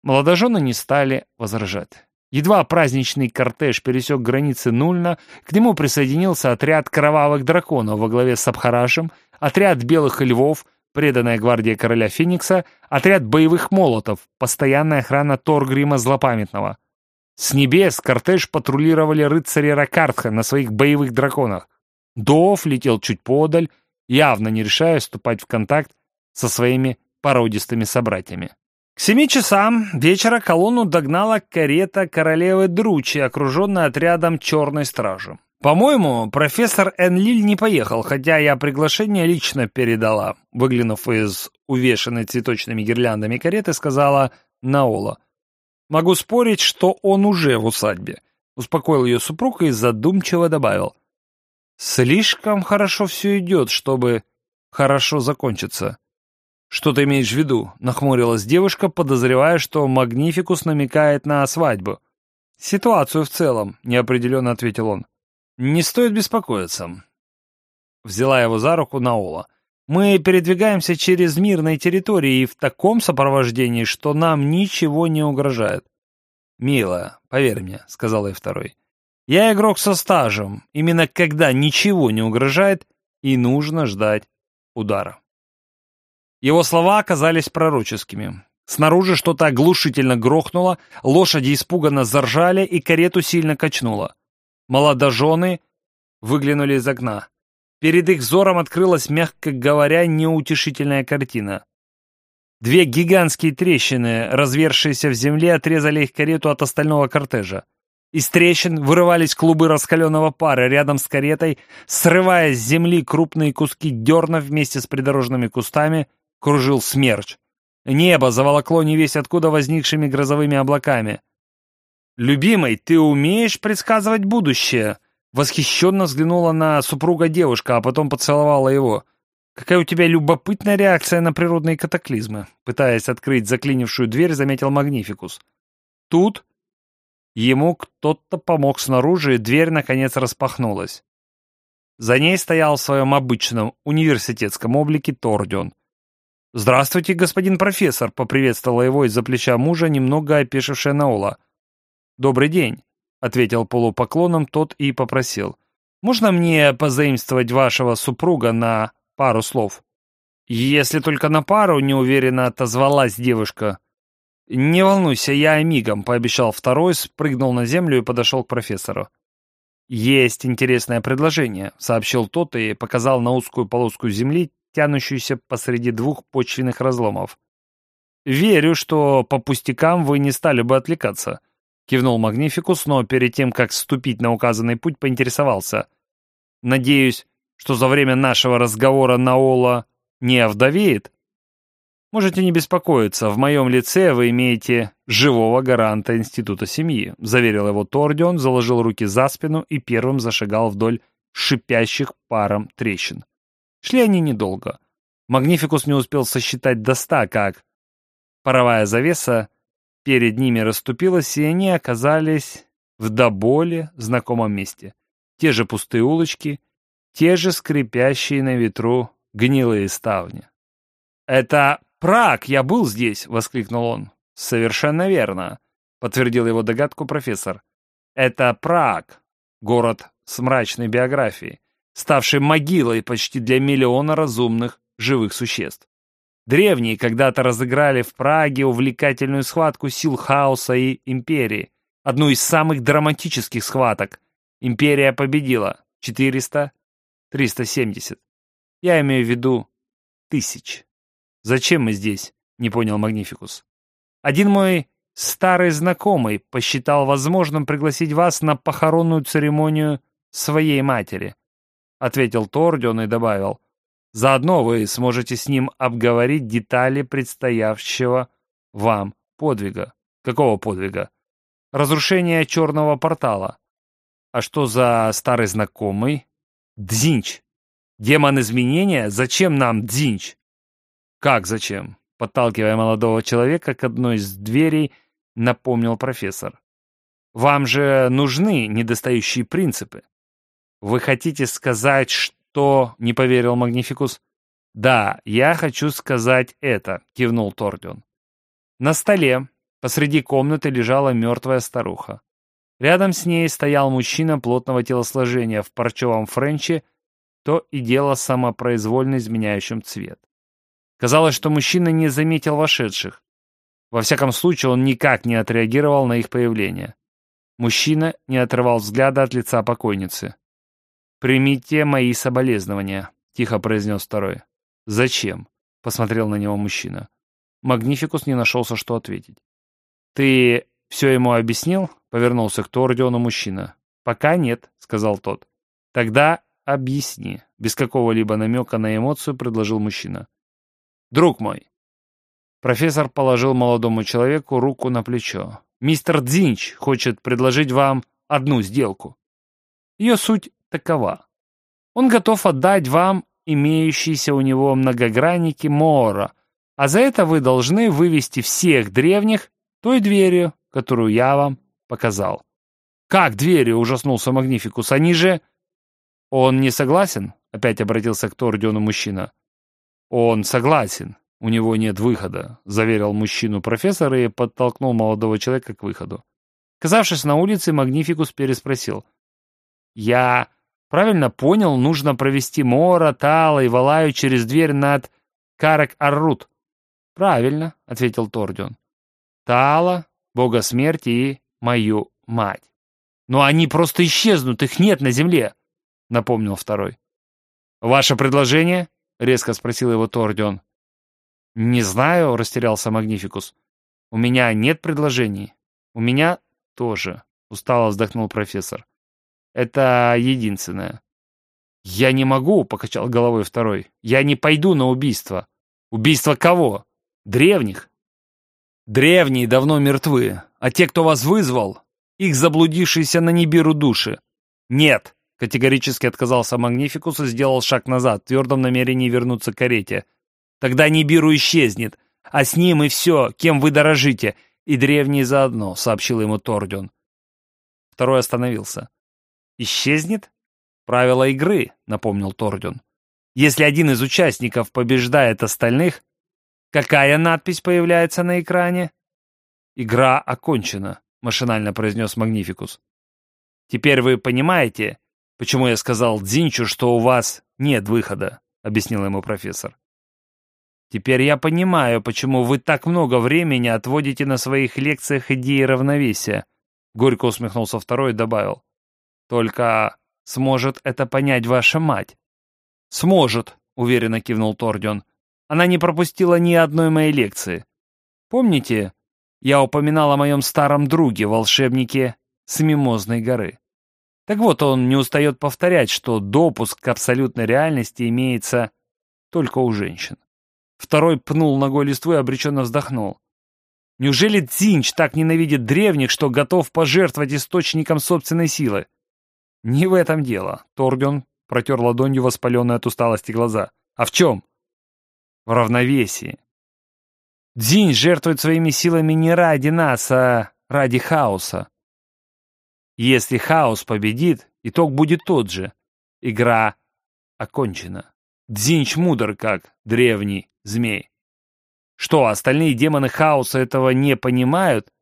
Молодожены не стали возражать. Едва праздничный кортеж пересек границы Нульна, к нему присоединился отряд кровавых драконов во главе с Абхарашем, отряд белых львов, преданная гвардия короля Феникса, отряд боевых молотов, постоянная охрана Торгрима Злопамятного — с небес кортеж патрулировали рыцари Ракартха на своих боевых драконах. Дов летел чуть подаль, явно не решая вступать в контакт со своими породистыми собратьями. К семи часам вечера колонну догнала карета королевы Дручи, окруженная отрядом черной стражи. По-моему, профессор Энлиль не поехал, хотя я приглашение лично передала. Выглянув из увешанной цветочными гирляндами кареты, сказала Наола. Могу спорить, что он уже в усадьбе. Успокоил ее супруг и задумчиво добавил. Слишком хорошо все идет, чтобы хорошо закончиться. «Что ты имеешь в виду?» — нахмурилась девушка, подозревая, что Магнификус намекает на свадьбу. «Ситуацию в целом», — неопределенно ответил он. «Не стоит беспокоиться». Взяла его за руку Наола. «Мы передвигаемся через мирные территории и в таком сопровождении, что нам ничего не угрожает». «Милая, поверь мне», — сказал ей второй. «Я игрок со стажем. Именно когда ничего не угрожает, и нужно ждать удара». Его слова оказались пророческими. Снаружи что-то оглушительно грохнуло, лошади испуганно заржали и карету сильно качнуло. Молодожены выглянули из окна. Перед их взором открылась, мягко говоря, неутешительная картина. Две гигантские трещины, развершиеся в земле, отрезали их карету от остального кортежа. Из трещин вырывались клубы раскаленного пара рядом с каретой, срывая с земли крупные куски дерна вместе с придорожными кустами — кружил смерч. Небо заволокло не весь откуда возникшими грозовыми облаками. «Любимый, ты умеешь предсказывать будущее?» Восхищенно взглянула на супруга девушка, а потом поцеловала его. «Какая у тебя любопытная реакция на природные катаклизмы?» Пытаясь открыть заклинившую дверь, заметил Магнификус. Тут ему кто-то помог снаружи, и дверь, наконец, распахнулась. За ней стоял в своем обычном университетском облике Тордион. «Здравствуйте, господин профессор», — поприветствовала его из-за плеча мужа, немного опешившая Наула. «Добрый день», — ответил полупоклоном тот и попросил. «Можно мне позаимствовать вашего супруга на пару слов?» «Если только на пару», — неуверенно отозвалась девушка. «Не волнуйся, я мигом», — пообещал второй, спрыгнул на землю и подошел к профессору. «Есть интересное предложение», — сообщил тот и показал на узкую полоску земли, тянущуюся посреди двух почвенных разломов. «Верю, что по пустякам вы не стали бы отвлекаться», — кивнул Магнификус, но перед тем, как ступить на указанный путь, поинтересовался. «Надеюсь, что за время нашего разговора Наола не овдовеет?» «Можете не беспокоиться, в моем лице вы имеете живого гаранта Института семьи», заверил его Тордион, заложил руки за спину и первым зашагал вдоль шипящих паром трещин. Шли они недолго. Магнификус не успел сосчитать до ста, как паровая завеса перед ними расступилась, и они оказались в до боли знакомом месте. Те же пустые улочки, те же скрипящие на ветру гнилые ставни. «Это Праг, я был здесь!» — воскликнул он. «Совершенно верно», — подтвердил его догадку профессор. «Это Праг, город с мрачной биографией ставшей могилой почти для миллиона разумных живых существ. Древние когда-то разыграли в Праге увлекательную схватку сил хаоса и империи, одну из самых драматических схваток. Империя победила. 400, 370. Я имею в виду тысяч. Зачем мы здесь? Не понял Магнификус. Один мой старый знакомый посчитал возможным пригласить вас на похоронную церемонию своей матери. — ответил Тордион и добавил. «Заодно вы сможете с ним обговорить детали предстоящего вам подвига». «Какого подвига?» «Разрушение черного портала». «А что за старый знакомый?» «Дзинч». «Демон изменения? Зачем нам Дзинч?» «Как зачем?» Подталкивая молодого человека к одной из дверей, напомнил профессор. «Вам же нужны недостающие принципы. «Вы хотите сказать, что...» — не поверил Магнификус. «Да, я хочу сказать это», — кивнул Тордион. На столе посреди комнаты лежала мертвая старуха. Рядом с ней стоял мужчина плотного телосложения в парчевом френче, то и дело самопроизвольно изменяющим цвет. Казалось, что мужчина не заметил вошедших. Во всяком случае, он никак не отреагировал на их появление. Мужчина не отрывал взгляда от лица покойницы. «Примите мои соболезнования», — тихо произнес второй. «Зачем?» — посмотрел на него мужчина. Магнификус не нашелся, что ответить. «Ты все ему объяснил?» — повернулся к Тордиону мужчина. «Пока нет», — сказал тот. «Тогда объясни», — без какого-либо намека на эмоцию предложил мужчина. «Друг мой». Профессор положил молодому человеку руку на плечо. «Мистер Дзинч хочет предложить вам одну сделку. Ее суть такова. Он готов отдать вам имеющиеся у него многогранники Моора, а за это вы должны вывести всех древних той дверью, которую я вам показал. «Как дверью?» — ужаснулся Магнификус. «Они же...» «Он не согласен?» — опять обратился к Тордиону мужчина. «Он согласен. У него нет выхода», — заверил мужчину профессор и подтолкнул молодого человека к выходу. Казавшись на улице, Магнификус переспросил. «Я правильно понял, нужно провести Мора, Тала и Валаю через дверь над Карак-Аррут?» «Правильно», — ответил Тордион. «Тала, бога смерти и мою мать». «Но они просто исчезнут, их нет на земле», — напомнил второй. «Ваше предложение?» — резко спросил его Тордион. «Не знаю», — растерялся Магнификус. «У меня нет предложений. У меня тоже», — устало вздохнул профессор. «Это единственное». «Я не могу», — покачал головой второй. «Я не пойду на убийство». «Убийство кого?» Древних. Древние давно мертвы, а те, кто вас вызвал, их заблудившиеся на Нибиру души. Нет, категорически отказался Магнификус и сделал шаг назад, в твердом намерении вернуться к карете. Тогда Нибиру исчезнет, а с ним и все, кем вы дорожите, и древние заодно, сообщил ему Тордион. Второй остановился. Исчезнет? Правила игры, напомнил Тордион. Если один из участников побеждает остальных, Какая надпись появляется на экране? Игра окончена, машинально произнес Магнификус. Теперь вы понимаете, почему я сказал Дзинчу, что у вас нет выхода, объяснил ему профессор. Теперь я понимаю, почему вы так много времени отводите на своих лекциях идеи равновесия. Горько усмехнулся второй и добавил. Только сможет это понять ваша мать? Сможет, уверенно кивнул Тордион. Она не пропустила ни одной моей лекции. Помните, я упоминал о моем старом друге, волшебнике с Мимозной горы? Так вот, он не устает повторять, что допуск к абсолютной реальности имеется только у женщин. Второй пнул ногой листву и обреченно вздохнул. Неужели Дзинч так ненавидит древних, что готов пожертвовать источником собственной силы? Не в этом дело. Торгион протер ладонью воспаленные от усталости глаза. А в чем? в равновесии. Дзинь жертвует своими силами не ради нас, а ради хаоса. Если хаос победит, итог будет тот же. Игра окончена. Дзинч мудр, как древний змей. Что, остальные демоны хаоса этого не понимают?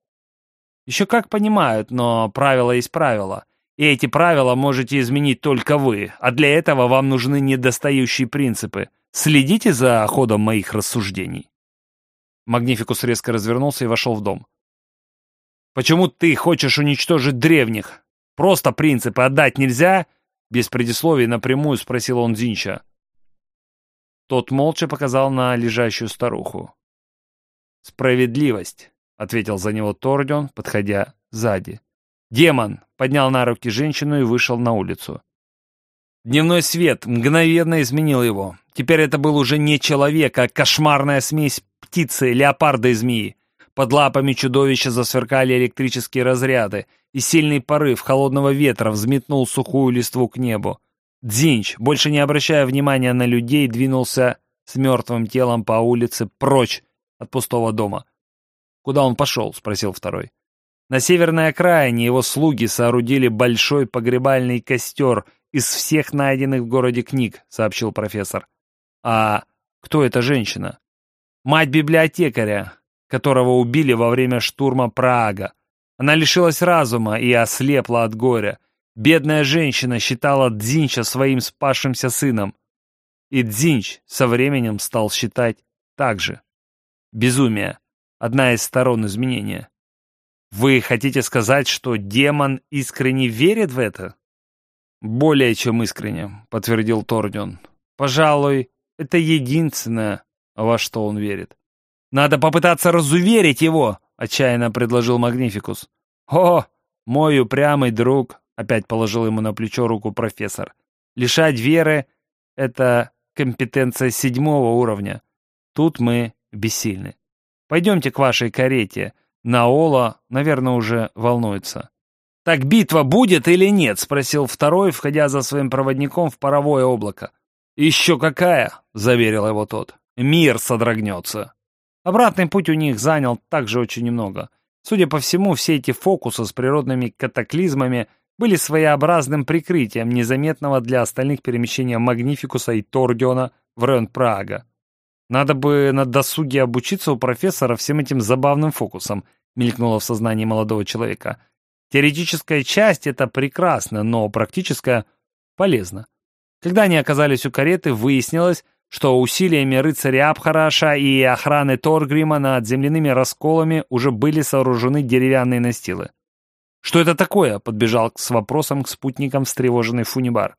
Еще как понимают, но правило есть правило. И эти правила можете изменить только вы, а для этого вам нужны недостающие принципы. Следите за ходом моих рассуждений». Магнификус резко развернулся и вошел в дом. «Почему ты хочешь уничтожить древних? Просто принципы отдать нельзя?» Без предисловий напрямую спросил он Зинча. Тот молча показал на лежащую старуху. «Справедливость», — ответил за него Тордион, подходя сзади. Демон поднял на руки женщину и вышел на улицу. Дневной свет мгновенно изменил его. Теперь это был уже не человек, а кошмарная смесь птицы, леопарда и змеи. Под лапами чудовища засверкали электрические разряды, и сильный порыв холодного ветра взметнул сухую листву к небу. Дзинч, больше не обращая внимания на людей, двинулся с мертвым телом по улице прочь от пустого дома. «Куда он пошел?» — спросил второй. На северной окраине его слуги соорудили большой погребальный костер — из всех найденных в городе книг», — сообщил профессор. «А кто эта женщина?» «Мать библиотекаря, которого убили во время штурма Прага. Она лишилась разума и ослепла от горя. Бедная женщина считала Дзинча своим спасшимся сыном. И Дзинч со временем стал считать так же. Безумие — одна из сторон изменения. Вы хотите сказать, что демон искренне верит в это? «Более чем искренне», — подтвердил Тордион. «Пожалуй, это единственное, во что он верит». «Надо попытаться разуверить его», — отчаянно предложил Магнификус. «О, мой упрямый друг», — опять положил ему на плечо руку профессор. «Лишать веры — это компетенция седьмого уровня. Тут мы бессильны. Пойдемте к вашей карете. Наола, наверное, уже волнуется». «Так битва будет или нет?» — спросил второй, входя за своим проводником в паровое облако. «Еще какая!» — заверил его тот. «Мир содрогнется». Обратный путь у них занял также очень немного. Судя по всему, все эти фокусы с природными катаклизмами были своеобразным прикрытием незаметного для остальных перемещения Магнификуса и Тордиона в район Прага. Надо бы на досуге обучиться у профессора всем этим забавным фокусам, мелькнуло в сознании молодого человека. Теоретическая часть — это прекрасно, но практическая — полезно. Когда они оказались у кареты, выяснилось, что усилиями рыцаря Абхараша и охраны Торгрима над земляными расколами уже были сооружены деревянные настилы. «Что это такое?» — подбежал с вопросом к спутникам встревоженный Фунибар.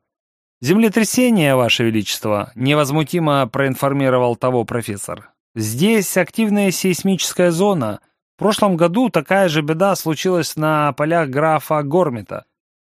«Землетрясение, Ваше Величество», — невозмутимо проинформировал того профессор. «Здесь активная сейсмическая зона. В прошлом году такая же беда случилась на полях графа Гормита.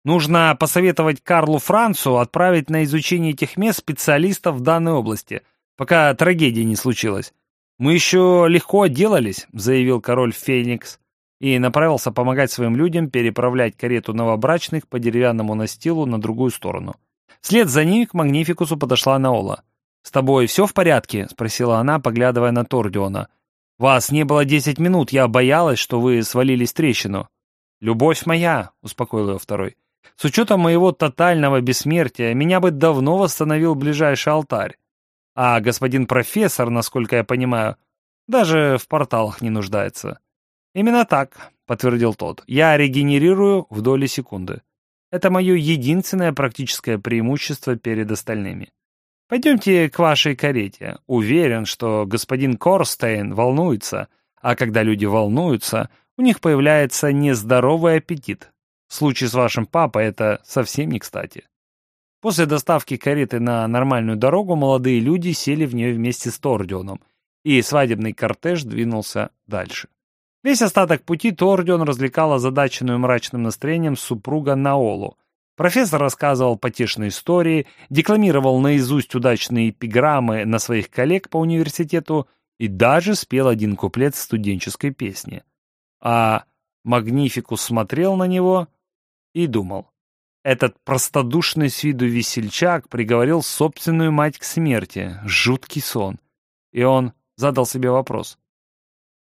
Нужно посоветовать Карлу Францу отправить на изучение этих мест специалистов в данной области, пока трагедия не случилась. «Мы еще легко отделались», — заявил король Феникс, и направился помогать своим людям переправлять карету новобрачных по деревянному настилу на другую сторону. Вслед за ним к Магнификусу подошла Наола. «С тобой все в порядке?» — спросила она, поглядывая на Тордиона. «Вас не было десять минут, я боялась, что вы свалились в трещину». «Любовь моя», — успокоил ее второй. С учетом моего тотального бессмертия, меня бы давно восстановил ближайший алтарь. А господин профессор, насколько я понимаю, даже в порталах не нуждается. Именно так, подтвердил тот. Я регенерирую в доли секунды. Это мое единственное практическое преимущество перед остальными. Пойдемте к вашей карете. Уверен, что господин Корстейн волнуется, а когда люди волнуются, у них появляется нездоровый аппетит, в случае с вашим папой это совсем не кстати. После доставки кареты на нормальную дорогу молодые люди сели в нее вместе с Тордионом, и свадебный кортеж двинулся дальше. Весь остаток пути Тордион развлекал озадаченную мрачным настроением супруга Наолу. Профессор рассказывал потешные истории, декламировал наизусть удачные эпиграммы на своих коллег по университету и даже спел один куплет студенческой песни. А Магнификус смотрел на него и думал. Этот простодушный с виду весельчак приговорил собственную мать к смерти. Жуткий сон. И он задал себе вопрос.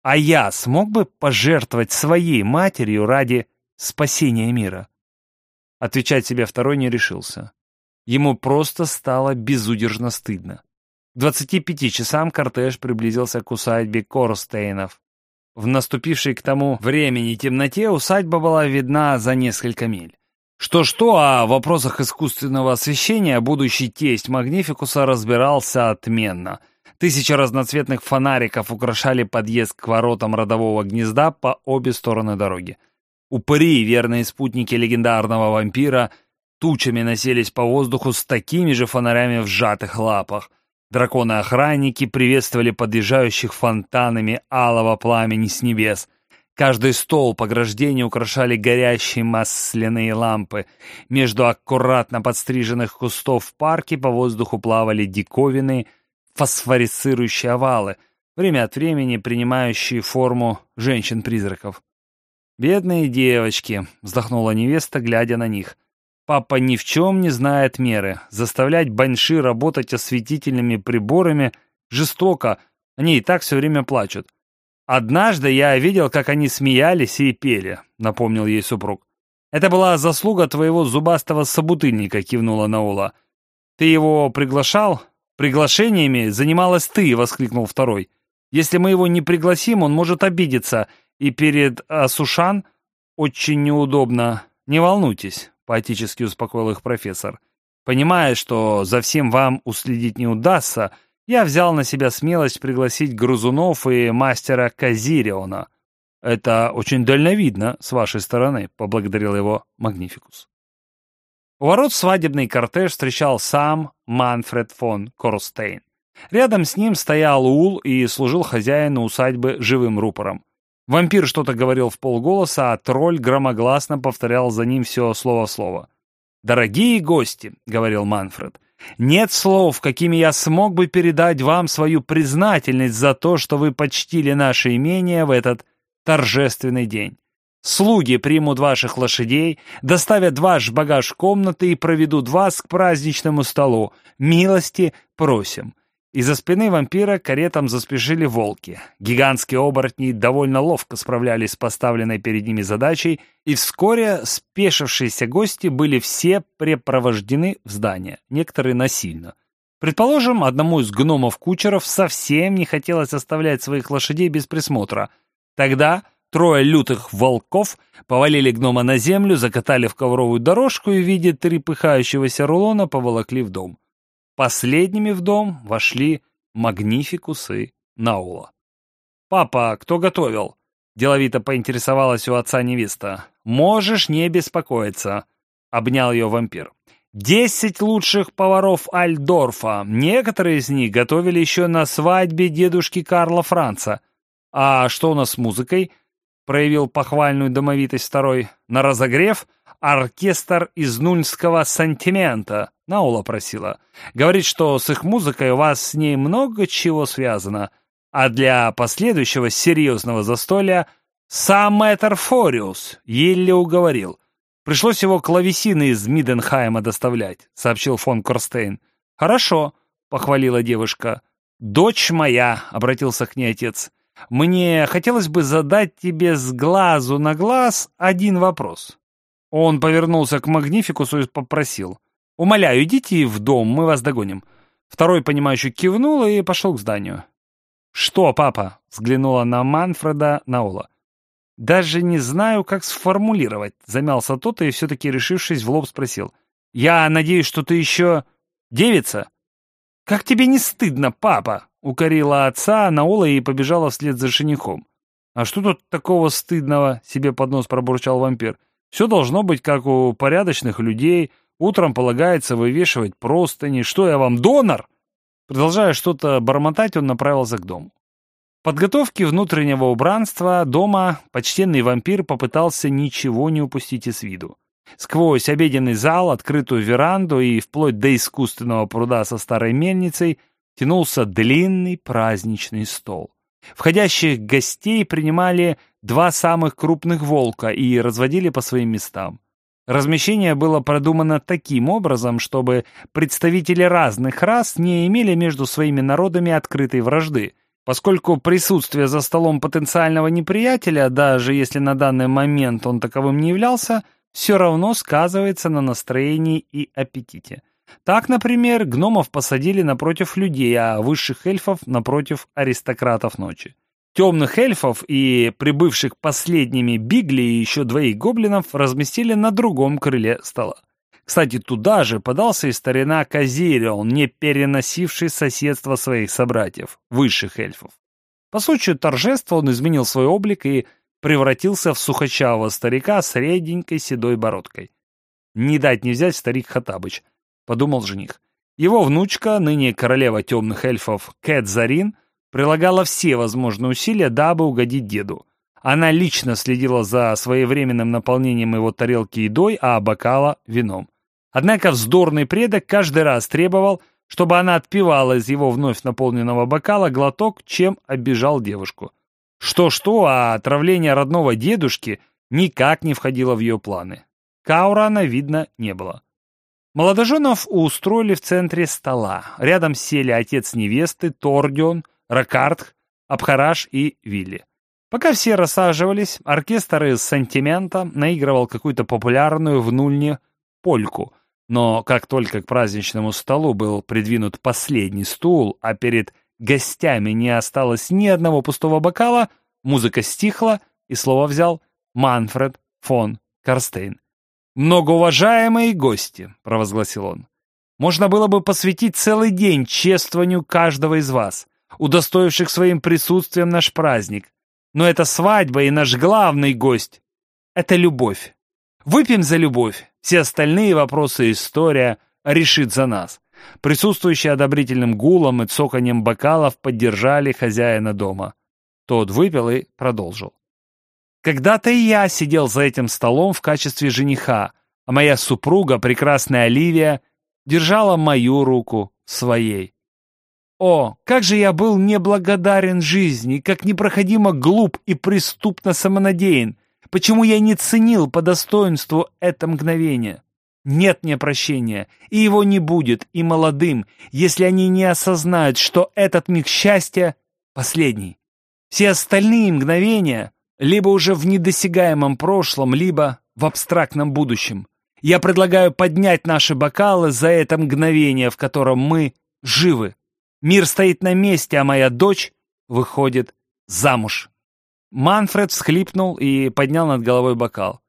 А я смог бы пожертвовать своей матерью ради спасения мира? Отвечать себе второй не решился. Ему просто стало безудержно стыдно. К 25 часам кортеж приблизился к усадьбе Корстейнов. В наступившей к тому времени темноте усадьба была видна за несколько миль. Что-что, а в вопросах искусственного освещения будущий тесть Магнификуса разбирался отменно. Тысячи разноцветных фонариков украшали подъезд к воротам родового гнезда по обе стороны дороги. Упыри, верные спутники легендарного вампира, тучами носились по воздуху с такими же фонарями в сжатых лапах. Драконы-охранники приветствовали подъезжающих фонтанами алого пламени с небес. Каждый стол пограждения украшали горящие масляные лампы. Между аккуратно подстриженных кустов в парке по воздуху плавали диковины, фосфорицирующие овалы, время от времени принимающие форму женщин-призраков. «Бедные девочки», — вздохнула невеста, глядя на них — Папа ни в чем не знает меры. Заставлять баньши работать осветительными приборами жестоко. Они и так все время плачут. «Однажды я видел, как они смеялись и пели», — напомнил ей супруг. «Это была заслуга твоего зубастого собутыльника», — кивнула Наула. «Ты его приглашал?» «Приглашениями занималась ты», — воскликнул второй. «Если мы его не пригласим, он может обидеться, и перед Асушан очень неудобно. Не волнуйтесь» поэтически успокоил их профессор. Понимая, что за всем вам уследить не удастся, я взял на себя смелость пригласить грызунов и мастера Казириона. Это очень дальновидно с вашей стороны, поблагодарил его Магнификус. У ворот свадебный кортеж встречал сам Манфред фон Корстейн. Рядом с ним стоял Ул и служил хозяину усадьбы живым рупором. Вампир что-то говорил в полголоса, а тролль громогласно повторял за ним все слово в слово. «Дорогие гости», — говорил Манфред, — «нет слов, какими я смог бы передать вам свою признательность за то, что вы почтили наше имение в этот торжественный день. Слуги примут ваших лошадей, доставят ваш багаж в комнаты и проведут вас к праздничному столу. Милости просим. Из-за спины вампира каретам заспешили волки. Гигантские оборотни довольно ловко справлялись с поставленной перед ними задачей, и вскоре спешившиеся гости были все препровождены в здание, некоторые насильно. Предположим, одному из гномов-кучеров совсем не хотелось оставлять своих лошадей без присмотра. Тогда Трое лютых волков повалили гнома на землю, закатали в ковровую дорожку и в виде трепыхающегося рулона поволокли в дом. Последними в дом вошли магнификусы Наула. «Папа, кто готовил?» — деловито поинтересовалась у отца невеста. «Можешь не беспокоиться», — обнял ее вампир. «Десять лучших поваров Альдорфа. Некоторые из них готовили еще на свадьбе дедушки Карла Франца. А что у нас с музыкой?» проявил похвальную домовитость второй. На разогрев оркестр из нульского сантимента. Наула просила. Говорит, что с их музыкой у вас с ней много чего связано. А для последующего серьезного застолья сам мэтр Фориус еле уговорил. Пришлось его клавесины из Миденхайма доставлять, сообщил фон Корстейн. Хорошо, похвалила девушка. Дочь моя, обратился к ней отец. Мне хотелось бы задать тебе с глазу на глаз один вопрос». Он повернулся к Магнификусу и попросил. «Умоляю, идите в дом, мы вас догоним». Второй, понимающий, кивнул и пошел к зданию. «Что, папа?» — взглянула на Манфреда Наула. «Даже не знаю, как сформулировать», — замялся тот и, все-таки решившись, в лоб спросил. «Я надеюсь, что ты еще девица?» «Как тебе не стыдно, папа?» Укорила отца Наула и побежала вслед за женихом. «А что тут такого стыдного?» — себе под нос пробурчал вампир. «Все должно быть, как у порядочных людей. Утром полагается вывешивать простыни. Что я вам, донор?» Продолжая что-то бормотать, он направился к дому. В подготовке внутреннего убранства дома почтенный вампир попытался ничего не упустить из виду. Сквозь обеденный зал, открытую веранду и вплоть до искусственного пруда со старой мельницей тянулся длинный праздничный стол. Входящих гостей принимали два самых крупных волка и разводили по своим местам. Размещение было продумано таким образом, чтобы представители разных рас не имели между своими народами открытой вражды, поскольку присутствие за столом потенциального неприятеля, даже если на данный момент он таковым не являлся, все равно сказывается на настроении и аппетите. Так, например, гномов посадили напротив людей, а высших эльфов напротив аристократов ночи. Темных эльфов и прибывших последними Бигли и еще двоих гоблинов разместили на другом крыле стола. Кстати, туда же подался и старина Казирион, не переносивший соседство своих собратьев, высших эльфов. По случаю торжества он изменил свой облик и превратился в сухочавого старика с реденькой седой бородкой. Не дать не взять старик Хатабыч — подумал жених. Его внучка, ныне королева темных эльфов Кэт Зарин, прилагала все возможные усилия, дабы угодить деду. Она лично следила за своевременным наполнением его тарелки едой, а бокала — вином. Однако вздорный предок каждый раз требовал, чтобы она отпивала из его вновь наполненного бокала глоток, чем обижал девушку. Что-что, а отравление родного дедушки никак не входило в ее планы. Каурана, видно, не было. Молодоженов устроили в центре стола. Рядом сели отец невесты, Тордион, Ракардх, Абхараш и Вилли. Пока все рассаживались, оркестр из «Сантимента» наигрывал какую-то популярную в Нульне польку. Но как только к праздничному столу был придвинут последний стул, а перед гостями не осталось ни одного пустого бокала, музыка стихла, и слово взял Манфред фон Карстейн. «Многоуважаемые гости», — провозгласил он, — «можно было бы посвятить целый день чествованию каждого из вас, удостоивших своим присутствием наш праздник. Но это свадьба, и наш главный гость — это любовь. Выпьем за любовь. Все остальные вопросы история решит за нас. Присутствующие одобрительным гулом и цоканьем бокалов поддержали хозяина дома. Тот выпил и продолжил. Когда-то и я сидел за этим столом в качестве жениха, а моя супруга, прекрасная Оливия, держала мою руку своей. О, как же я был неблагодарен жизни, как непроходимо глуп и преступно самонадеян. Почему я не ценил по достоинству это мгновение? Нет мне прощения, и его не будет и молодым, если они не осознают, что этот миг счастья последний. Все остальные мгновения либо уже в недосягаемом прошлом, либо в абстрактном будущем. Я предлагаю поднять наши бокалы за это мгновение, в котором мы живы. Мир стоит на месте, а моя дочь выходит замуж. Манфред всхлипнул и поднял над головой бокал.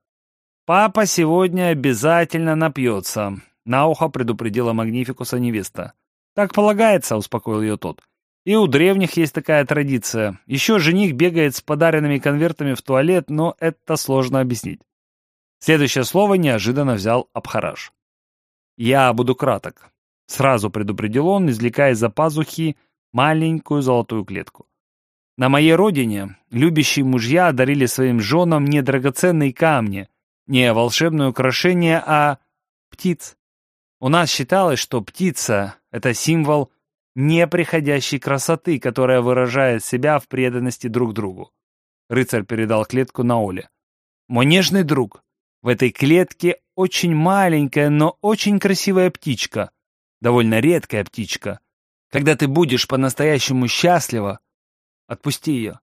«Папа сегодня обязательно напьется», — на ухо предупредила Магнификуса невеста. «Так полагается», — успокоил ее тот. «И у древних есть такая традиция. Еще жених бегает с подаренными конвертами в туалет, но это сложно объяснить». Следующее слово неожиданно взял Абхараш. «Я буду краток. Сразу предупредил он, извлекая из-за пазухи маленькую золотую клетку. На моей родине любящие мужья дарили своим женам не драгоценные камни, не волшебное украшение, а птиц. У нас считалось, что птица — это символ неприходящей красоты, которая выражает себя в преданности друг другу. Рыцарь передал клетку на Оле. «Мой нежный друг, в этой клетке очень маленькая, но очень красивая птичка довольно редкая птичка. Когда ты будешь по-настоящему счастлива, отпусти ее.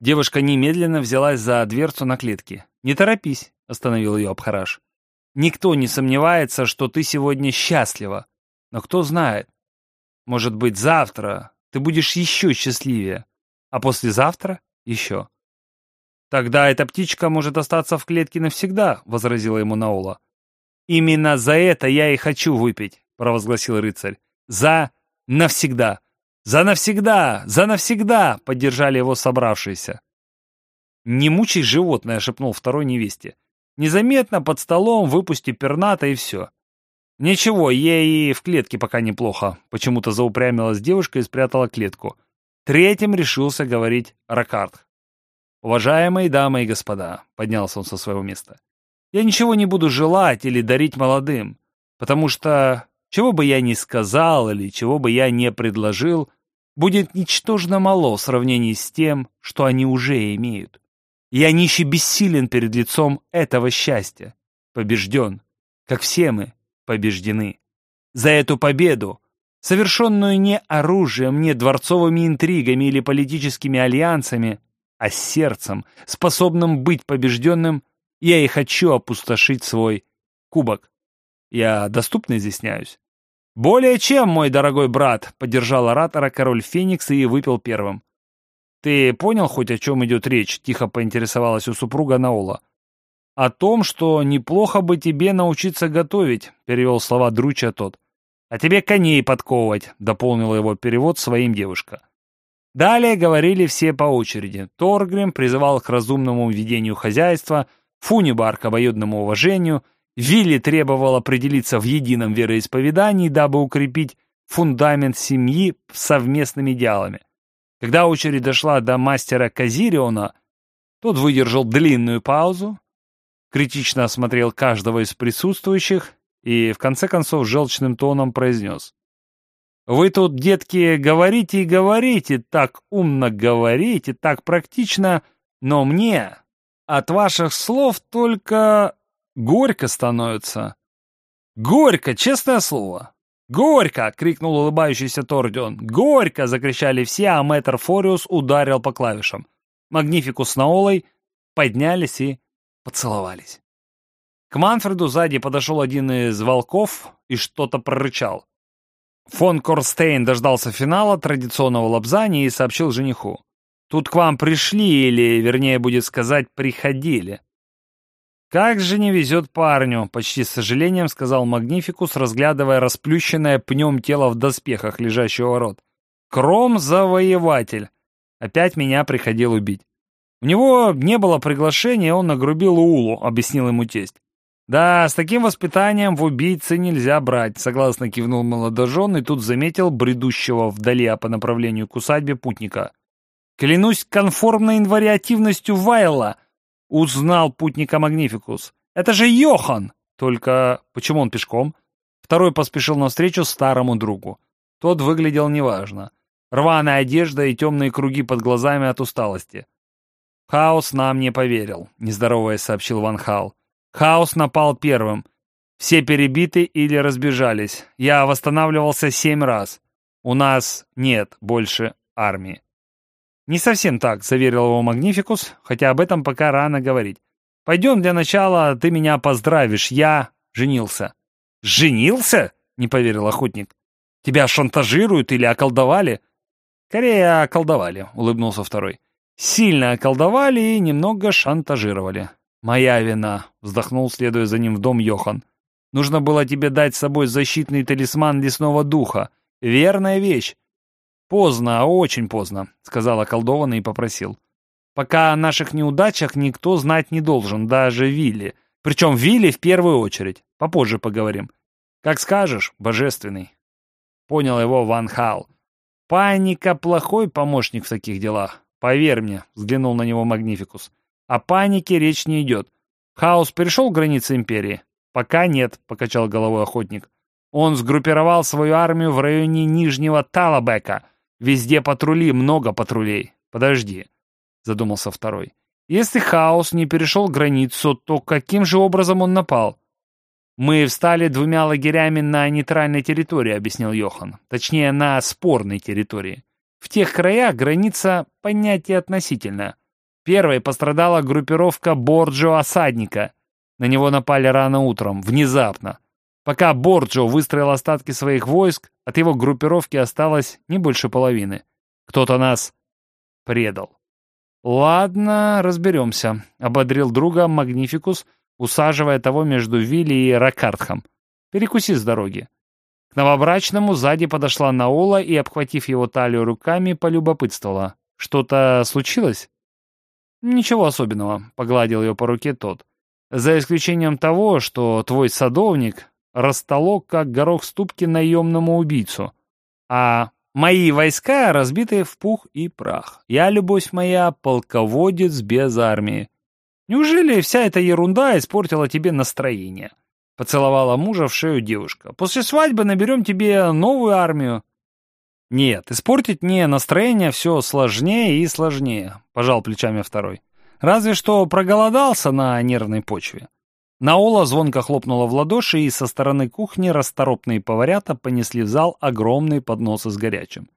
Девушка немедленно взялась за дверцу на клетке. «Не торопись», — остановил ее Абхараш. «Никто не сомневается, что ты сегодня счастлива. Но кто знает, может быть, завтра ты будешь еще счастливее, а послезавтра еще». «Тогда эта птичка может остаться в клетке навсегда», — возразила ему Наула. «Именно за это я и хочу выпить. — провозгласил рыцарь. «За навсегда! За навсегда! За навсегда!» — поддержали его собравшиеся. «Не мучай животное!» — шепнул второй невесте. «Незаметно под столом выпусти перната и все». «Ничего, ей и в клетке пока неплохо», — почему-то заупрямилась девушка и спрятала клетку. Третьим решился говорить Ракард. «Уважаемые дамы и господа», — поднялся он со своего места, — «я ничего не буду желать или дарить молодым, потому что чего бы я ни сказал или чего бы я не предложил, будет ничтожно мало в сравнении с тем, что они уже имеют. Я нищий бессилен перед лицом этого счастья. Побежден, как все мы побеждены. За эту победу, совершенную не оружием, не дворцовыми интригами или политическими альянсами, а сердцем, способным быть побежденным, я и хочу опустошить свой кубок. Я доступно изъясняюсь. «Более чем, мой дорогой брат», — поддержал оратора король Феникс и выпил первым. «Ты понял хоть о чем идет речь?» — тихо поинтересовалась у супруга Наола. «О том, что неплохо бы тебе научиться готовить», — перевел слова Друча тот. «А тебе коней подковывать», — дополнила его перевод своим девушка. Далее говорили все по очереди. Торгрим призывал к разумному ведению хозяйства, Фунибар к обоюдному уважению — Вилли требовал определиться в едином вероисповедании, дабы укрепить фундамент семьи совместными идеалами. Когда очередь дошла до мастера Казириона, тот выдержал длинную паузу, критично осмотрел каждого из присутствующих и, в конце концов, желчным тоном произнес. «Вы тут, детки, говорите и говорите, так умно говорите, так практично, но мне от ваших слов только Горько становится. Горько, честное слово. «Горько!» — крикнул улыбающийся Тордион. «Горько!» — закричали все, а мэтр Фориус ударил по клавишам. Магнификус с Наолой поднялись и поцеловались. К Манфреду сзади подошел один из волков и что-то прорычал. Фон Корстейн дождался финала традиционного лобзания и сообщил жениху. «Тут к вам пришли, или, вернее, будет сказать, приходили. «Как же не везет парню!» — почти с сожалением сказал Магнификус, разглядывая расплющенное пнем тело в доспехах, лежащего рот. «Кром-завоеватель! Опять меня приходил убить. У него не было приглашения, он нагрубил Улу, объяснил ему тесть. «Да, с таким воспитанием в убийцы нельзя брать», — согласно кивнул молодожен и тут заметил бредущего вдали по направлению к усадьбе путника. «Клянусь конформной инвариативностью Вайла!» — узнал путника Магнификус. «Это же Йохан!» Только почему он пешком? Второй поспешил навстречу старому другу. Тот выглядел неважно. Рваная одежда и темные круги под глазами от усталости. «Хаос нам не поверил», — нездороваясь сообщил Ван Хал. Хаос напал первым. Все перебиты или разбежались. Я восстанавливался семь раз. У нас нет больше армии. Не совсем так, заверил его Магнификус, хотя об этом пока рано говорить. Пойдем для начала, ты меня поздравишь, я женился. Женился? Не поверил охотник. Тебя шантажируют или околдовали? Скорее околдовали, улыбнулся второй. Сильно околдовали и немного шантажировали. «Моя вина», — вздохнул, следуя за ним в дом Йохан. «Нужно было тебе дать с собой защитный талисман лесного духа. Верная вещь». «Поздно, очень поздно», — сказал околдованный и попросил. «Пока о наших неудачах никто знать не должен, даже Вилли. Причем Вилли в первую очередь. Попозже поговорим. Как скажешь, божественный». Понял его Ван Хал. «Паника — плохой помощник в таких делах. Поверь мне», — взглянул на него Магнификус. О панике речь не идет. Хаос перешел границы империи? Пока нет, покачал головой охотник. Он сгруппировал свою армию в районе Нижнего Талабека. Везде патрули, много патрулей. Подожди, задумался второй. Если хаос не перешел границу, то каким же образом он напал? Мы встали двумя лагерями на нейтральной территории, объяснил Йохан. Точнее, на спорной территории. В тех краях граница понятие относительное. Первой пострадала группировка Борджо-осадника. На него напали рано утром, внезапно. Пока Борджо выстроил остатки своих войск, от его группировки осталось не больше половины. Кто-то нас предал. «Ладно, разберемся», — ободрил друга Магнификус, усаживая того между Вилли и Ракартхом. «Перекуси с дороги». К новобрачному сзади подошла Наула и, обхватив его талию руками, полюбопытствовала. «Что-то случилось?» «Ничего особенного», — погладил ее по руке тот. «За исключением того, что твой садовник растолок, как горох ступки наемному убийцу, а мои войска разбиты в пух и прах. Я, любовь моя, полководец без армии. Неужели вся эта ерунда испортила тебе настроение?» Поцеловала мужа в шею девушка. «После свадьбы наберем тебе новую армию». «Нет, испортить мне настроение все сложнее и сложнее», — пожал плечами второй. «Разве что проголодался на нервной почве». Наула звонко хлопнула в ладоши, и со стороны кухни расторопные поварята понесли в зал огромные подносы с горячим.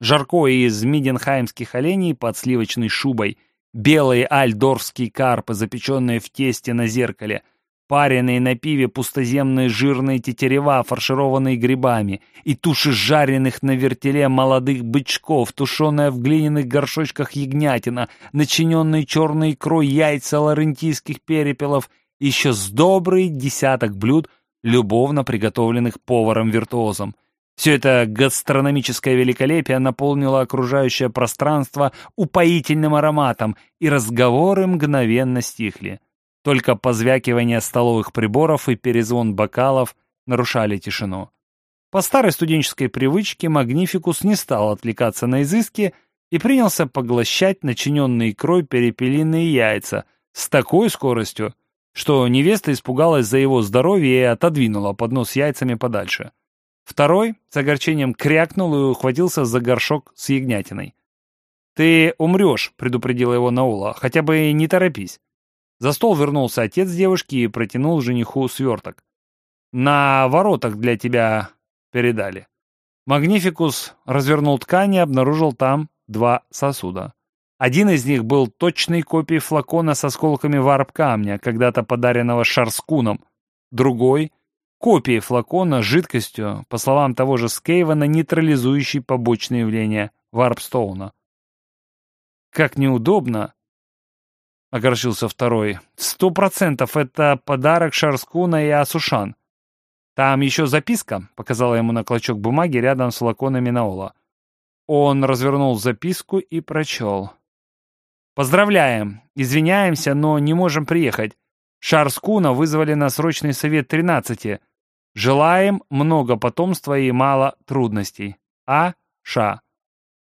Жарко из миденхаймских оленей под сливочной шубой, белые альдорские карпы, запеченные в тесте на зеркале — Пареные на пиве пустоземные жирные тетерева, фаршированные грибами, и туши жареных на вертеле молодых бычков, тушеная в глиняных горшочках ягнятина, начиненные черной икрой яйца ларентийских перепелов, еще с добрый десяток блюд, любовно приготовленных поваром-виртуозом. Все это гастрономическое великолепие наполнило окружающее пространство упоительным ароматом, и разговоры мгновенно стихли. Только позвякивание столовых приборов и перезвон бокалов нарушали тишину. По старой студенческой привычке Магнификус не стал отвлекаться на изыски и принялся поглощать начиненные икрой перепелиные яйца с такой скоростью, что невеста испугалась за его здоровье и отодвинула поднос с яйцами подальше. Второй с огорчением крякнул и ухватился за горшок с ягнятиной. «Ты умрешь», — предупредила его Наула, — «хотя бы не торопись. За стол вернулся отец девушки и протянул жениху сверток. «На воротах для тебя передали». Магнификус развернул ткань и обнаружил там два сосуда. Один из них был точной копией флакона с осколками варп-камня, когда-то подаренного Шарскуном. Другой — копией флакона с жидкостью, по словам того же Скейвана, нейтрализующей побочные явления варпстоуна. Как неудобно, — огорчился второй. «Сто процентов это подарок Шарскуна и Асушан. Там еще записка», — показала ему на клочок бумаги рядом с флаконами Наола. Он развернул записку и прочел. Поздравляем. Извиняемся, но не можем приехать. Шар Скуна вызвали на срочный совет 13. Желаем много потомства и мало трудностей. А. Ша.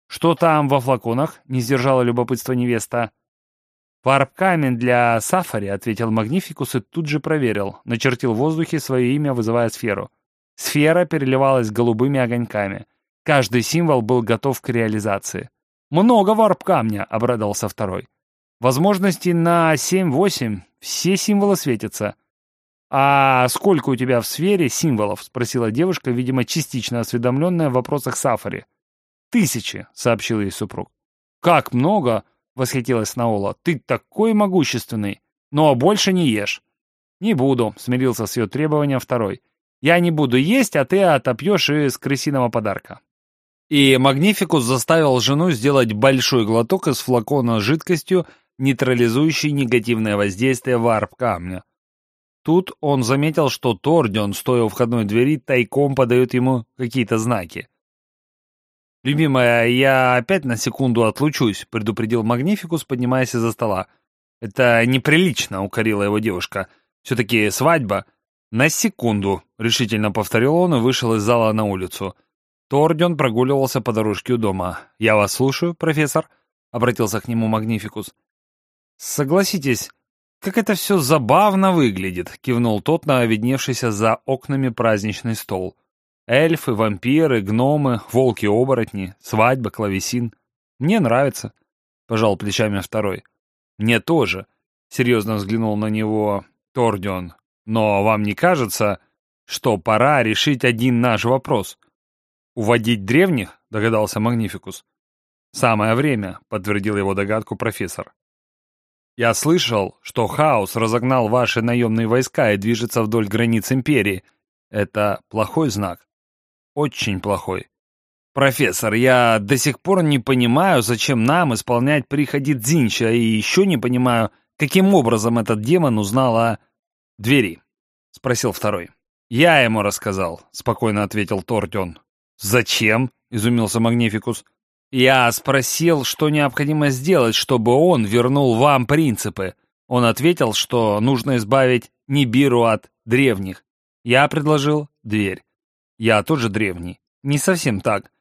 Что там во флаконах? Не сдержала любопытство невеста. «Варп-камень для Сафари», — ответил Магнификус и тут же проверил. Начертил в воздухе свое имя, вызывая сферу. Сфера переливалась голубыми огоньками. Каждый символ был готов к реализации. «Много варп-камня», — обрадовался второй. «Возможности на 7-8. Все символы светятся». «А сколько у тебя в сфере символов?» — спросила девушка, видимо, частично осведомленная в вопросах Сафари. «Тысячи», — сообщил ей супруг. «Как много?» восхитилась Наола. «Ты такой могущественный! Ну а больше не ешь!» «Не буду», — смирился с ее требованием второй. «Я не буду есть, а ты отопьешь из крысиного подарка». И Магнификус заставил жену сделать большой глоток из флакона с жидкостью, нейтрализующей негативное воздействие варп-камня. Тут он заметил, что Тордион, стоя у входной двери, тайком подает ему какие-то знаки. «Любимая, я опять на секунду отлучусь», — предупредил Магнификус, поднимаясь из-за стола. «Это неприлично», — укорила его девушка. «Все-таки свадьба». «На секунду», — решительно повторил он и вышел из зала на улицу. Тордион прогуливался по дорожке у дома. «Я вас слушаю, профессор», — обратился к нему Магнификус. «Согласитесь, как это все забавно выглядит», — кивнул тот на видневшийся за окнами праздничный стол. Эльфы, вампиры, гномы, волки-оборотни, свадьба, клавесин. Мне нравится, — пожал плечами второй. Мне тоже, — серьезно взглянул на него Тордион. Но вам не кажется, что пора решить один наш вопрос? Уводить древних, — догадался Магнификус. «Самое время», — подтвердил его догадку профессор. «Я слышал, что хаос разогнал ваши наемные войска и движется вдоль границ Империи. Это плохой знак?» очень плохой. «Профессор, я до сих пор не понимаю, зачем нам исполнять приходи Дзинча, и еще не понимаю, каким образом этот демон узнал о... двери?» — спросил второй. «Я ему рассказал», — спокойно ответил Тортион. «Зачем?» — изумился Магнификус. «Я спросил, что необходимо сделать, чтобы он вернул вам принципы. Он ответил, что нужно избавить Нибиру от древних. Я предложил дверь. Я тоже древний. Не совсем так.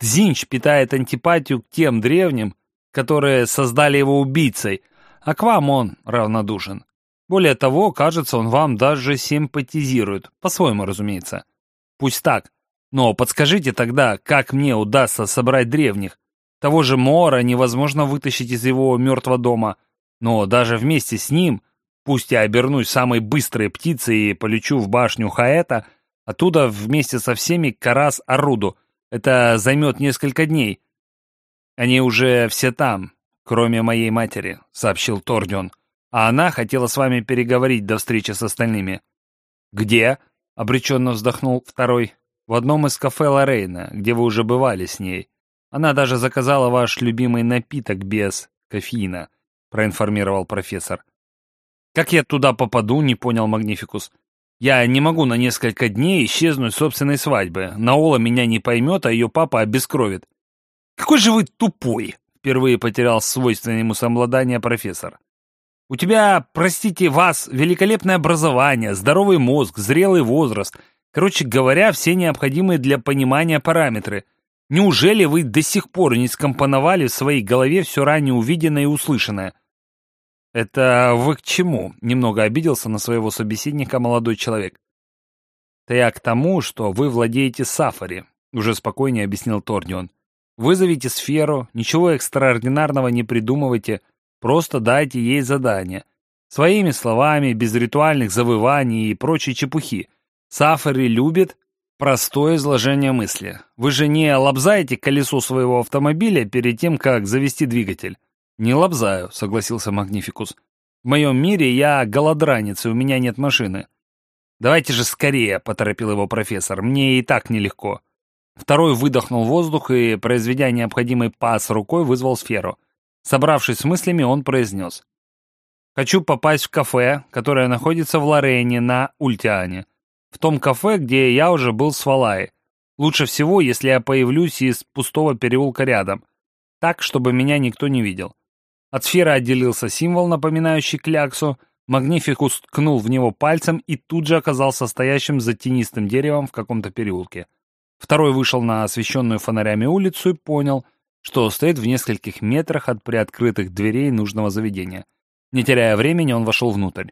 Дзинч питает антипатию к тем древним, которые создали его убийцей, а к вам он равнодушен. Более того, кажется, он вам даже симпатизирует, по-своему, разумеется. Пусть так. Но подскажите тогда, как мне удастся собрать древних? Того же Мора невозможно вытащить из его мертвого дома, но даже вместе с ним, пусть я обернусь самой быстрой птицей и полечу в башню Хаэта — Оттуда вместе со всеми Карас Аруду. Это займет несколько дней. Они уже все там, кроме моей матери», — сообщил Тордион. «А она хотела с вами переговорить до встречи с остальными». «Где?» — обреченно вздохнул второй. «В одном из кафе Лорейна, где вы уже бывали с ней. Она даже заказала ваш любимый напиток без кофеина», — проинформировал профессор. «Как я туда попаду?» — не понял Магнификус. Я не могу на несколько дней исчезнуть собственной свадьбы. Наола меня не поймет, а ее папа обескровит. Какой же вы тупой! Впервые потерял свойственное ему самообладание профессор. У тебя, простите вас, великолепное образование, здоровый мозг, зрелый возраст. Короче говоря, все необходимые для понимания параметры. Неужели вы до сих пор не скомпоновали в своей голове все ранее увиденное и услышанное? «Это вы к чему?» — немного обиделся на своего собеседника молодой человек. «Да я к тому, что вы владеете Сафари», — уже спокойнее объяснил Торнион. «Вызовите сферу, ничего экстраординарного не придумывайте, просто дайте ей задание. Своими словами, без ритуальных завываний и прочей чепухи. Сафари любит простое изложение мысли. Вы же не лобзаете колесо своего автомобиля перед тем, как завести двигатель. «Не лобзаю», — согласился Магнификус. «В моем мире я голодранец, и у меня нет машины». «Давайте же скорее», — поторопил его профессор, — «мне и так нелегко». Второй выдохнул воздух и, произведя необходимый пас рукой, вызвал сферу. Собравшись с мыслями, он произнес. «Хочу попасть в кафе, которое находится в Лорене на Ультиане. В том кафе, где я уже был с Валай. Лучше всего, если я появлюсь из пустого переулка рядом. Так, чтобы меня никто не видел. От сферы отделился символ, напоминающий кляксу. Магнификус ткнул в него пальцем и тут же оказался стоящим за тенистым деревом в каком-то переулке. Второй вышел на освещенную фонарями улицу и понял, что стоит в нескольких метрах от приоткрытых дверей нужного заведения. Не теряя времени, он вошел внутрь.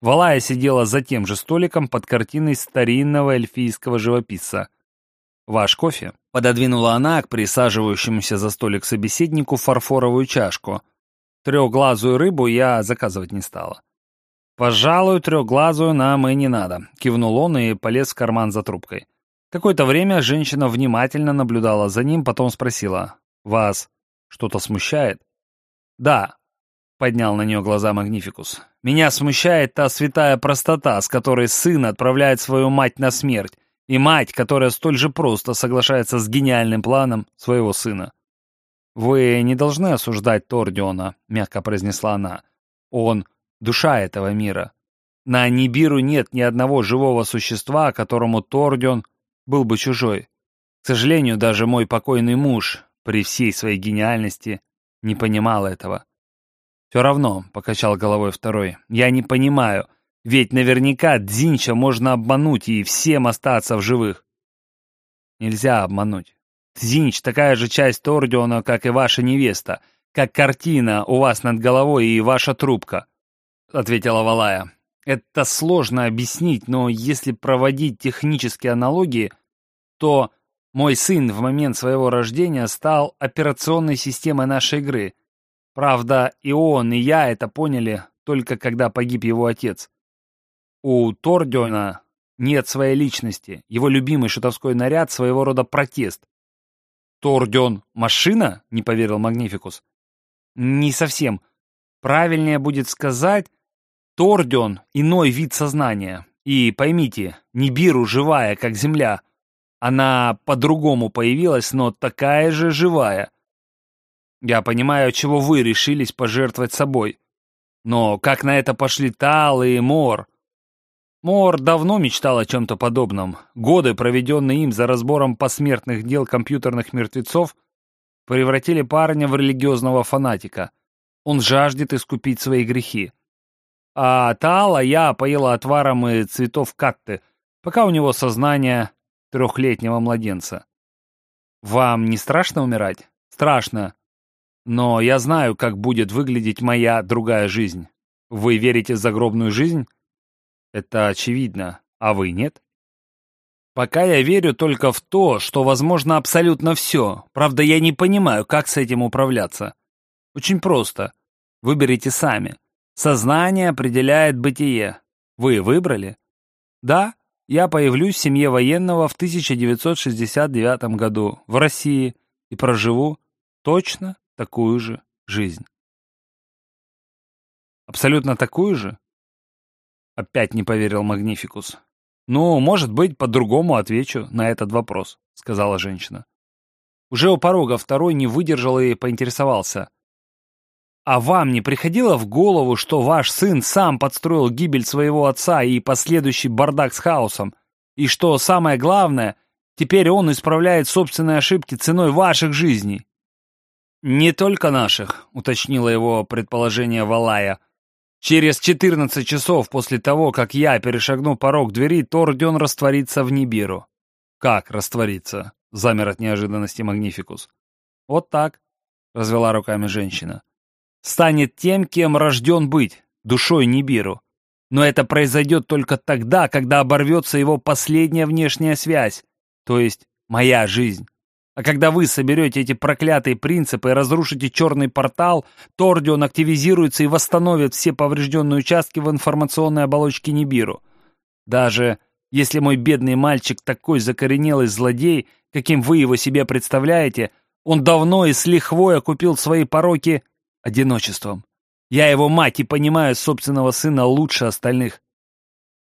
Валая сидела за тем же столиком под картиной старинного эльфийского живописца. «Ваш кофе?» — пододвинула она к присаживающемуся за столик собеседнику фарфоровую чашку. Трехглазую рыбу я заказывать не стала. «Пожалуй, трехглазую нам и не надо», — кивнул он и полез в карман за трубкой. Какое-то время женщина внимательно наблюдала за ним, потом спросила, «Вас что-то смущает?» «Да», — поднял на нее глаза Магнификус. «Меня смущает та святая простота, с которой сын отправляет свою мать на смерть, и мать, которая столь же просто соглашается с гениальным планом своего сына». «Вы не должны осуждать Тордиона», — мягко произнесла она. «Он — душа этого мира. На Нибиру нет ни одного живого существа, которому Тордион был бы чужой. К сожалению, даже мой покойный муж, при всей своей гениальности, не понимал этого. «Все равно», — покачал головой второй, — «я не понимаю, ведь наверняка Дзинча можно обмануть и всем остаться в живых». «Нельзя обмануть. Дзинч такая же часть Тордиона, как и ваша невеста, как картина у вас над головой и ваша трубка», — ответила Валая. «Это сложно объяснить, но если проводить технические аналогии, то мой сын в момент своего рождения стал операционной системой нашей игры. Правда, и он, и я это поняли только когда погиб его отец. У Тордиона нет своей личности. Его любимый шутовской наряд — своего рода протест. «Тордион — машина?» — не поверил Магнификус. «Не совсем. Правильнее будет сказать, Тордион — иной вид сознания. И поймите, Нибиру живая, как Земля — она по-другому появилась, но такая же живая. Я понимаю, чего вы решились пожертвовать собой. Но как на это пошли Тал и Мор? Мор давно мечтал о чем-то подобном. Годы, проведенные им за разбором посмертных дел компьютерных мертвецов, превратили парня в религиозного фанатика. Он жаждет искупить свои грехи. А Таала я поела отваром и цветов катты, пока у него сознание трехлетнего младенца. Вам не страшно умирать? Страшно. Но я знаю, как будет выглядеть моя другая жизнь. Вы верите в загробную жизнь? Это очевидно. А вы нет? Пока я верю только в то, что возможно абсолютно все. Правда, я не понимаю, как с этим управляться. Очень просто. Выберите сами. Сознание определяет бытие. Вы выбрали? Да, я появлюсь в семье военного в 1969 году в России и проживу точно такую же жизнь. Абсолютно такую же? Опять не поверил Магнификус. «Ну, может быть, по-другому отвечу на этот вопрос», — сказала женщина. Уже у порога второй не выдержал и поинтересовался. А вам не приходило в голову, что ваш сын сам подстроил гибель своего отца и последующий бардак с хаосом? И что самое главное, теперь он исправляет собственные ошибки ценой ваших жизней? «Не только наших», — уточнило его предположение Валая. «Через 14 часов после того, как я перешагну порог двери, Тордион растворится в Нибиру». «Как раствориться?» — замер от неожиданности Магнификус. «Вот так», — развела руками женщина станет тем, кем рожден быть, душой Нибиру. Но это произойдет только тогда, когда оборвется его последняя внешняя связь, то есть моя жизнь. А когда вы соберете эти проклятые принципы и разрушите черный портал, Тордион активизируется и восстановит все поврежденные участки в информационной оболочке Нибиру. Даже если мой бедный мальчик такой закоренелый злодей, каким вы его себе представляете, он давно и с лихвой окупил свои пороки одиночеством. Я его мать и понимаю собственного сына лучше остальных.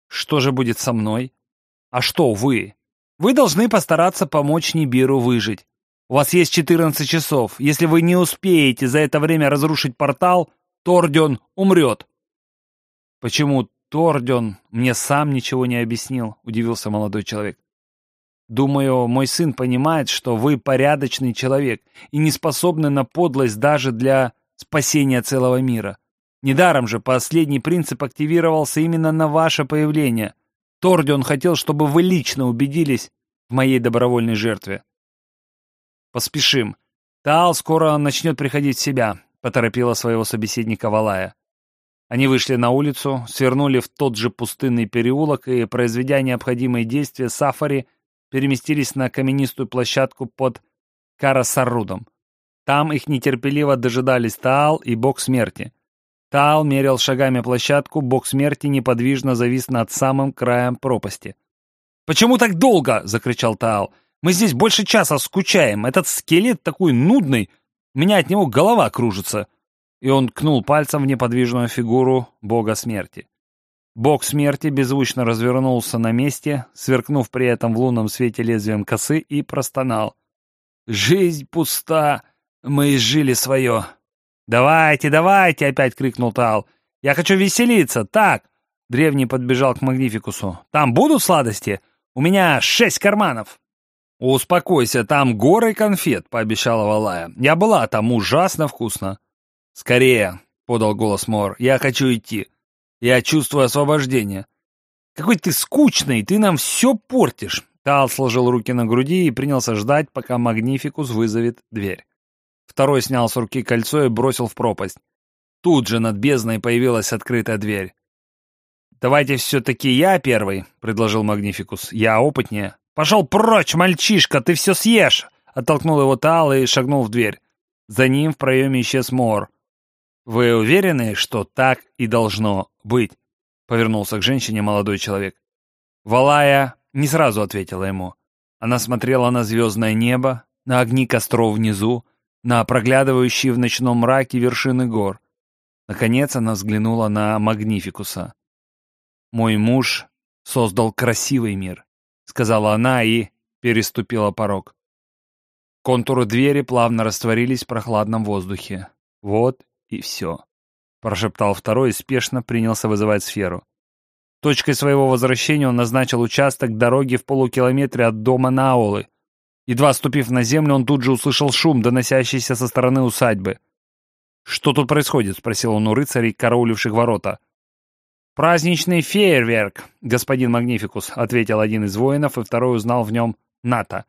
Что же будет со мной? А что вы? Вы должны постараться помочь Нибиру выжить. У вас есть 14 часов. Если вы не успеете за это время разрушить портал, Тордион умрет. Почему Тордион мне сам ничего не объяснил, удивился молодой человек. Думаю, мой сын понимает, что вы порядочный человек и не способны на подлость даже для спасения целого мира. Недаром же последний принцип активировался именно на ваше появление. Тордион хотел, чтобы вы лично убедились в моей добровольной жертве. Поспешим. Таал скоро начнет приходить в себя, поторопила своего собеседника Валая. Они вышли на улицу, свернули в тот же пустынный переулок и, произведя необходимые действия, Сафари переместились на каменистую площадку под Карасарудом. Там их нетерпеливо дожидались Таал и Бог Смерти. Таал мерил шагами площадку, Бог Смерти неподвижно завис над самым краем пропасти. «Почему так долго?» — закричал Таал. «Мы здесь больше часа скучаем. Этот скелет такой нудный. У меня от него голова кружится». И он ткнул пальцем в неподвижную фигуру Бога Смерти. Бог Смерти беззвучно развернулся на месте, сверкнув при этом в лунном свете лезвием косы, и простонал. «Жизнь пуста, мы изжили свое». «Давайте, давайте!» — опять крикнул Тал. «Я хочу веселиться! Так!» Древний подбежал к Магнификусу. «Там будут сладости? У меня шесть карманов!» «Успокойся, там горы конфет», — пообещала Валая. «Я была там, ужасно вкусно». «Скорее!» — подал голос Мор. «Я хочу идти. Я чувствую освобождение». «Какой ты скучный, ты нам все портишь!» Тал сложил руки на груди и принялся ждать, пока Магнификус вызовет дверь. Второй снял с руки кольцо и бросил в пропасть. Тут же над бездной появилась открытая дверь. «Давайте все-таки я первый», — предложил Магнификус. «Я опытнее». «Пошел прочь, мальчишка, ты все съешь!» Оттолкнул его Тал и шагнул в дверь. За ним в проеме исчез Мор. «Вы уверены, что так и должно быть?» — повернулся к женщине молодой человек. Валая не сразу ответила ему. Она смотрела на звездное небо, на огни костров внизу, на проглядывающие в ночном мраке вершины гор. Наконец она взглянула на Магнификуса. «Мой муж создал красивый мир», — сказала она и переступила порог. Контуры двери плавно растворились в прохладном воздухе. «Вот и все», — прошептал второй и спешно принялся вызывать сферу. Точкой своего возвращения он назначил участок дороги в полукилометре от дома Наолы, Едва ступив на землю, он тут же услышал шум, доносящийся со стороны усадьбы. «Что тут происходит?» — спросил он у рыцарей, карауливших ворота. «Праздничный фейерверк, господин Магнификус», — ответил один из воинов, и второй узнал в нем Ната.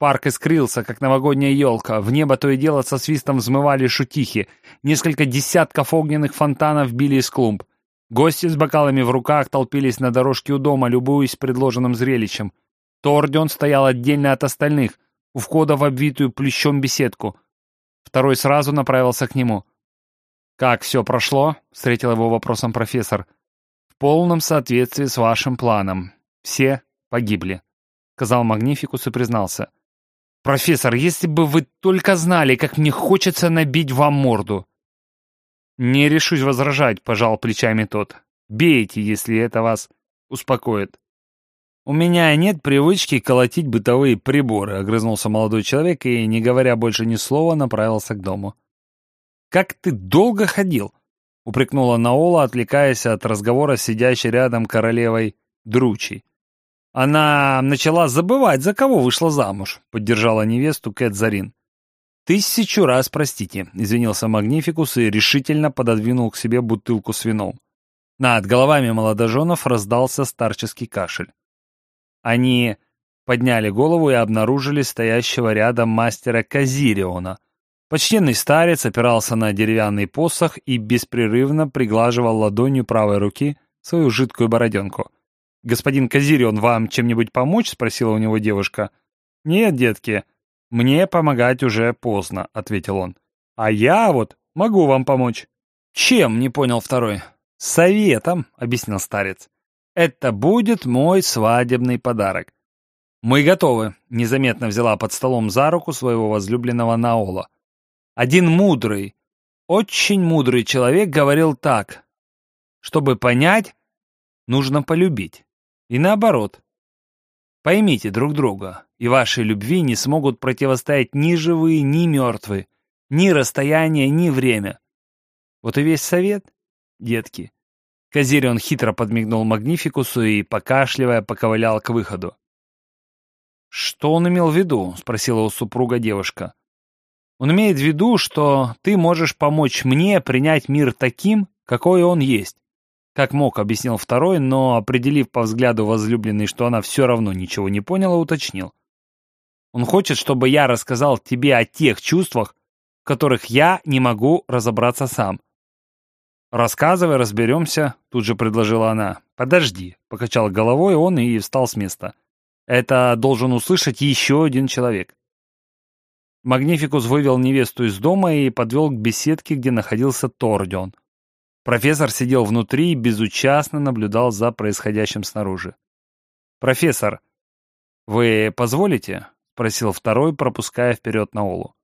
Парк искрился, как новогодняя елка. В небо то и дело со свистом взмывали шутихи. Несколько десятков огненных фонтанов били из клумб. Гости с бокалами в руках толпились на дорожке у дома, любуясь предложенным зрелищем. Тордион стоял отдельно от остальных, у входа в обвитую плющом беседку. Второй сразу направился к нему. «Как все прошло?» — встретил его вопросом профессор. «В полном соответствии с вашим планом. Все погибли», — сказал Магнификус и признался. «Профессор, если бы вы только знали, как мне хочется набить вам морду!» «Не решусь возражать», — пожал плечами тот. «Бейте, если это вас успокоит». «У меня нет привычки колотить бытовые приборы», — огрызнулся молодой человек и, не говоря больше ни слова, направился к дому. «Как ты долго ходил?» — упрекнула Наола, отвлекаясь от разговора с сидящей рядом королевой Дручи. «Она начала забывать, за кого вышла замуж», — поддержала невесту Кэт Зарин. «Тысячу раз простите», — извинился Магнификус и решительно пододвинул к себе бутылку с вином. Над головами молодоженов раздался старческий кашель. Они подняли голову и обнаружили стоящего рядом мастера Казириона. Почтенный старец опирался на деревянный посох и беспрерывно приглаживал ладонью правой руки свою жидкую бороденку. «Господин Казирион, вам чем-нибудь помочь?» — спросила у него девушка. «Нет, детки, мне помогать уже поздно», — ответил он. «А я вот могу вам помочь». «Чем?» — не понял второй. «Советом», — объяснил старец. Это будет мой свадебный подарок. Мы готовы, незаметно взяла под столом за руку своего возлюбленного Наола. Один мудрый, очень мудрый человек говорил так. Чтобы понять, нужно полюбить. И наоборот. Поймите друг друга, и вашей любви не смогут противостоять ни живые, ни мертвые, ни расстояние, ни время. Вот и весь совет, детки. Казирион хитро подмигнул Магнификусу и, покашливая, поковылял к выходу. «Что он имел в виду?» — спросила у супруга девушка. Он имеет в виду, что ты можешь помочь мне принять мир таким, какой он есть. Как мог, объяснил второй, но, определив по взгляду возлюбленной, что она все равно ничего не поняла, уточнил. Он хочет, чтобы я рассказал тебе о тех чувствах, в которых я не могу разобраться сам. «Рассказывай, разберемся», — тут же предложила она. «Подожди», — покачал головой он и встал с места. «Это должен услышать еще один человек». Магнификус вывел невесту из дома и подвел к беседке, где находился Тордион. Профессор сидел внутри и безучастно наблюдал за происходящим снаружи. «Профессор, вы позволите?» — просил второй, пропуская вперед Наолу.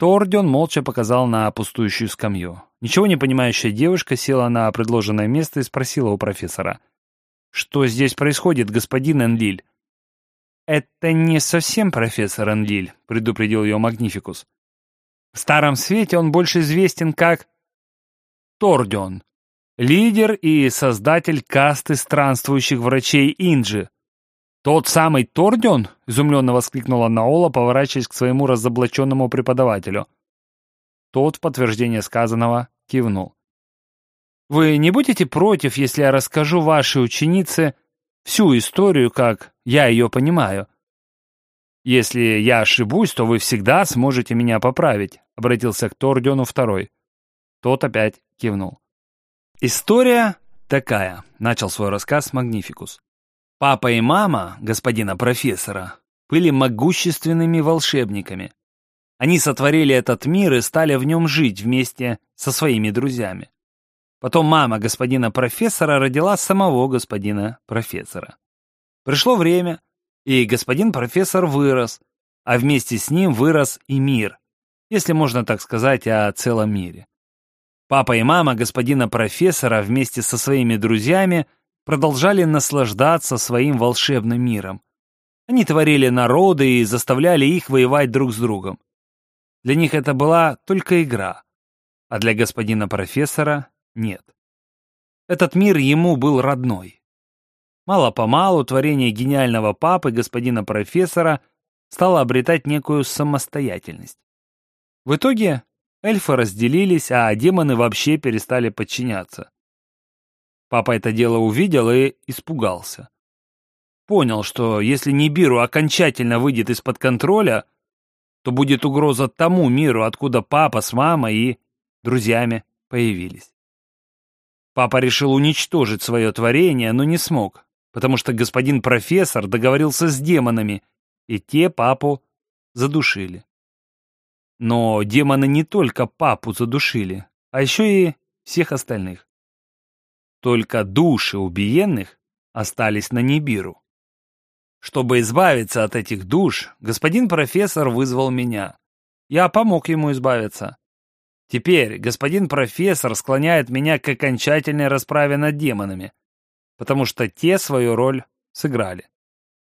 Тордион молча показал на пустующую скамью. Ничего не понимающая девушка села на предложенное место и спросила у профессора. «Что здесь происходит, господин Энлиль?» «Это не совсем профессор Энлиль», — предупредил ее Магнификус. «В Старом Свете он больше известен как Тордион, лидер и создатель касты странствующих врачей Инджи». «Тот самый Тордион?» — изумленно воскликнула Наола, поворачиваясь к своему разоблаченному преподавателю. Тот в подтверждение сказанного кивнул. «Вы не будете против, если я расскажу вашей ученице всю историю, как я ее понимаю. Если я ошибусь, то вы всегда сможете меня поправить», — обратился к Тордиону второй. Тот опять кивнул. «История такая», — начал свой рассказ Магнификус. «Папа и мама господина профессора были могущественными волшебниками. Они сотворили этот мир и стали в нем жить вместе со своими друзьями. Потом мама господина профессора родила самого господина профессора. Пришло время, и господин профессор вырос, а вместе с ним вырос и мир, если можно так сказать о целом мире. Папа и мама господина профессора вместе со своими друзьями продолжали наслаждаться своим волшебным миром. Они творили народы и заставляли их воевать друг с другом. Для них это была только игра, а для господина профессора нет. Этот мир ему был родной. Мало-помалу творение гениального папы, господина профессора, стало обретать некую самостоятельность. В итоге эльфы разделились, а демоны вообще перестали подчиняться. Папа это дело увидел и испугался. Понял, что если Нибиру окончательно выйдет из-под контроля, то будет угроза тому миру, откуда папа с мамой и друзьями появились. Папа решил уничтожить свое творение, но не смог, потому что господин профессор договорился с демонами, и те папу задушили. Но демоны не только папу задушили, а еще и всех остальных. Только души убиенных остались на Нибиру. Чтобы избавиться от этих душ, господин профессор вызвал меня. Я помог ему избавиться. Теперь господин профессор склоняет меня к окончательной расправе над демонами, потому что те свою роль сыграли.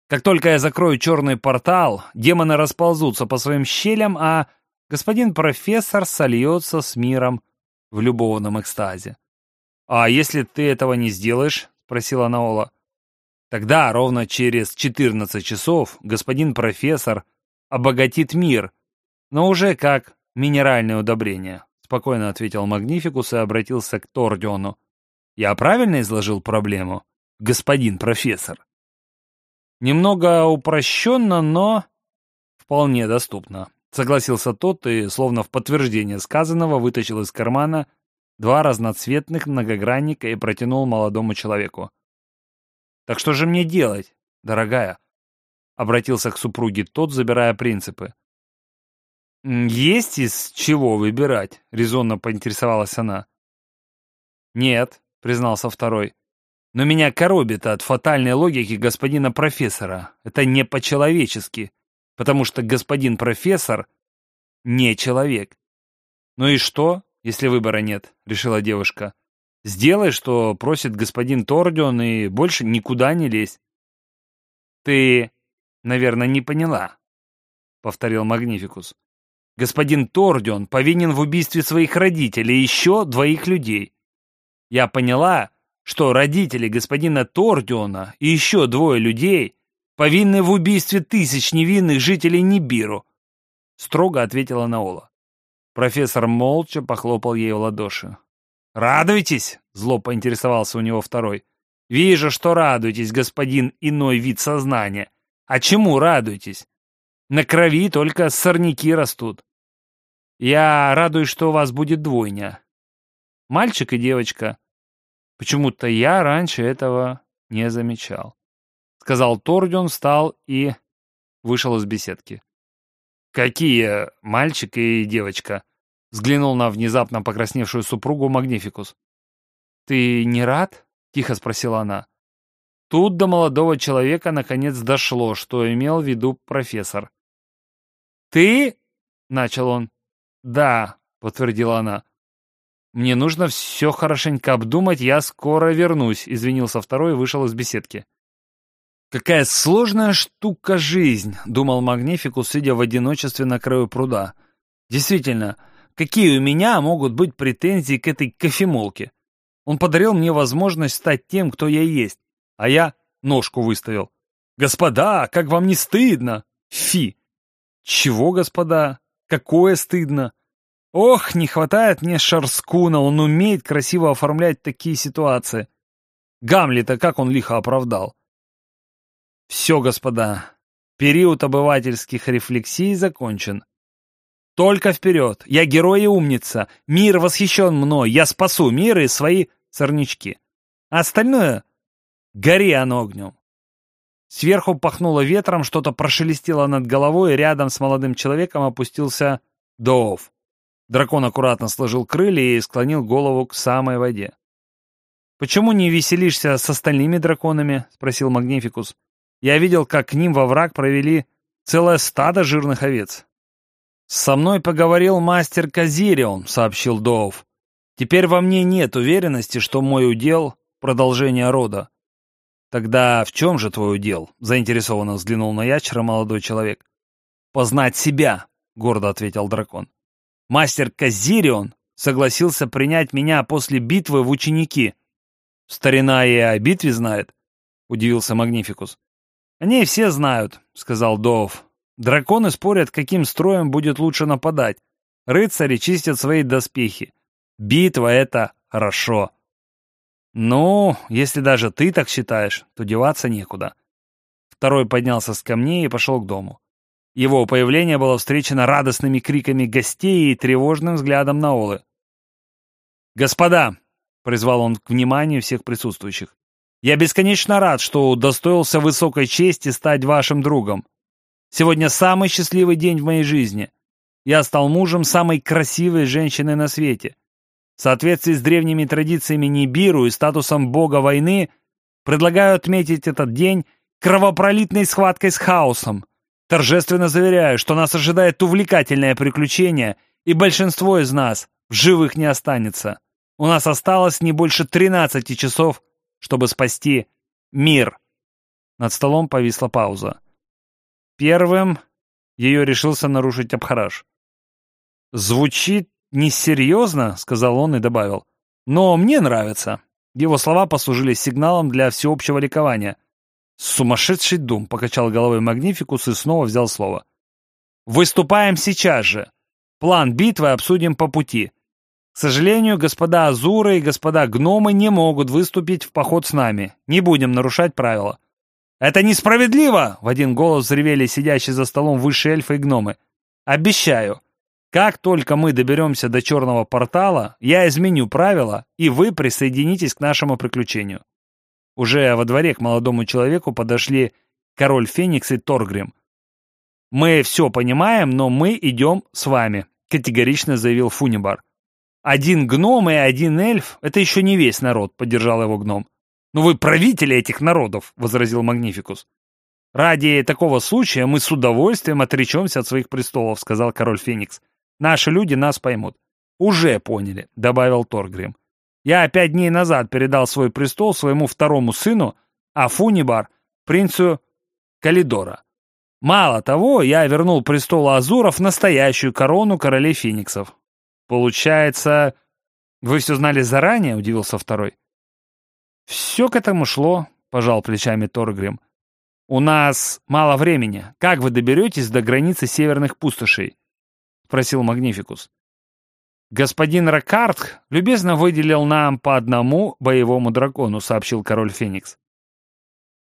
Как только я закрою черный портал, демоны расползутся по своим щелям, а господин профессор сольется с миром в любовном экстазе. «А если ты этого не сделаешь?» — спросила Наола. «Тогда, ровно через 14 часов, господин профессор обогатит мир, но уже как минеральное удобрение спокойно ответил Магнификус и обратился к Тордиону. Я правильно изложил проблему, господин профессор? Немного упрощенно, но вполне доступно. Согласился тот и, словно в подтверждение сказанного, вытащил из кармана два разноцветных многогранника и протянул молодому человеку. «Так что же мне делать, дорогая?» Обратился к супруге тот, забирая принципы. «Есть из чего выбирать?» — резонно поинтересовалась она. «Нет», — признался второй. «Но меня коробит от фатальной логики господина профессора. Это не по-человечески, потому что господин профессор не человек». «Ну и что, если выбора нет?» — решила девушка. «Сделай, что просит господин Тордион, и больше никуда не лезь». «Ты, наверное, не поняла», — повторил Магнификус. Господин Тордион повинен в убийстве своих родителей и еще двоих людей. Я поняла, что родители господина Тордиона и еще двое людей повинны в убийстве тысяч невинных жителей Нибиру, строго ответила Наола. Профессор молча похлопал ей в ладоши. «Радуйтесь?» — зло поинтересовался у него второй. «Вижу, что радуетесь, господин иной вид сознания. А чему радуетесь? На крови только сорняки растут. Я радуюсь, что у вас будет двойня. Мальчик и девочка. Почему-то я раньше этого не замечал. Сказал Тордион, встал и вышел из беседки. «Какие мальчик и девочка?» Взглянул на внезапно покрасневшую супругу Магнификус. «Ты не рад?» — тихо спросила она. Тут до молодого человека наконец дошло, что имел в виду профессор. «Ты?» — начал он. «Да», — подтвердила она. «Мне нужно все хорошенько обдумать, я скоро вернусь», — извинился второй и вышел из беседки. «Какая сложная штука жизнь», — думал Магнификус, сидя в одиночестве на краю пруда. «Действительно, какие у меня могут быть претензии к этой кофемолке? Он подарил мне возможность стать тем, кто я есть, а я ножку выставил. Господа, как вам не стыдно? Фи! Чего, господа? Какое стыдно? Ох, не хватает мне Шарскуна, он умеет красиво оформлять такие ситуации. Гамлета как он лихо оправдал. Все, господа, период обывательских рефлексий закончен. Только вперед! Я герой и умница! Мир восхищен мной! Я спасу мир и свои сорнячки! остальное — гори оно огнем! Сверху пахнуло ветром, что-то прошелестело над головой, и рядом с молодым человеком опустился Доов. Дракон аккуратно сложил крылья и склонил голову к самой воде. «Почему не веселишься с остальными драконами?» — спросил Магнификус. «Я видел, как к ним во враг провели целое стадо жирных овец». «Со мной поговорил мастер Казирион», — сообщил Доов. «Теперь во мне нет уверенности, что мой удел — продолжение рода». «Тогда в чем же твой удел?» — заинтересованно взглянул на ячера молодой человек. «Познать себя», — гордо ответил дракон. Мастер Казирион согласился принять меня после битвы в ученики. Старина и о битве знает, — удивился Магнификус. Они все знают, — сказал Доов. Драконы спорят, каким строем будет лучше нападать. Рыцари чистят свои доспехи. Битва — это хорошо. Ну, если даже ты так считаешь, то деваться некуда. Второй поднялся с камней и пошел к дому. Его появление было встречено радостными криками гостей и тревожным взглядом на Олы. «Господа!» — призвал он к вниманию всех присутствующих. «Я бесконечно рад, что удостоился высокой чести стать вашим другом. Сегодня самый счастливый день в моей жизни. Я стал мужем самой красивой женщины на свете. В соответствии с древними традициями Нибиру и статусом бога войны предлагаю отметить этот день кровопролитной схваткой с хаосом, Торжественно заверяю, что нас ожидает увлекательное приключение, и большинство из нас в живых не останется. У нас осталось не больше 13 часов, чтобы спасти мир. Над столом повисла пауза. Первым ее решился нарушить Абхараш. «Звучит несерьезно», — сказал он и добавил. «Но мне нравится». Его слова послужили сигналом для всеобщего ликования. «Сумасшедший дом!» — покачал головой Магнификус и снова взял слово. «Выступаем сейчас же! План битвы обсудим по пути. К сожалению, господа Азуры и господа Гномы не могут выступить в поход с нами. Не будем нарушать правила». «Это несправедливо!» — в один голос взревели сидящие за столом высшие эльфы и гномы. «Обещаю, как только мы доберемся до черного портала, я изменю правила, и вы присоединитесь к нашему приключению». Уже во дворе к молодому человеку подошли король Феникс и Торгрим. «Мы все понимаем, но мы идем с вами», — категорично заявил Фунибар. «Один гном и один эльф — это еще не весь народ», — поддержал его гном. «Но вы правители этих народов», — возразил Магнификус. «Ради такого случая мы с удовольствием отречемся от своих престолов», — сказал король Феникс. «Наши люди нас поймут». «Уже поняли», — добавил Торгрим. Я пять дней назад передал свой престол своему второму сыну, а Фунибар — принцу Калидора. Мало того, я вернул престолу Азуров настоящую корону королей Фениксов. Получается, вы все знали заранее, удивился второй. Все к этому шло, пожал плечами Торгрим. У нас мало времени. Как вы доберетесь до границы северных пустошей? Спросил Магнификус. «Господин Ракарт любезно выделил нам по одному боевому дракону», — сообщил король Феникс.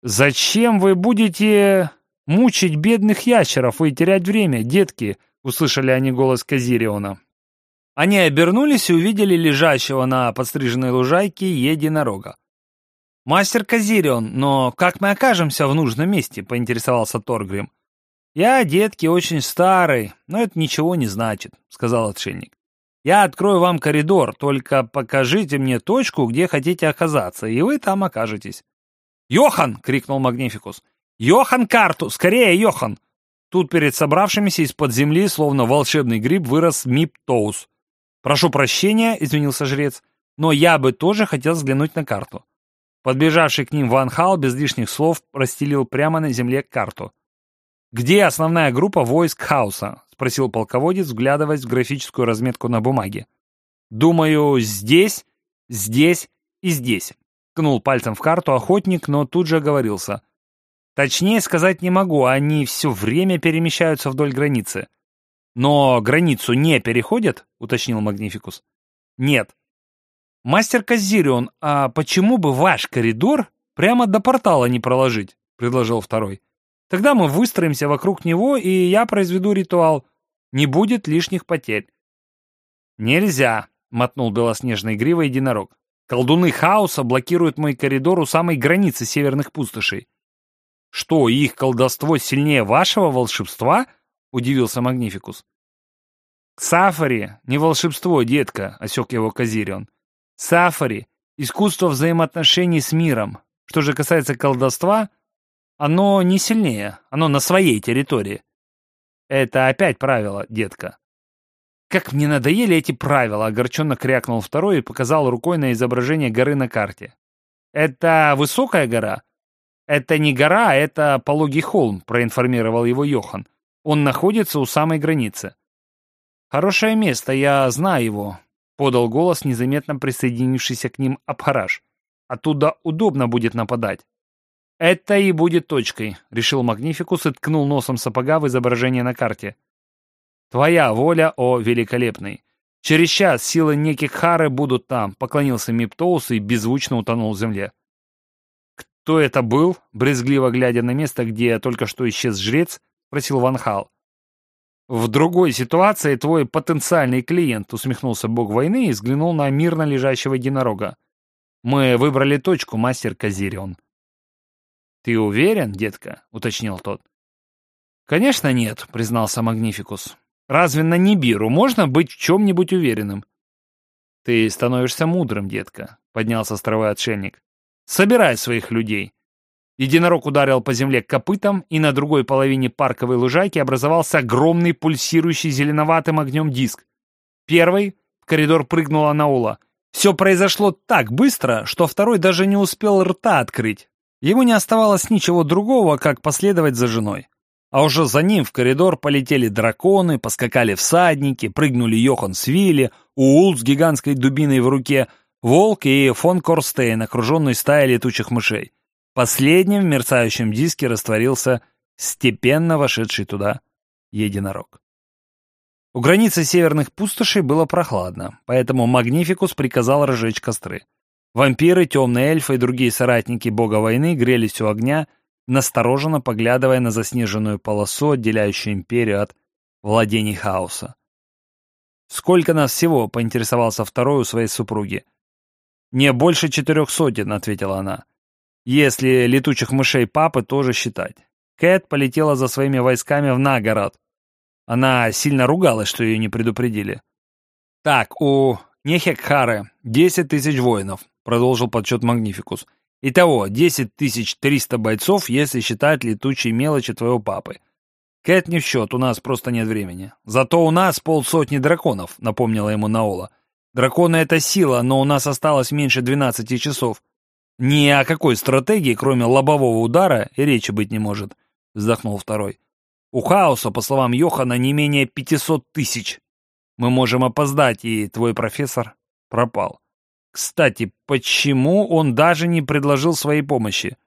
«Зачем вы будете мучить бедных ящеров и терять время, детки?» — услышали они голос Казириона. Они обернулись и увидели лежащего на подстриженной лужайке единорога. «Мастер Казирион, но как мы окажемся в нужном месте?» — поинтересовался Торгрим. «Я, детки, очень старый, но это ничего не значит», — сказал отшельник. «Я открою вам коридор, только покажите мне точку, где хотите оказаться, и вы там окажетесь». «Йохан!» — крикнул Магнификус. «Йохан карту! Скорее, Йохан!» Тут перед собравшимися из-под земли, словно волшебный гриб, вырос Мип Тоус. «Прошу прощения», — извинился жрец, «но я бы тоже хотел взглянуть на карту». Подбежавший к ним Ван Хал без лишних слов расстелил прямо на земле карту. «Где основная группа войск Хауса?» — спросил полководец, вглядываясь в графическую разметку на бумаге. «Думаю, здесь, здесь и здесь», — ткнул пальцем в карту охотник, но тут же оговорился. «Точнее сказать не могу, они все время перемещаются вдоль границы». «Но границу не переходят?» — уточнил Магнификус. «Нет». «Мастер Казирион, а почему бы ваш коридор прямо до портала не проложить?» — предложил второй. «Тогда мы выстроимся вокруг него, и я произведу ритуал. Не будет лишних потерь». «Нельзя», — мотнул белоснежной гривой единорог. «Колдуны хаоса блокируют мой коридор у самой границы северных пустошей». «Что, их колдовство сильнее вашего волшебства?» — удивился Магнификус. «Сафари — не волшебство, детка», — осек его Казирион. «Сафари — искусство взаимоотношений с миром. Что же касается колдовства, оно не сильнее, оно на своей территории. Это опять правило, детка». «Как мне надоели эти правила!» — огорченно крякнул второй и показал рукой на изображение горы на карте. «Это высокая гора?» «Это не гора, это пологий холм», — проинформировал его Йохан. Он находится у самой границы. «Хорошее место, я знаю его», — подал голос незаметно присоединившийся к ним Абхараш. «Оттуда удобно будет нападать». «Это и будет точкой», — решил Магнификус и ткнул носом сапога в изображение на карте. «Твоя воля, о великолепный! Через час силы неких Хары будут там», — поклонился Миптоус и беззвучно утонул в земле. «Кто это был?» — брезгливо глядя на место, где только что исчез жрец, — спросил Ван Хал. «В другой ситуации твой потенциальный клиент», — усмехнулся бог войны и взглянул на мирно лежащего единорога. «Мы выбрали точку, мастер Казирион». «Ты уверен, детка?» — уточнил тот. «Конечно нет», — признался Магнификус. «Разве на Нибиру можно быть в чем-нибудь уверенным?» «Ты становишься мудрым, детка», — поднялся стровой отшельник. «Собирай своих людей. Единорог ударил по земле копытом, и на другой половине парковой лужайки образовался огромный пульсирующий зеленоватым огнем диск. Первый в коридор прыгнула Наула. Все произошло так быстро, что второй даже не успел рта открыть. Ему не оставалось ничего другого, как последовать за женой. А уже за ним в коридор полетели драконы, поскакали всадники, прыгнули Йохан с Вилли, Уул с гигантской дубиной в руке, Волк и фон Корстейн, окруженный стаей летучих мышей. Последним в мерцающем диске растворился степенно вошедший туда единорог. У границы северных пустошей было прохладно, поэтому Магнификус приказал разжечь костры. Вампиры, темные эльфы и другие соратники бога войны грелись у огня, настороженно поглядывая на заснеженную полосу, отделяющую империю от владений хаоса. «Сколько нас всего?» — поинтересовался второй у своей супруги. «Не больше четырех сотен», — ответила она. Если летучих мышей папы тоже считать. Кэт полетела за своими войсками в Нагород. Она сильно ругалась, что ее не предупредили. «Так, у Нехекхары 10 тысяч воинов», — продолжил подсчет Магнификус. «Итого 10 тысяч 300 бойцов, если считать летучие мелочи твоего папы. Кэт не в счет, у нас просто нет времени. Зато у нас полсотни драконов», — напомнила ему Наола. «Драконы — это сила, но у нас осталось меньше 12 часов. «Ни о какой стратегии, кроме лобового удара, речи быть не может», — вздохнул второй. «У хаоса, по словам Йохана, не менее пятисот тысяч. Мы можем опоздать, и твой профессор пропал. Кстати, почему он даже не предложил своей помощи?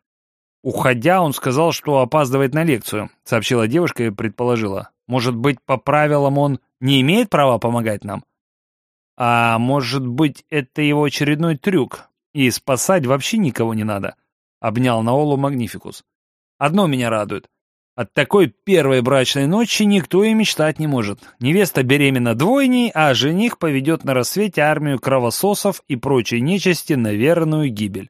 Уходя, он сказал, что опаздывает на лекцию, сообщила девушка и предположила. Может быть, по правилам он не имеет права помогать нам? А может быть, это его очередной трюк, и спасать вообще никого не надо? Обнял Наолу Магнификус. Одно меня радует. От такой первой брачной ночи никто и мечтать не может. Невеста беременна двойней, а жених поведет на рассвете армию кровососов и прочей нечисти на верную гибель.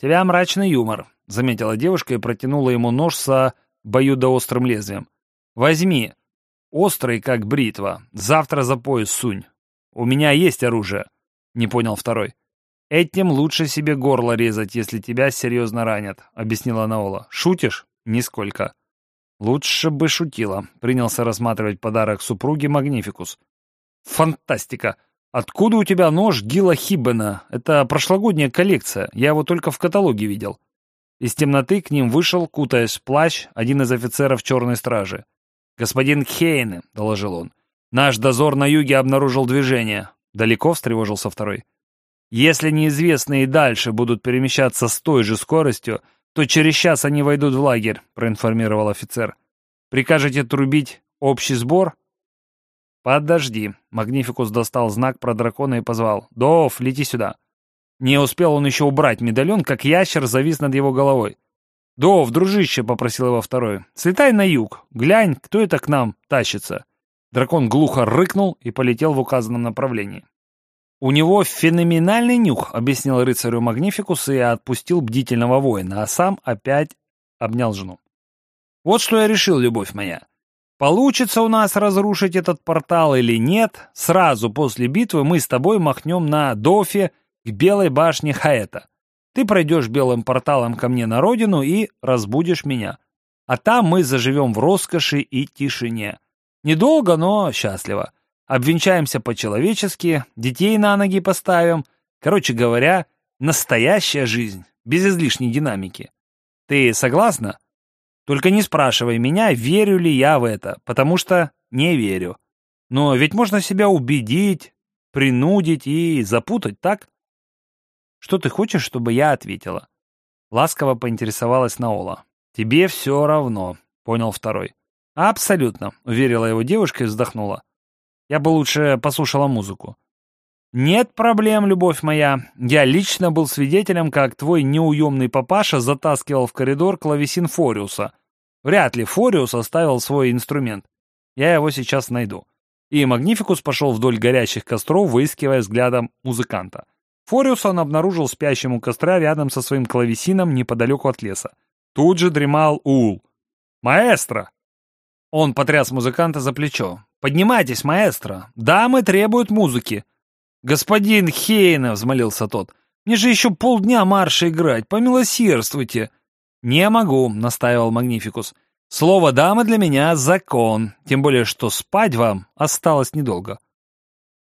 «Тебя мрачный юмор», — заметила девушка и протянула ему нож со боюдоострым лезвием. «Возьми. Острый, как бритва. Завтра за пояс сунь. У меня есть оружие», — не понял второй. «Этим лучше себе горло резать, если тебя серьезно ранят», — объяснила Наола. «Шутишь?» «Нисколько». «Лучше бы шутила», — принялся рассматривать подарок супруге Магнификус. «Фантастика! Откуда у тебя нож Гила Хиббена? Это прошлогодняя коллекция, я его только в каталоге видел». Из темноты к ним вышел, кутаясь в плащ, один из офицеров черной стражи. «Господин Хейне», — доложил он, — «наш дозор на юге обнаружил движение». Далеко встревожился второй. «Если неизвестные дальше будут перемещаться с той же скоростью, то через час они войдут в лагерь», — проинформировал офицер. «Прикажете трубить общий сбор?» «Подожди», — Магнификус достал знак про дракона и позвал. «Дов, лети сюда». Не успел он еще убрать медальон, как ящер завис над его головой. «Дов, дружище», — попросил его второй, — «слетай на юг, глянь, кто это к нам тащится». Дракон глухо рыкнул и полетел в указанном направлении. «У него феноменальный нюх», — объяснил рыцарю Магнификус и отпустил бдительного воина, а сам опять обнял жену. «Вот что я решил, любовь моя. Получится у нас разрушить этот портал или нет, сразу после битвы мы с тобой махнем на Дофе к белой башне Хаэта. Ты пройдешь белым порталом ко мне на родину и разбудишь меня. А там мы заживем в роскоши и тишине. Недолго, но счастливо. Обвенчаемся по-человечески, детей на ноги поставим. Короче говоря, настоящая жизнь, без излишней динамики. Ты согласна? Только не спрашивай меня, верю ли я в это, потому что не верю. Но ведь можно себя убедить, принудить и запутать, так? Что ты хочешь, чтобы я ответила? Ласково поинтересовалась Наола. Тебе все равно, понял второй. Абсолютно, уверила его девушка и вздохнула. Я бы лучше послушала музыку. «Нет проблем, любовь моя. Я лично был свидетелем, как твой неуемный папаша затаскивал в коридор клавесин Фориуса. Вряд ли Фориус оставил свой инструмент. Я его сейчас найду». И Магнификус пошел вдоль горящих костров, выискивая взглядом музыканта. Фориус он обнаружил спящим у костра рядом со своим клавесином неподалеку от леса. Тут же дремал Ул. «Маэстро!» Он потряс музыканта за плечо. «Поднимайтесь, маэстро! Дамы требуют музыки!» «Господин Хейна!» — взмолился тот. «Мне же еще полдня марша играть, помилосердствуйте!» «Не могу!» — настаивал Магнификус. «Слово «дамы» для меня — закон, тем более, что спать вам осталось недолго».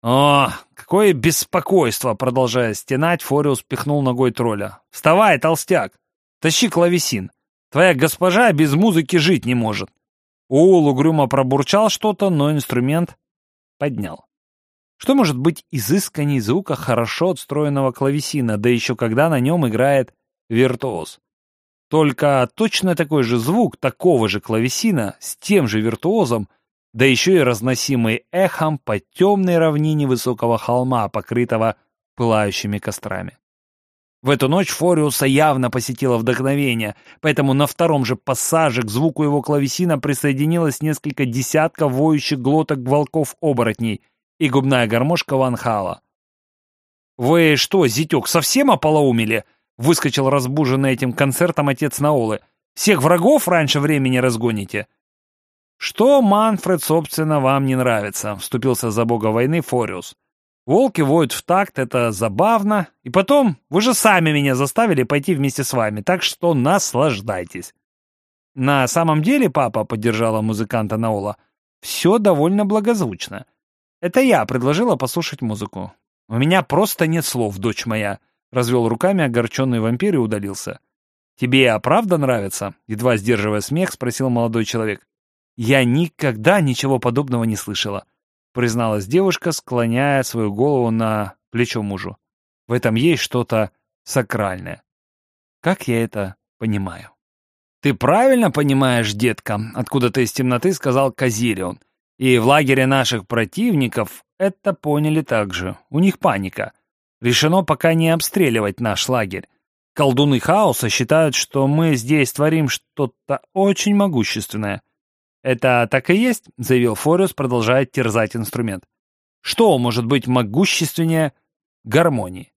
«О, какое беспокойство!» — продолжая стенать, Фориус пихнул ногой тролля. «Вставай, толстяк! Тащи клавесин! Твоя госпожа без музыки жить не может!» Уул угрюмо пробурчал что-то, но инструмент поднял. Что может быть изысканней звука хорошо отстроенного клавесина, да еще когда на нем играет виртуоз? Только точно такой же звук такого же клавесина с тем же виртуозом, да еще и разносимый эхом по темной равнине высокого холма, покрытого пылающими кострами. В эту ночь Фориуса явно посетило вдохновение, поэтому на втором же пассаже к звуку его клавесина присоединилось несколько десятков воющих глоток волков-оборотней и губная гармошка Ванхала. «Вы что, зятек, совсем ополоумели?» — выскочил разбуженный этим концертом отец Наолы. «Всех врагов раньше времени разгоните?» «Что, Манфред, собственно, вам не нравится?» — вступился за бога войны Фориус. Волки воют в такт, это забавно. И потом, вы же сами меня заставили пойти вместе с вами, так что наслаждайтесь. На самом деле, папа, поддержала музыканта Наула, все довольно благозвучно. Это я предложила послушать музыку. У меня просто нет слов, дочь моя. Развел руками огорченный вампир и удалился. «Тебе правда нравится?» Едва сдерживая смех, спросил молодой человек. «Я никогда ничего подобного не слышала призналась девушка, склоняя свою голову на плечо мужу. В этом есть что-то сакральное. Как я это понимаю? «Ты правильно понимаешь, детка», — откуда-то из темноты сказал Казирион. «И в лагере наших противников это поняли также. У них паника. Решено пока не обстреливать наш лагерь. Колдуны хаоса считают, что мы здесь творим что-то очень могущественное. «Это так и есть?» — заявил Фориус, продолжая терзать инструмент. «Что может быть могущественнее гармонии?»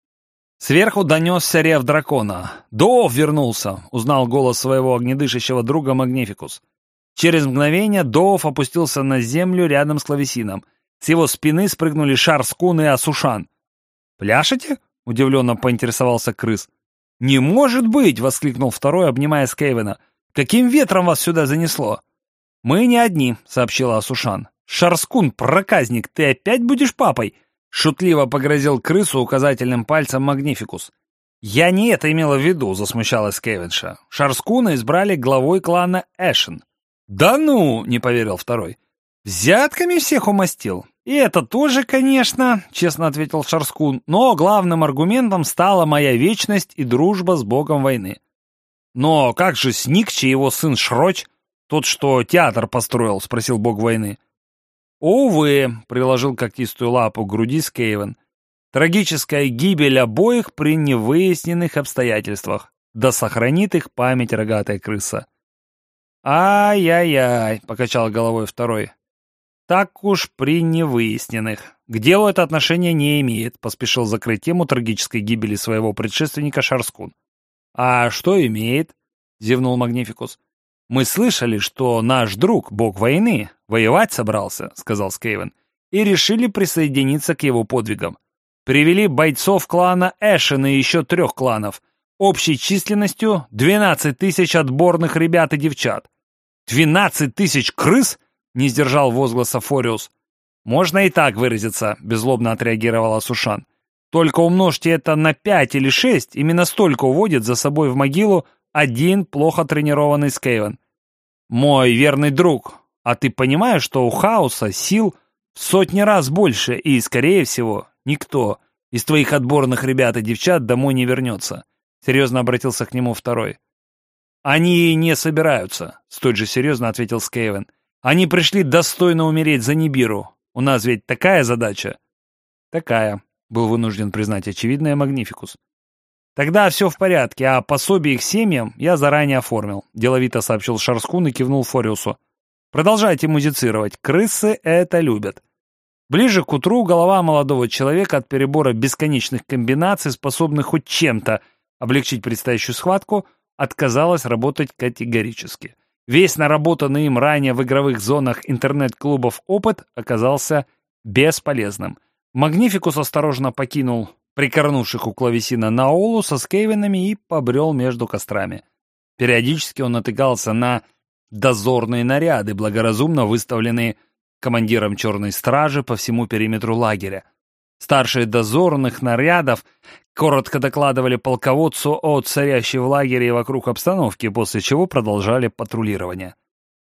Сверху донесся рев дракона. «Доов вернулся!» — узнал голос своего огнедышащего друга Магнификус. Через мгновение Доов опустился на землю рядом с клавесином. С его спины спрыгнули Шарскун и Асушан. «Пляшете?» — удивленно поинтересовался крыс. «Не может быть!» — воскликнул второй, обнимая Скейвена. «Каким ветром вас сюда занесло?» «Мы не одни», — сообщила Асушан. «Шарскун, проказник, ты опять будешь папой?» Шутливо погрозил крысу указательным пальцем Магнификус. «Я не это имела в виду», — засмущалась Кевинша. «Шарскуна избрали главой клана Эшен». «Да ну!» — не поверил второй. «Взятками всех умастил. И это тоже, конечно», — честно ответил Шарскун, «но главным аргументом стала моя вечность и дружба с богом войны». «Но как же Сникчи и его сын Шроч, тот, что театр построил?» — спросил бог войны. «Увы», — приложил когтистую лапу к груди Скейвен, «трагическая гибель обоих при невыясненных обстоятельствах. Да сохранит их память рогатая крыса». «Ай-яй-яй», — покачал головой второй. «Так уж при невыясненных. К делу это отношение не имеет», — поспешил закрыть тему трагической гибели своего предшественника Шарскун. «А что имеет?» — зевнул Магнификус. «Мы слышали, что наш друг, бог войны, воевать собрался», — сказал Скейвен, «и решили присоединиться к его подвигам. Привели бойцов клана Эшен и еще трех кланов, общей численностью 12 тысяч отборных ребят и девчат. «Двенадцать тысяч крыс?» — не сдержал возгласа Фориус. «Можно и так выразиться», — беззлобно отреагировала Сушан. «Только умножьте это на пять или шесть, именно столько уводит за собой в могилу один плохо тренированный Скейвен. Мой верный друг, а ты понимаешь, что у хаоса сил в сотни раз больше, и, скорее всего, никто из твоих отборных ребят и девчат домой не вернется?» Серьезно обратился к нему второй. «Они не собираются», — столь же серьезно ответил Скейвен. «Они пришли достойно умереть за Нибиру. У нас ведь такая задача». «Такая», — был вынужден признать очевидное Магнификус. «Тогда все в порядке, а пособие их семьям я заранее оформил», — деловито сообщил Шарскун и кивнул Фориусу. «Продолжайте музицировать. Крысы это любят». Ближе к утру голова молодого человека от перебора бесконечных комбинаций, способных хоть чем-то облегчить предстоящую схватку, отказалась работать категорически. Весь наработанный им ранее в игровых зонах интернет-клубов опыт оказался бесполезным. Магнификус осторожно покинул прикорнувших у клавесина Наолу со скейвенами и побрел между кострами. Периодически он натыкался на дозорные наряды, благоразумно выставленные командиром черной стражи по всему периметру лагеря. Старшие дозорных нарядов коротко докладывали полководцу о царящей в лагере и вокруг обстановке, после чего продолжали патрулирование.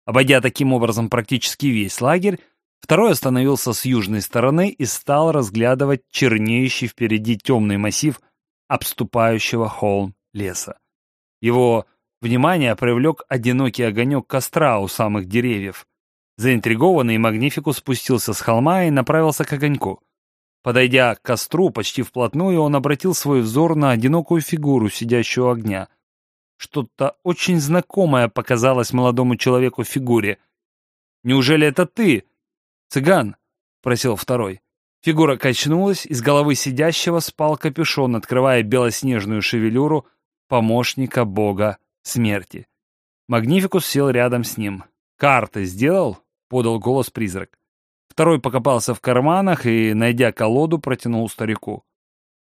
Обойдя таким образом практически весь лагерь, Второй остановился с южной стороны и стал разглядывать чернеющий впереди темный массив обступающего холм леса. Его внимание привлек одинокий огонек костра у самых деревьев. Заинтригованный Магнификус спустился с холма и направился к огоньку. Подойдя к костру почти вплотную, он обратил свой взор на одинокую фигуру, сидящую у огня. Что-то очень знакомое показалось молодому человеку в фигуре. «Неужели это ты?» «Цыган!» — просил второй. Фигура качнулась, из головы сидящего спал капюшон, открывая белоснежную шевелюру помощника бога смерти. Магнификус сел рядом с ним. «Карты сделал?» — подал голос призрак. Второй покопался в карманах и, найдя колоду, протянул старику.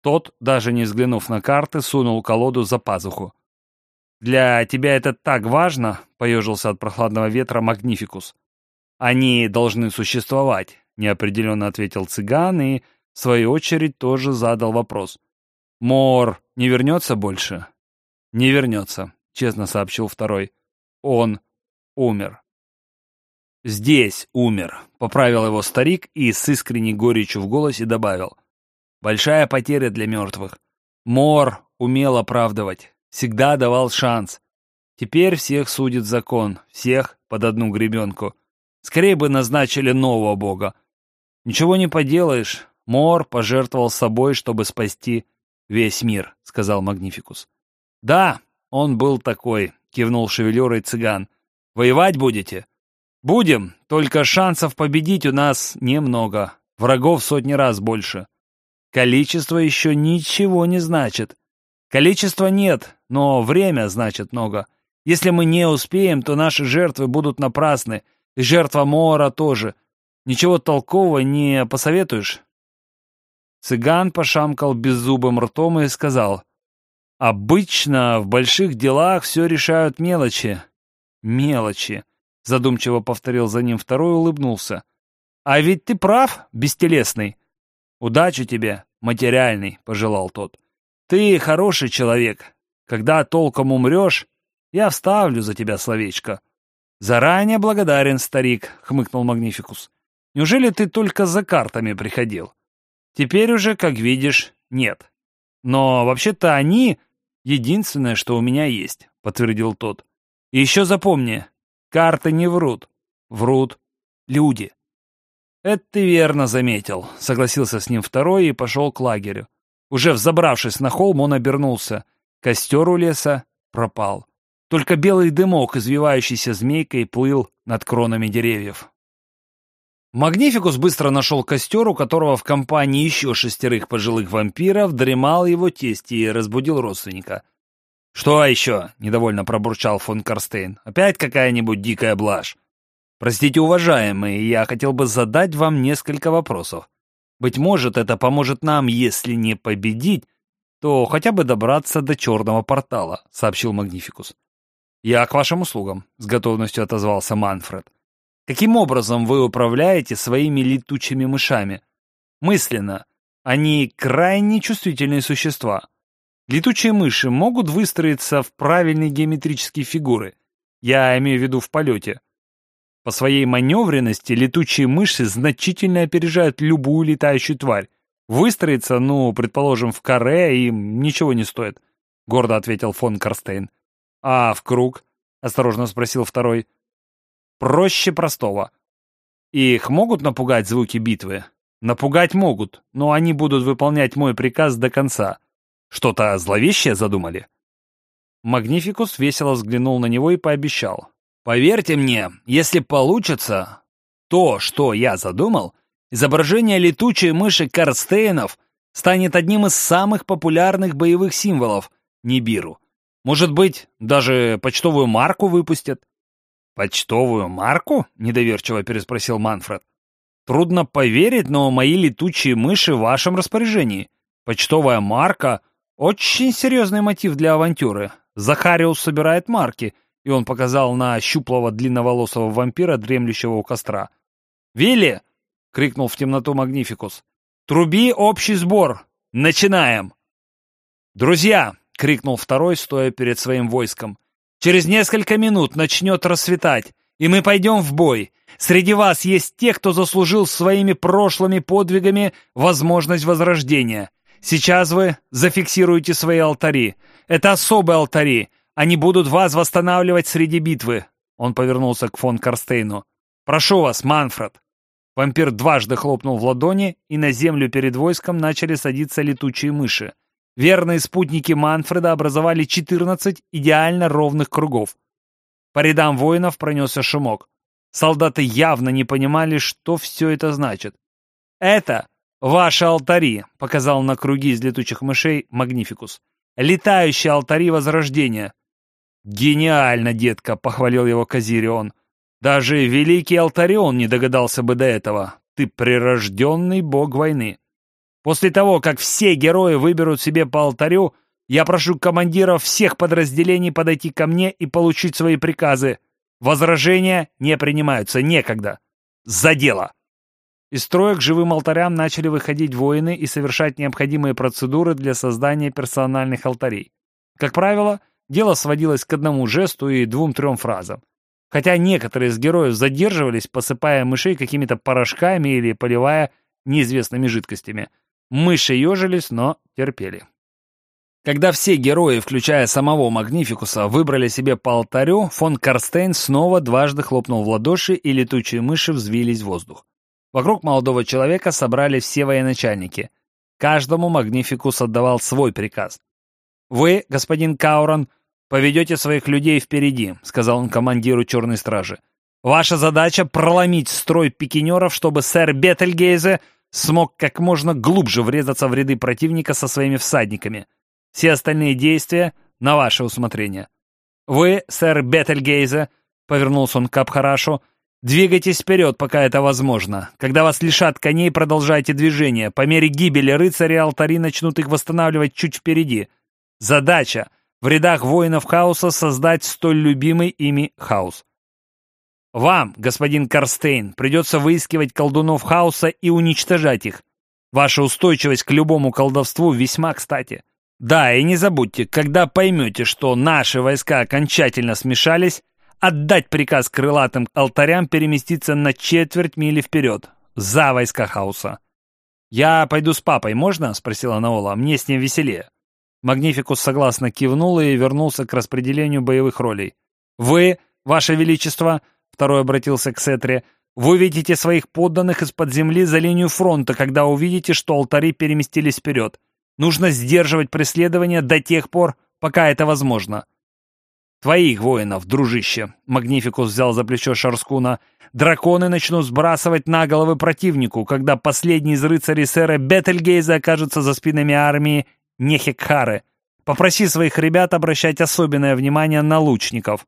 Тот, даже не взглянув на карты, сунул колоду за пазуху. «Для тебя это так важно?» — поежился от прохладного ветра Магнификус. «Они должны существовать», — неопределенно ответил цыган и, в свою очередь, тоже задал вопрос. «Мор не вернется больше?» «Не вернется», — честно сообщил второй. «Он умер». «Здесь умер», — поправил его старик и с искренней горечью в голосе добавил. «Большая потеря для мертвых. Мор умел оправдывать, всегда давал шанс. Теперь всех судит закон, всех под одну гребенку. Скорее бы назначили нового бога. «Ничего не поделаешь. Мор пожертвовал собой, чтобы спасти весь мир», — сказал Магнификус. «Да, он был такой», — кивнул шевелюрой цыган. «Воевать будете?» «Будем, только шансов победить у нас немного. Врагов сотни раз больше. Количество еще ничего не значит. Количества нет, но время значит много. Если мы не успеем, то наши жертвы будут напрасны, и жертва Мора тоже. Ничего толкового не посоветуешь?» Цыган пошамкал беззубым ртом и сказал, «Обычно в больших делах все решают мелочи». «Мелочи», — задумчиво повторил за ним второй улыбнулся. «А ведь ты прав, бестелесный». «Удачи тебе, материальный», — пожелал тот. «Ты хороший человек. Когда толком умрешь, я вставлю за тебя словечко». «Заранее благодарен, старик», — хмыкнул Магнификус. «Неужели ты только за картами приходил?» «Теперь уже, как видишь, нет. Но вообще-то они — единственное, что у меня есть», — подтвердил тот. «И еще запомни, карты не врут. Врут люди». «Это ты верно заметил», — согласился с ним второй и пошел к лагерю. Уже взобравшись на холм, он обернулся. Костер у леса пропал. Только белый дымок, извивающийся змейкой, плыл над кронами деревьев. Магнификус быстро нашел костер, у которого в компании еще шестерых пожилых вампиров дремал его тесть и разбудил родственника. «Что еще?» — недовольно пробурчал фон Карстейн. «Опять какая-нибудь дикая блажь?» «Простите, уважаемые, я хотел бы задать вам несколько вопросов. Быть может, это поможет нам, если не победить, то хотя бы добраться до черного портала», — сообщил Магнификус. «Я к вашим услугам», — с готовностью отозвался Манфред. «Каким образом вы управляете своими летучими мышами? Мысленно. Они крайне чувствительные существа. Летучие мыши могут выстроиться в правильные геометрические фигуры. Я имею в виду в полете. По своей маневренности летучие мыши значительно опережают любую летающую тварь. Выстроиться, ну, предположим, в каре им ничего не стоит», — гордо ответил фон Карстейн. «А в круг?» — осторожно спросил второй. «Проще простого. Их могут напугать звуки битвы?» «Напугать могут, но они будут выполнять мой приказ до конца. Что-то зловещее задумали?» Магнификус весело взглянул на него и пообещал. «Поверьте мне, если получится то, что я задумал, изображение летучей мыши Карстейнов станет одним из самых популярных боевых символов Нибиру. Может быть, даже почтовую марку выпустят?» «Почтовую марку?» — недоверчиво переспросил Манфред. «Трудно поверить, но мои летучие мыши в вашем распоряжении. Почтовая марка — очень серьезный мотив для авантюры. Захариус собирает марки, и он показал на щуплого длинноволосого вампира, дремлющего у костра. «Вилли!» — крикнул в темноту Магнификус. «Труби общий сбор! Начинаем!» «Друзья!» — крикнул второй, стоя перед своим войском. «Через несколько минут начнет рассветать, и мы пойдем в бой. Среди вас есть те, кто заслужил своими прошлыми подвигами возможность возрождения. Сейчас вы зафиксируете свои алтари. Это особые алтари. Они будут вас восстанавливать среди битвы. Он повернулся к фон Карстейну. Прошу вас, Манфред. Вампир дважды хлопнул в ладони, и на землю перед войском начали садиться летучие мыши. Верные спутники Манфреда образовали 14 идеально ровных кругов. По рядам воинов пронесся шумок. Солдаты явно не понимали, что все это значит. «Это ваши алтари», — показал на круги из летучих мышей Магнификус. «Летающие алтари Возрождения. «Гениально, детка!» — похвалил его Казирион. «Даже великий Алтарион не догадался бы до этого. Ты прирожденный бог войны. После того, как все герои выберут себе по алтарю, я прошу командиров всех подразделений подойти ко мне и получить свои приказы. Возражения не принимаются, некогда. За дело!» Из строя к живым алтарям начали выходить воины и совершать необходимые процедуры для создания персональных алтарей. Как правило, Дело сводилось к одному жесту и двум-трем фразам. Хотя некоторые из героев задерживались, посыпая мышей какими-то порошками или поливая неизвестными жидкостями. Мыши ежились, но терпели. Когда все герои, включая самого Магнификуса, выбрали себе по алтарю, фон Карстейн снова дважды хлопнул в ладоши, и летучие мыши взвились в воздух. Вокруг молодого человека собрали все военачальники. Каждому Магнификус отдавал свой приказ. «Вы, господин Каурон, поведете своих людей впереди», — сказал он командиру Черной Стражи. «Ваша задача — проломить строй пикинеров, чтобы сэр Бетельгейзе смог как можно глубже врезаться в ряды противника со своими всадниками. Все остальные действия на ваше усмотрение. Вы, сэр Бетельгейзе, — повернулся он к Абхарашу, — двигайтесь вперед, пока это возможно. Когда вас лишат коней, продолжайте движение. По мере гибели рыцари алтари начнут их восстанавливать чуть впереди. Задача — в рядах воинов хаоса создать столь любимый ими хаос. Вам, господин Карстейн, придется выискивать колдунов хаоса и уничтожать их. Ваша устойчивость к любому колдовству весьма кстати. Да, и не забудьте, когда поймете, что наши войска окончательно смешались, отдать приказ крылатым алтарям переместиться на четверть мили вперед, за войска хаоса. «Я пойду с папой, можно?» — спросила Наола. «Мне с ним веселее». Магнификус согласно кивнул и вернулся к распределению боевых ролей. «Вы, Ваше Величество, Второй обратился к Сетре. «Вы увидите своих подданных из-под земли за линию фронта, когда увидите, что алтари переместились вперед. Нужно сдерживать преследование до тех пор, пока это возможно». «Твоих воинов, дружище!» — Магнификус взял за плечо Шарскуна. «Драконы начнут сбрасывать на головы противнику, когда последний из рыцарей сэра Бетельгейза окажется за спинами армии Нехекхары. Попроси своих ребят обращать особенное внимание на лучников.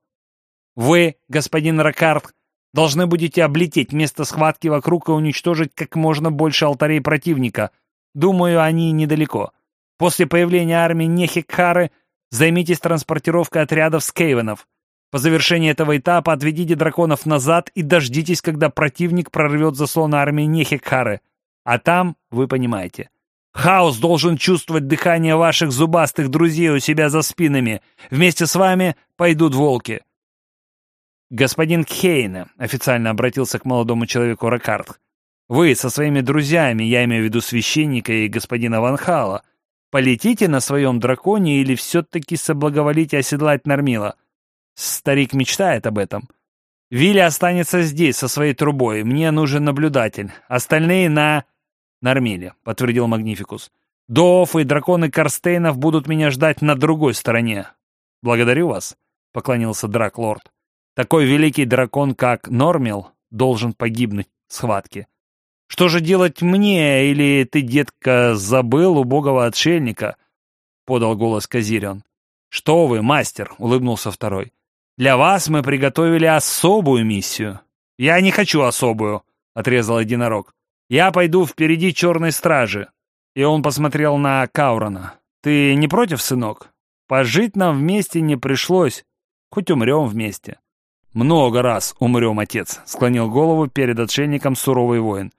Вы, господин Ракард, должны будете облететь место схватки вокруг и уничтожить как можно больше алтарей противника. Думаю, они недалеко. После появления армии Нехикхары займитесь транспортировкой отрядов скейвенов. По завершении этого этапа отведите драконов назад и дождитесь, когда противник прорвет заслон армии Нехикхары. А там, вы понимаете, хаос должен чувствовать дыхание ваших зубастых друзей у себя за спинами. Вместе с вами пойдут волки. «Господин Кхейна», — официально обратился к молодому человеку Ракард, «вы со своими друзьями, я имею в виду священника и господина Ванхала, полетите на своем драконе или все-таки соблаговолите оседлать Нормила? Старик мечтает об этом. Вилли останется здесь со своей трубой, мне нужен наблюдатель, остальные на...» «Нормиле», — подтвердил Магнификус. «Дооф и драконы Карстейнов будут меня ждать на другой стороне». «Благодарю вас», — поклонился Драклорд. Такой великий дракон, как Нормил, должен погибнуть в схватке. Что же делать мне, или ты, детка, забыл убогого отшельника?» — подал голос Казирион. «Что вы, мастер!» — улыбнулся второй. «Для вас мы приготовили особую миссию». «Я не хочу особую!» — отрезал единорог. «Я пойду впереди черной стражи». И он посмотрел на Каурона. «Ты не против, сынок? Пожить нам вместе не пришлось, хоть умрем вместе». «Много раз умрем, отец», — склонил голову перед отшельником суровый воин.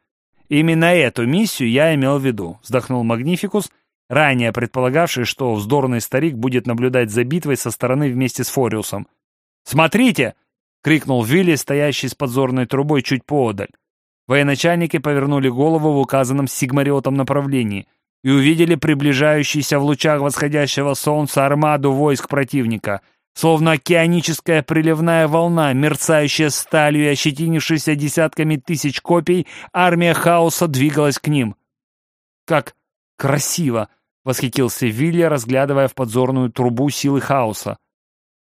«Именно эту миссию я имел в виду», — вздохнул Магнификус, ранее предполагавший, что вздорный старик будет наблюдать за битвой со стороны вместе с Фориусом. «Смотрите!» — крикнул Вилли, стоящий с подзорной трубой чуть поодаль. Военачальники повернули голову в указанном сигмариотом направлении и увидели приближающийся в лучах восходящего солнца армаду войск противника — Словно океаническая приливная волна, мерцающая сталью и ощетинившаяся десятками тысяч копий, армия хаоса двигалась к ним. «Как красиво!» — восхитился Вилли, разглядывая в подзорную трубу силы хаоса.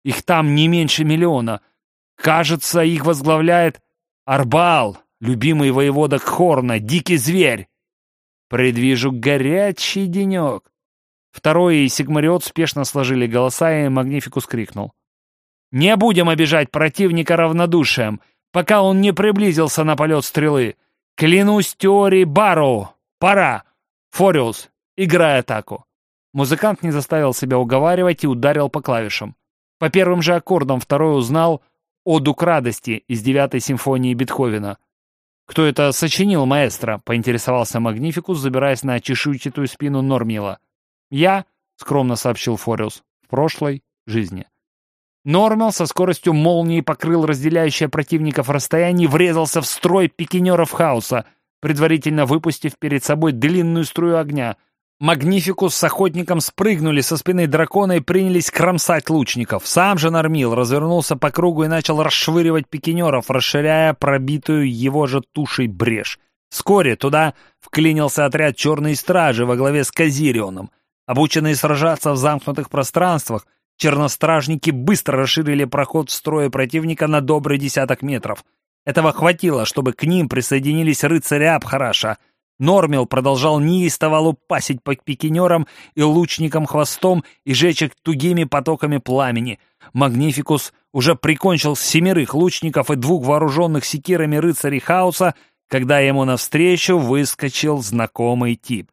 «Их там не меньше миллиона. Кажется, их возглавляет Арбал, любимый воевода Хорна, дикий зверь. Предвижу горячий денек. Второй и Сигмариот спешно сложили голоса, и Магнификус крикнул. «Не будем обижать противника равнодушием, пока он не приблизился на полет стрелы. Клянусь теорией Барроу! Пора! Фориус, играй атаку!» Музыкант не заставил себя уговаривать и ударил по клавишам. По первым же аккордам второй узнал «Оду к радости» из девятой симфонии Бетховена. «Кто это сочинил, маэстро?» — поинтересовался Магнификус, забираясь на чешуйчатую спину Нормила. «Я», — скромно сообщил Фориус, — «в прошлой жизни». Нормал со скоростью молнии покрыл разделяющее противников расстояние и врезался в строй пикинеров хаоса, предварительно выпустив перед собой длинную струю огня. Магнификус с охотником спрыгнули со спины дракона и принялись кромсать лучников. Сам же Нормил развернулся по кругу и начал расшвыривать пикинеров, расширяя пробитую его же тушей брешь. Вскоре туда вклинился отряд черной стражи во главе с Казирионом. Обученные сражаться в замкнутых пространствах, черностражники быстро расширили проход в строе противника на добрый десяток метров. Этого хватило, чтобы к ним присоединились рыцари Абхараша. Нормил продолжал неистово лупасить по пикинерам и лучникам хвостом и жечь их тугими потоками пламени. Магнификус уже прикончил семерых лучников и двух вооруженных секирами рыцарей хаоса, когда ему навстречу выскочил знакомый тип.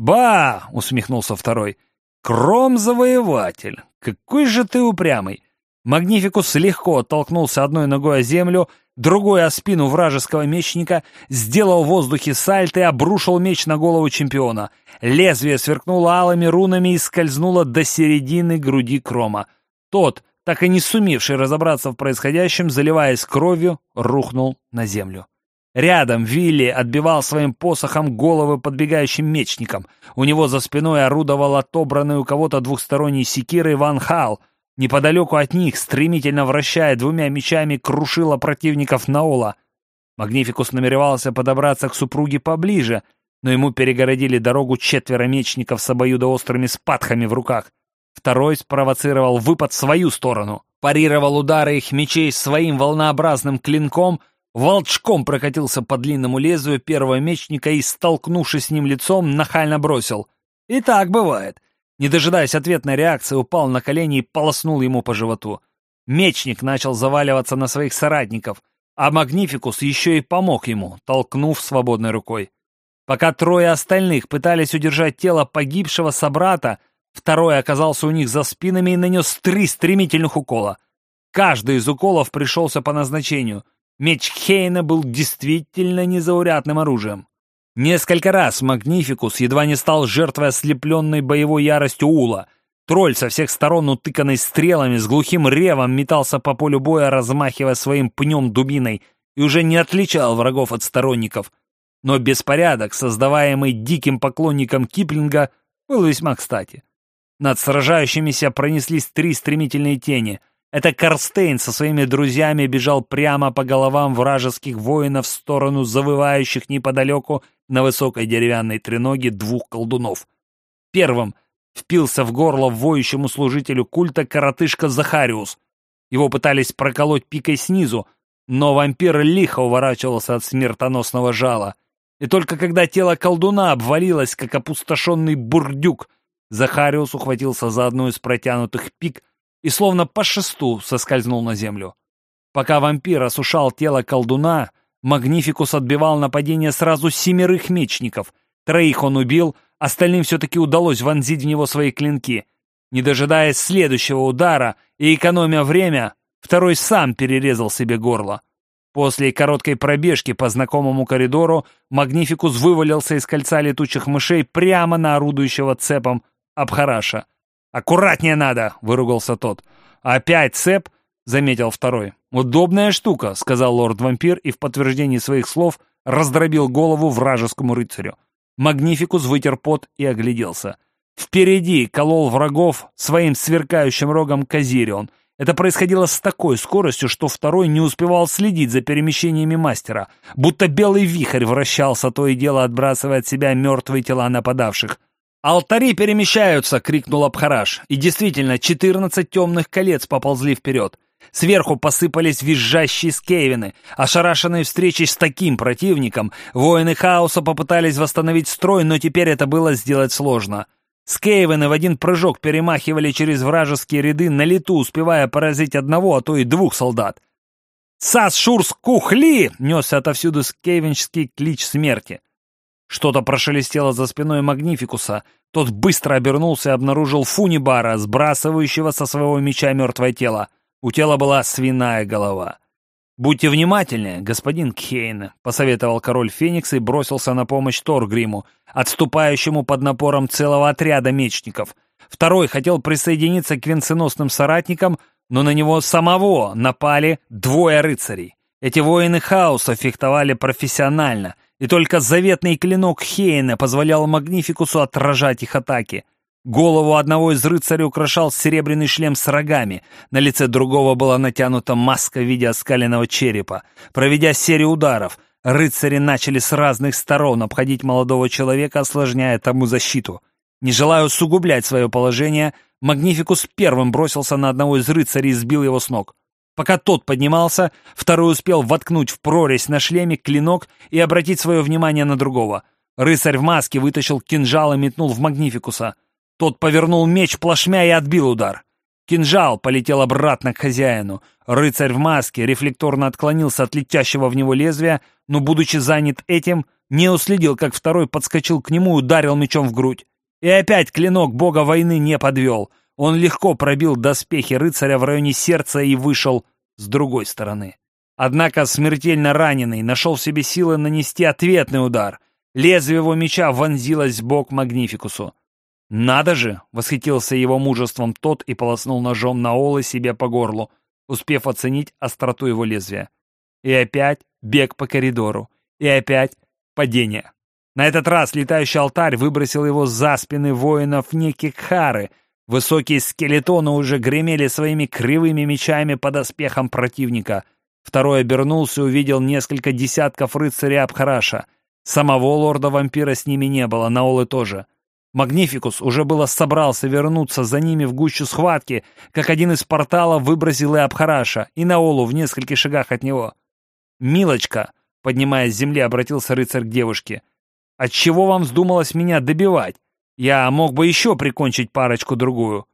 «Ба!» — усмехнулся второй. «Кром-завоеватель! Какой же ты упрямый!» Магнификус легко оттолкнулся одной ногой о землю, другой о спину вражеского мечника, сделал в воздухе сальто и обрушил меч на голову чемпиона. Лезвие сверкнуло алыми рунами и скользнуло до середины груди Крома. Тот, так и не сумевший разобраться в происходящем, заливаясь кровью, рухнул на землю. Рядом Вилли отбивал своим посохом головы подбегающим мечникам. У него за спиной орудовал отобранный у кого-то двухсторонней секирой Ван Хал. Неподалеку от них, стремительно вращая двумя мечами, крушила противников Наола. Магнификус намеревался подобраться к супруге поближе, но ему перегородили дорогу четверо мечников с обоюдоострыми спадхами в руках. Второй спровоцировал выпад в свою сторону, парировал удары их мечей своим волнообразным клинком, волчком прокатился по длинному лезвию первого мечника и, столкнувшись с ним лицом, нахально бросил. И так бывает. Не дожидаясь ответной реакции, упал на колени и полоснул ему по животу. Мечник начал заваливаться на своих соратников, а Магнификус еще и помог ему, толкнув свободной рукой. Пока трое остальных пытались удержать тело погибшего собрата, Второй оказался у них за спинами и нанес три стремительных укола. Каждый из уколов пришелся по назначению. Меч Хейна был действительно незаурядным оружием. Несколько раз Магнификус едва не стал жертвой ослепленной боевой яростью Ула. Тролль со всех сторон, утыканный стрелами, с глухим ревом метался по полю боя, размахивая своим пнем дубиной, и уже не отличал врагов от сторонников. Но беспорядок, создаваемый диким поклонником Киплинга, был весьма кстати. Над сражающимися пронеслись три стремительные тени. Это Карстейн со своими друзьями бежал прямо по головам вражеских воинов в сторону завывающих неподалеку на высокой деревянной треноге двух колдунов. Первым впился в горло воющему служителю культа коротышка Захариус. Его пытались проколоть пикой снизу, но вампир лихо уворачивался от смертоносного жала. И только когда тело колдуна обвалилось, как опустошенный бурдюк, Захариус ухватился за одну из протянутых пик и словно по шесту соскользнул на землю. Пока вампир осушал тело колдуна, Магнификус отбивал нападение сразу семерых мечников. Троих он убил, остальным все-таки удалось вонзить в него свои клинки. Не дожидаясь следующего удара и экономя время, второй сам перерезал себе горло. После короткой пробежки по знакомому коридору Магнификус вывалился из кольца летучих мышей прямо на орудующего цепом Абхараша. «Аккуратнее надо!» — выругался тот. «Опять цеп?» — заметил второй. «Удобная штука», — сказал лорд-вампир и в подтверждении своих слов раздробил голову вражескому рыцарю. Магнификус вытер пот и огляделся. Впереди колол врагов своим сверкающим рогом Казирион. Это происходило с такой скоростью, что второй не успевал следить за перемещениями мастера, будто белый вихрь вращался, то и дело отбрасывая от себя мертвые тела нападавших. «Алтари перемещаются!» — крикнул Абхараш. И действительно, четырнадцать темных колец поползли вперед. Сверху посыпались визжащие скейвины. Ошарашенные встречей с таким противником, воины хаоса попытались восстановить строй, но теперь это было сделать сложно. Скейвены в один прыжок перемахивали через вражеские ряды на лету, успевая поразить одного, а то и двух солдат. «Сас Шурс Кухли!» — несся отовсюду скейвенческий клич смерти. Что-то прошелестело за спиной Магнификуса. Тот быстро обернулся и обнаружил Фунибара, сбрасывающего со своего меча мертвое тело. У тела была свиная голова. «Будьте внимательнее, господин Кхейн», — посоветовал король Феникс и бросился на помощь Торгриму, отступающему под напором целого отряда мечников. Второй хотел присоединиться к венценосным соратникам, но на него самого напали двое рыцарей. Эти воины хаоса фехтовали профессионально — и только заветный клинок Хейна позволял Магнификусу отражать их атаки. Голову одного из рыцарей украшал серебряный шлем с рогами, на лице другого была натянута маска в виде оскаленного черепа. Проведя серию ударов, Рыцари начали с разных сторон обходить молодого человека, осложняя тому защиту. Не желая усугублять свое положение, Магнификус первым бросился на одного из рыцарей и сбил его с ног. Пока тот поднимался, второй успел воткнуть в прорезь на шлеме клинок и обратить свое внимание на другого. Рыцарь в маске вытащил кинжал и метнул в Магнификуса. Тот повернул меч плашмя и отбил удар. Кинжал полетел обратно к хозяину. Рыцарь в маске рефлекторно отклонился от летящего в него лезвия, но, будучи занят этим, не уследил, как второй подскочил к нему и ударил мечом в грудь. И опять клинок бога войны не подвел. Он легко пробил доспехи рыцаря в районе сердца и вышел с другой стороны. Однако смертельно раненый нашел в себе силы нанести ответный удар. Лезвие его меча вонзилось в бок Магнификусу. «Надо же!» — восхитился его мужеством тот и полоснул ножом на олы себе по горлу, успев оценить остроту его лезвия. И опять бег по коридору. И опять падение. На этот раз летающий алтарь выбросил его за спины воинов неких Хары. Высокие скелетоны уже гремели своими кривыми мечами под оспехом противника. Второй обернулся и увидел несколько десятков рыцарей Абхараша. Самого лорда-вампира с ними не было, Наолы тоже. Магнификус уже было собрался вернуться за ними в гущу схватки, как один из порталов выбросил и Абхараша, и Наолу в нескольких шагах от него. «Милочка!» — поднимаясь с земли, обратился рыцарь к девушке. «Отчего вам вздумалось меня добивать? Я мог бы еще прикончить парочку-другую».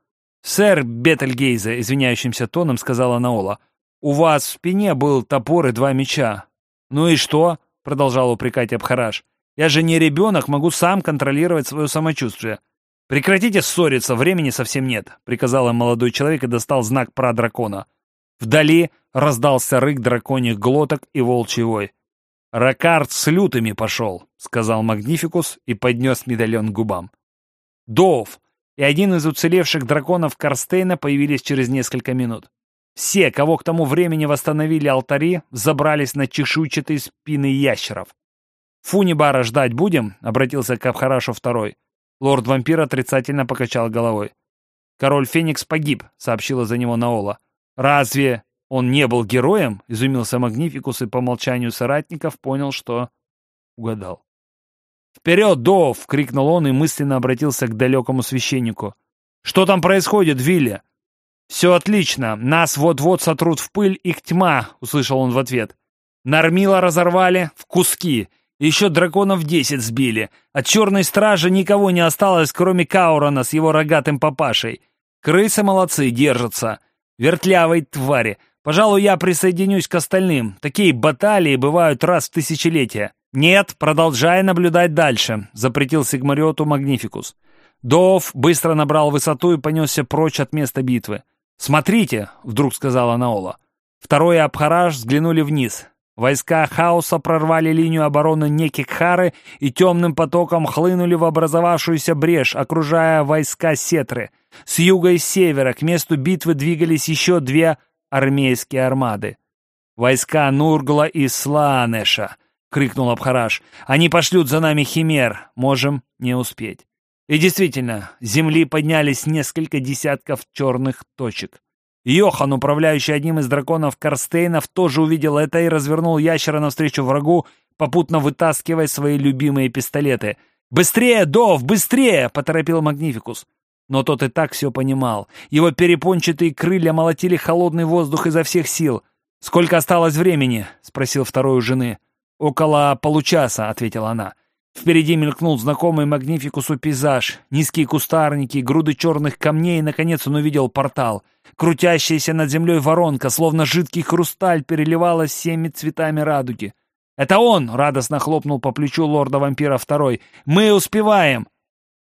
«Сэр Бетельгейзе», — извиняющимся тоном сказала Наола, — «у вас в спине был топор и два меча». «Ну и что?» — продолжал упрекать Абхараш. Я же не ребенок, могу сам контролировать свое самочувствие. «Прекратите ссориться, времени совсем нет», — приказал им молодой человек и достал знак про дракона. Вдали раздался рык драконьих глоток и волчий. «Ракард с лютыми пошел», — сказал Магнификус и поднес медальон к губам. Дов и один из уцелевших драконов Карстейна появились через несколько минут. Все, кого к тому времени восстановили алтари, забрались на чешуйчатые спины ящеров. «Фунибара ждать будем?» — обратился к Абхарашу второй. Лорд-вампир отрицательно покачал головой. «Король Феникс погиб», — сообщила за него Наола. «Разве он не был героем?» — изумился Магнификус и по молчанию соратников понял, что угадал. «Вперед, Дов!» — крикнул он и мысленно обратился к далекому священнику. «Что там происходит, Вилли?» «Все отлично. Нас вот-вот сотрут в пыль их тьма», — услышал он в ответ. «Нормила разорвали в куски. Еще драконов десять сбили. От черной стражи никого не осталось, кроме Каурона с его рогатым папашей. Крысы молодцы, держатся. Вертлявой твари. Пожалуй, я присоединюсь к остальным. Такие баталии бывают раз в тысячелетие. Нет, продолжай наблюдать дальше, запретил Сигмариоту Магнификус. Дов быстро набрал высоту и понесся прочь от места битвы. «Смотрите!» — вдруг сказала Наола. Второй Абхараш взглянули вниз. Войска хаоса прорвали линию обороны Некикхары и темным потоком хлынули в образовавшуюся брешь, окружая войска Сетры. С юга и севера к месту битвы двигались еще две армейские армады. «Войска Нургла и Слаанеша!» — крикнул Абхараш. «Они пошлют за нами химер. Можем не успеть». И действительно, с земли поднялись несколько десятков черных точек. Йохан, управляющий одним из драконов Карстейнов, тоже увидел это и развернул ящера навстречу врагу, попутно вытаскивая свои любимые пистолеты. «Быстрее, Дов, быстрее!» — поторопил Магнификус. Но тот и так все понимал. Его перепончатые крылья молотили холодный воздух изо всех сил. «Сколько осталось времени?» — спросил второй у жены. «Около получаса», — ответила она. Впереди мелькнул знакомый Магнификусу пейзаж. Низкие кустарники, груды черных камней, и, наконец, он увидел портал. Крутящаяся над землей воронка, словно жидкий хрусталь, переливалась всеми цветами радуги. «Это он!» — радостно хлопнул по плечу лорда-вампира второй. «Мы успеваем!»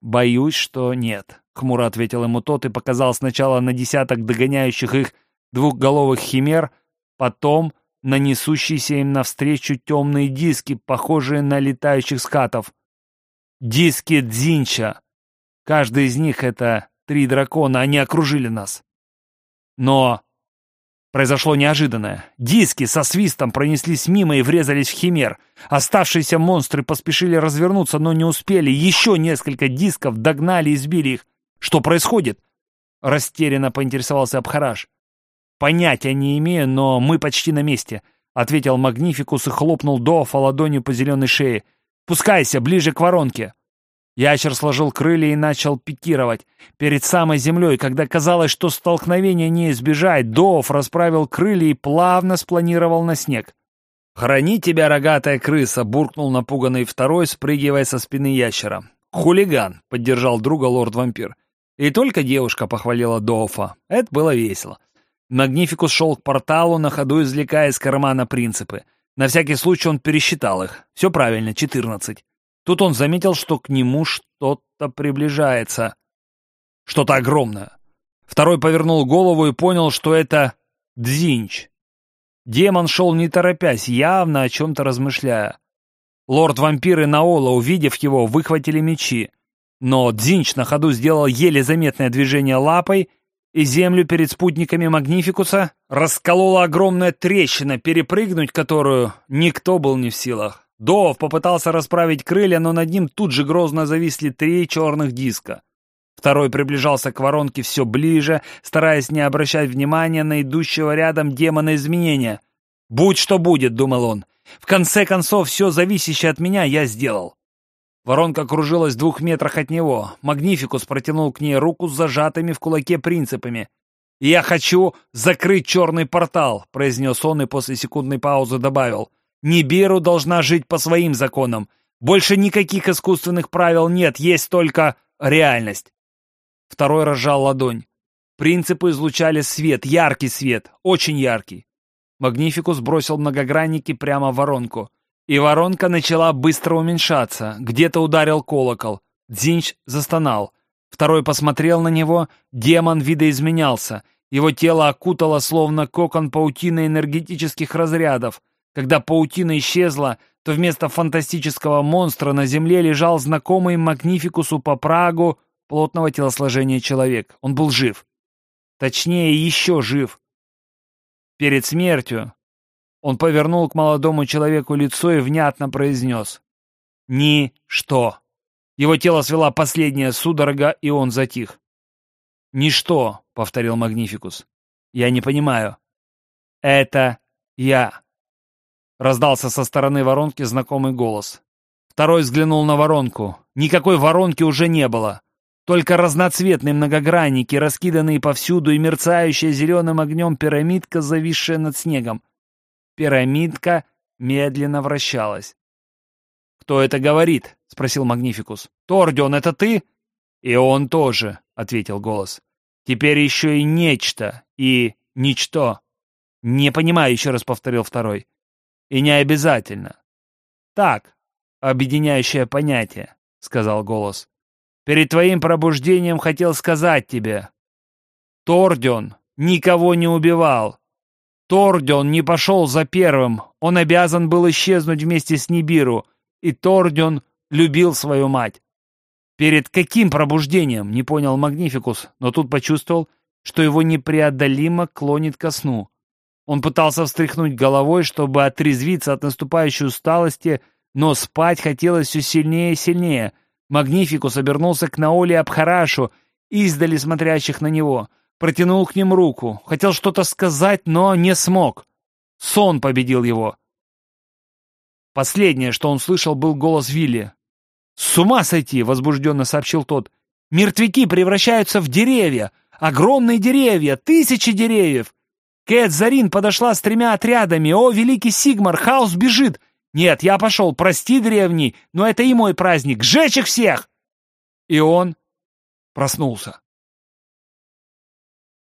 «Боюсь, что нет», — хмуро ответил ему тот и показал сначала на десяток догоняющих их двухголовых химер, потом на несущиеся им навстречу темные диски, похожие на летающих скатов. Диски Дзинча. Каждый из них — это три дракона, они окружили нас. Но произошло неожиданное. Диски со свистом пронеслись мимо и врезались в химер. Оставшиеся монстры поспешили развернуться, но не успели. Еще несколько дисков догнали и сбили их. Что происходит? Растерянно поинтересовался Абхараш. Понятия не имею, но мы почти на месте. — ответил Магнификус и хлопнул Дофа ладонью по зеленой шее. «Пускайся, ближе к воронке!» Ящер сложил крылья и начал пикировать. Перед самой землей, когда казалось, что столкновения не избежать, Доф расправил крылья и плавно спланировал на снег. «Храни тебя, рогатая крыса!» — буркнул напуганный второй, спрыгивая со спины ящера. «Хулиган!» — поддержал друга лорд-вампир. И только девушка похвалила Дофа. Это было весело. Магнификус шел к порталу, на ходу извлекая из кармана принципы. На всякий случай он пересчитал их. Все правильно, четырнадцать. Тут он заметил, что к нему что-то приближается. Что-то огромное. Второй повернул голову и понял, что это Дзинч. Демон шел не торопясь, явно о чем-то размышляя. Лорд-вампир и Наола, увидев его, выхватили мечи. Но Дзинч на ходу сделал еле заметное движение лапой, и землю перед спутниками Магнификуса расколола огромная трещина, перепрыгнуть которую никто был не в силах. Дов попытался расправить крылья, но над ним тут же грозно зависли три черных диска. Второй приближался к воронке все ближе, стараясь не обращать внимания на идущего рядом демона изменения. «Будь что будет», — думал он. «В конце концов, все зависящее от меня я сделал». Воронка кружилась в двух метрах от него. Магнификус протянул к ней руку с зажатыми в кулаке принципами. «Я хочу закрыть черный портал», — произнес он и после секундной паузы добавил. Нибиру должна жить по своим законам. Больше никаких искусственных правил нет, есть только реальность. Второй разжал ладонь. Принципы излучали свет, яркий свет, очень яркий. Магнификус бросил многогранники прямо в воронку. И воронка начала быстро уменьшаться. Где-то ударил колокол. Дзинч застонал. Второй посмотрел на него. Демон видоизменялся. Его тело окутало, словно кокон паутины энергетических разрядов. Когда паутина исчезла, то вместо фантастического монстра на земле лежал знакомый Магнификусу по Прагу плотного телосложения человек. Он был жив. Точнее, еще жив. Перед смертью он повернул к молодому человеку лицо и внятно произнес «Ни-что». Его тело свела последняя судорога, и он затих. «Ничто», — повторил Магнификус. «Я не понимаю». «Это я». Раздался со стороны воронки знакомый голос. Второй взглянул на воронку. Никакой воронки уже не было. Только разноцветные многогранники, раскиданные повсюду, и мерцающая зеленым огнем пирамидка, зависшая над снегом. Пирамидка медленно вращалась. «Кто это говорит?» — спросил Магнификус. «Тордион, это ты?» «И он тоже», — ответил голос. «Теперь еще и нечто, и ничто». «Не понимаю», — еще раз повторил второй. И не обязательно. Так, объединяющее понятие, сказал голос. Перед твоим пробуждением хотел сказать тебе. Тордион никого не убивал. Тордион не пошел за первым, он обязан был исчезнуть вместе с Нибиру, и Тордион любил свою мать. Перед каким пробуждением, не понял Магнификус, но тут почувствовал, что его непреодолимо клонит ко сну. Он пытался встряхнуть головой, чтобы отрезвиться от наступающей усталости, но спать хотелось все сильнее и сильнее. Магнификус обернулся к Наоле Абхарашу, издали смотрящих на него, протянул к ним руку, хотел что-то сказать, но не смог. Сон победил его. Последнее, что он слышал, был голос Вилли. «С ума сойти!» — возбужденно сообщил тот. «Мертвяки превращаются в деревья! Огромные деревья! Тысячи деревьев! Кэт Зарин подошла с тремя отрядами. О, великий Сигмар, хаос бежит. Нет, я пошел, прости, древний, но это и мой праздник. Сжечь их всех! И он проснулся.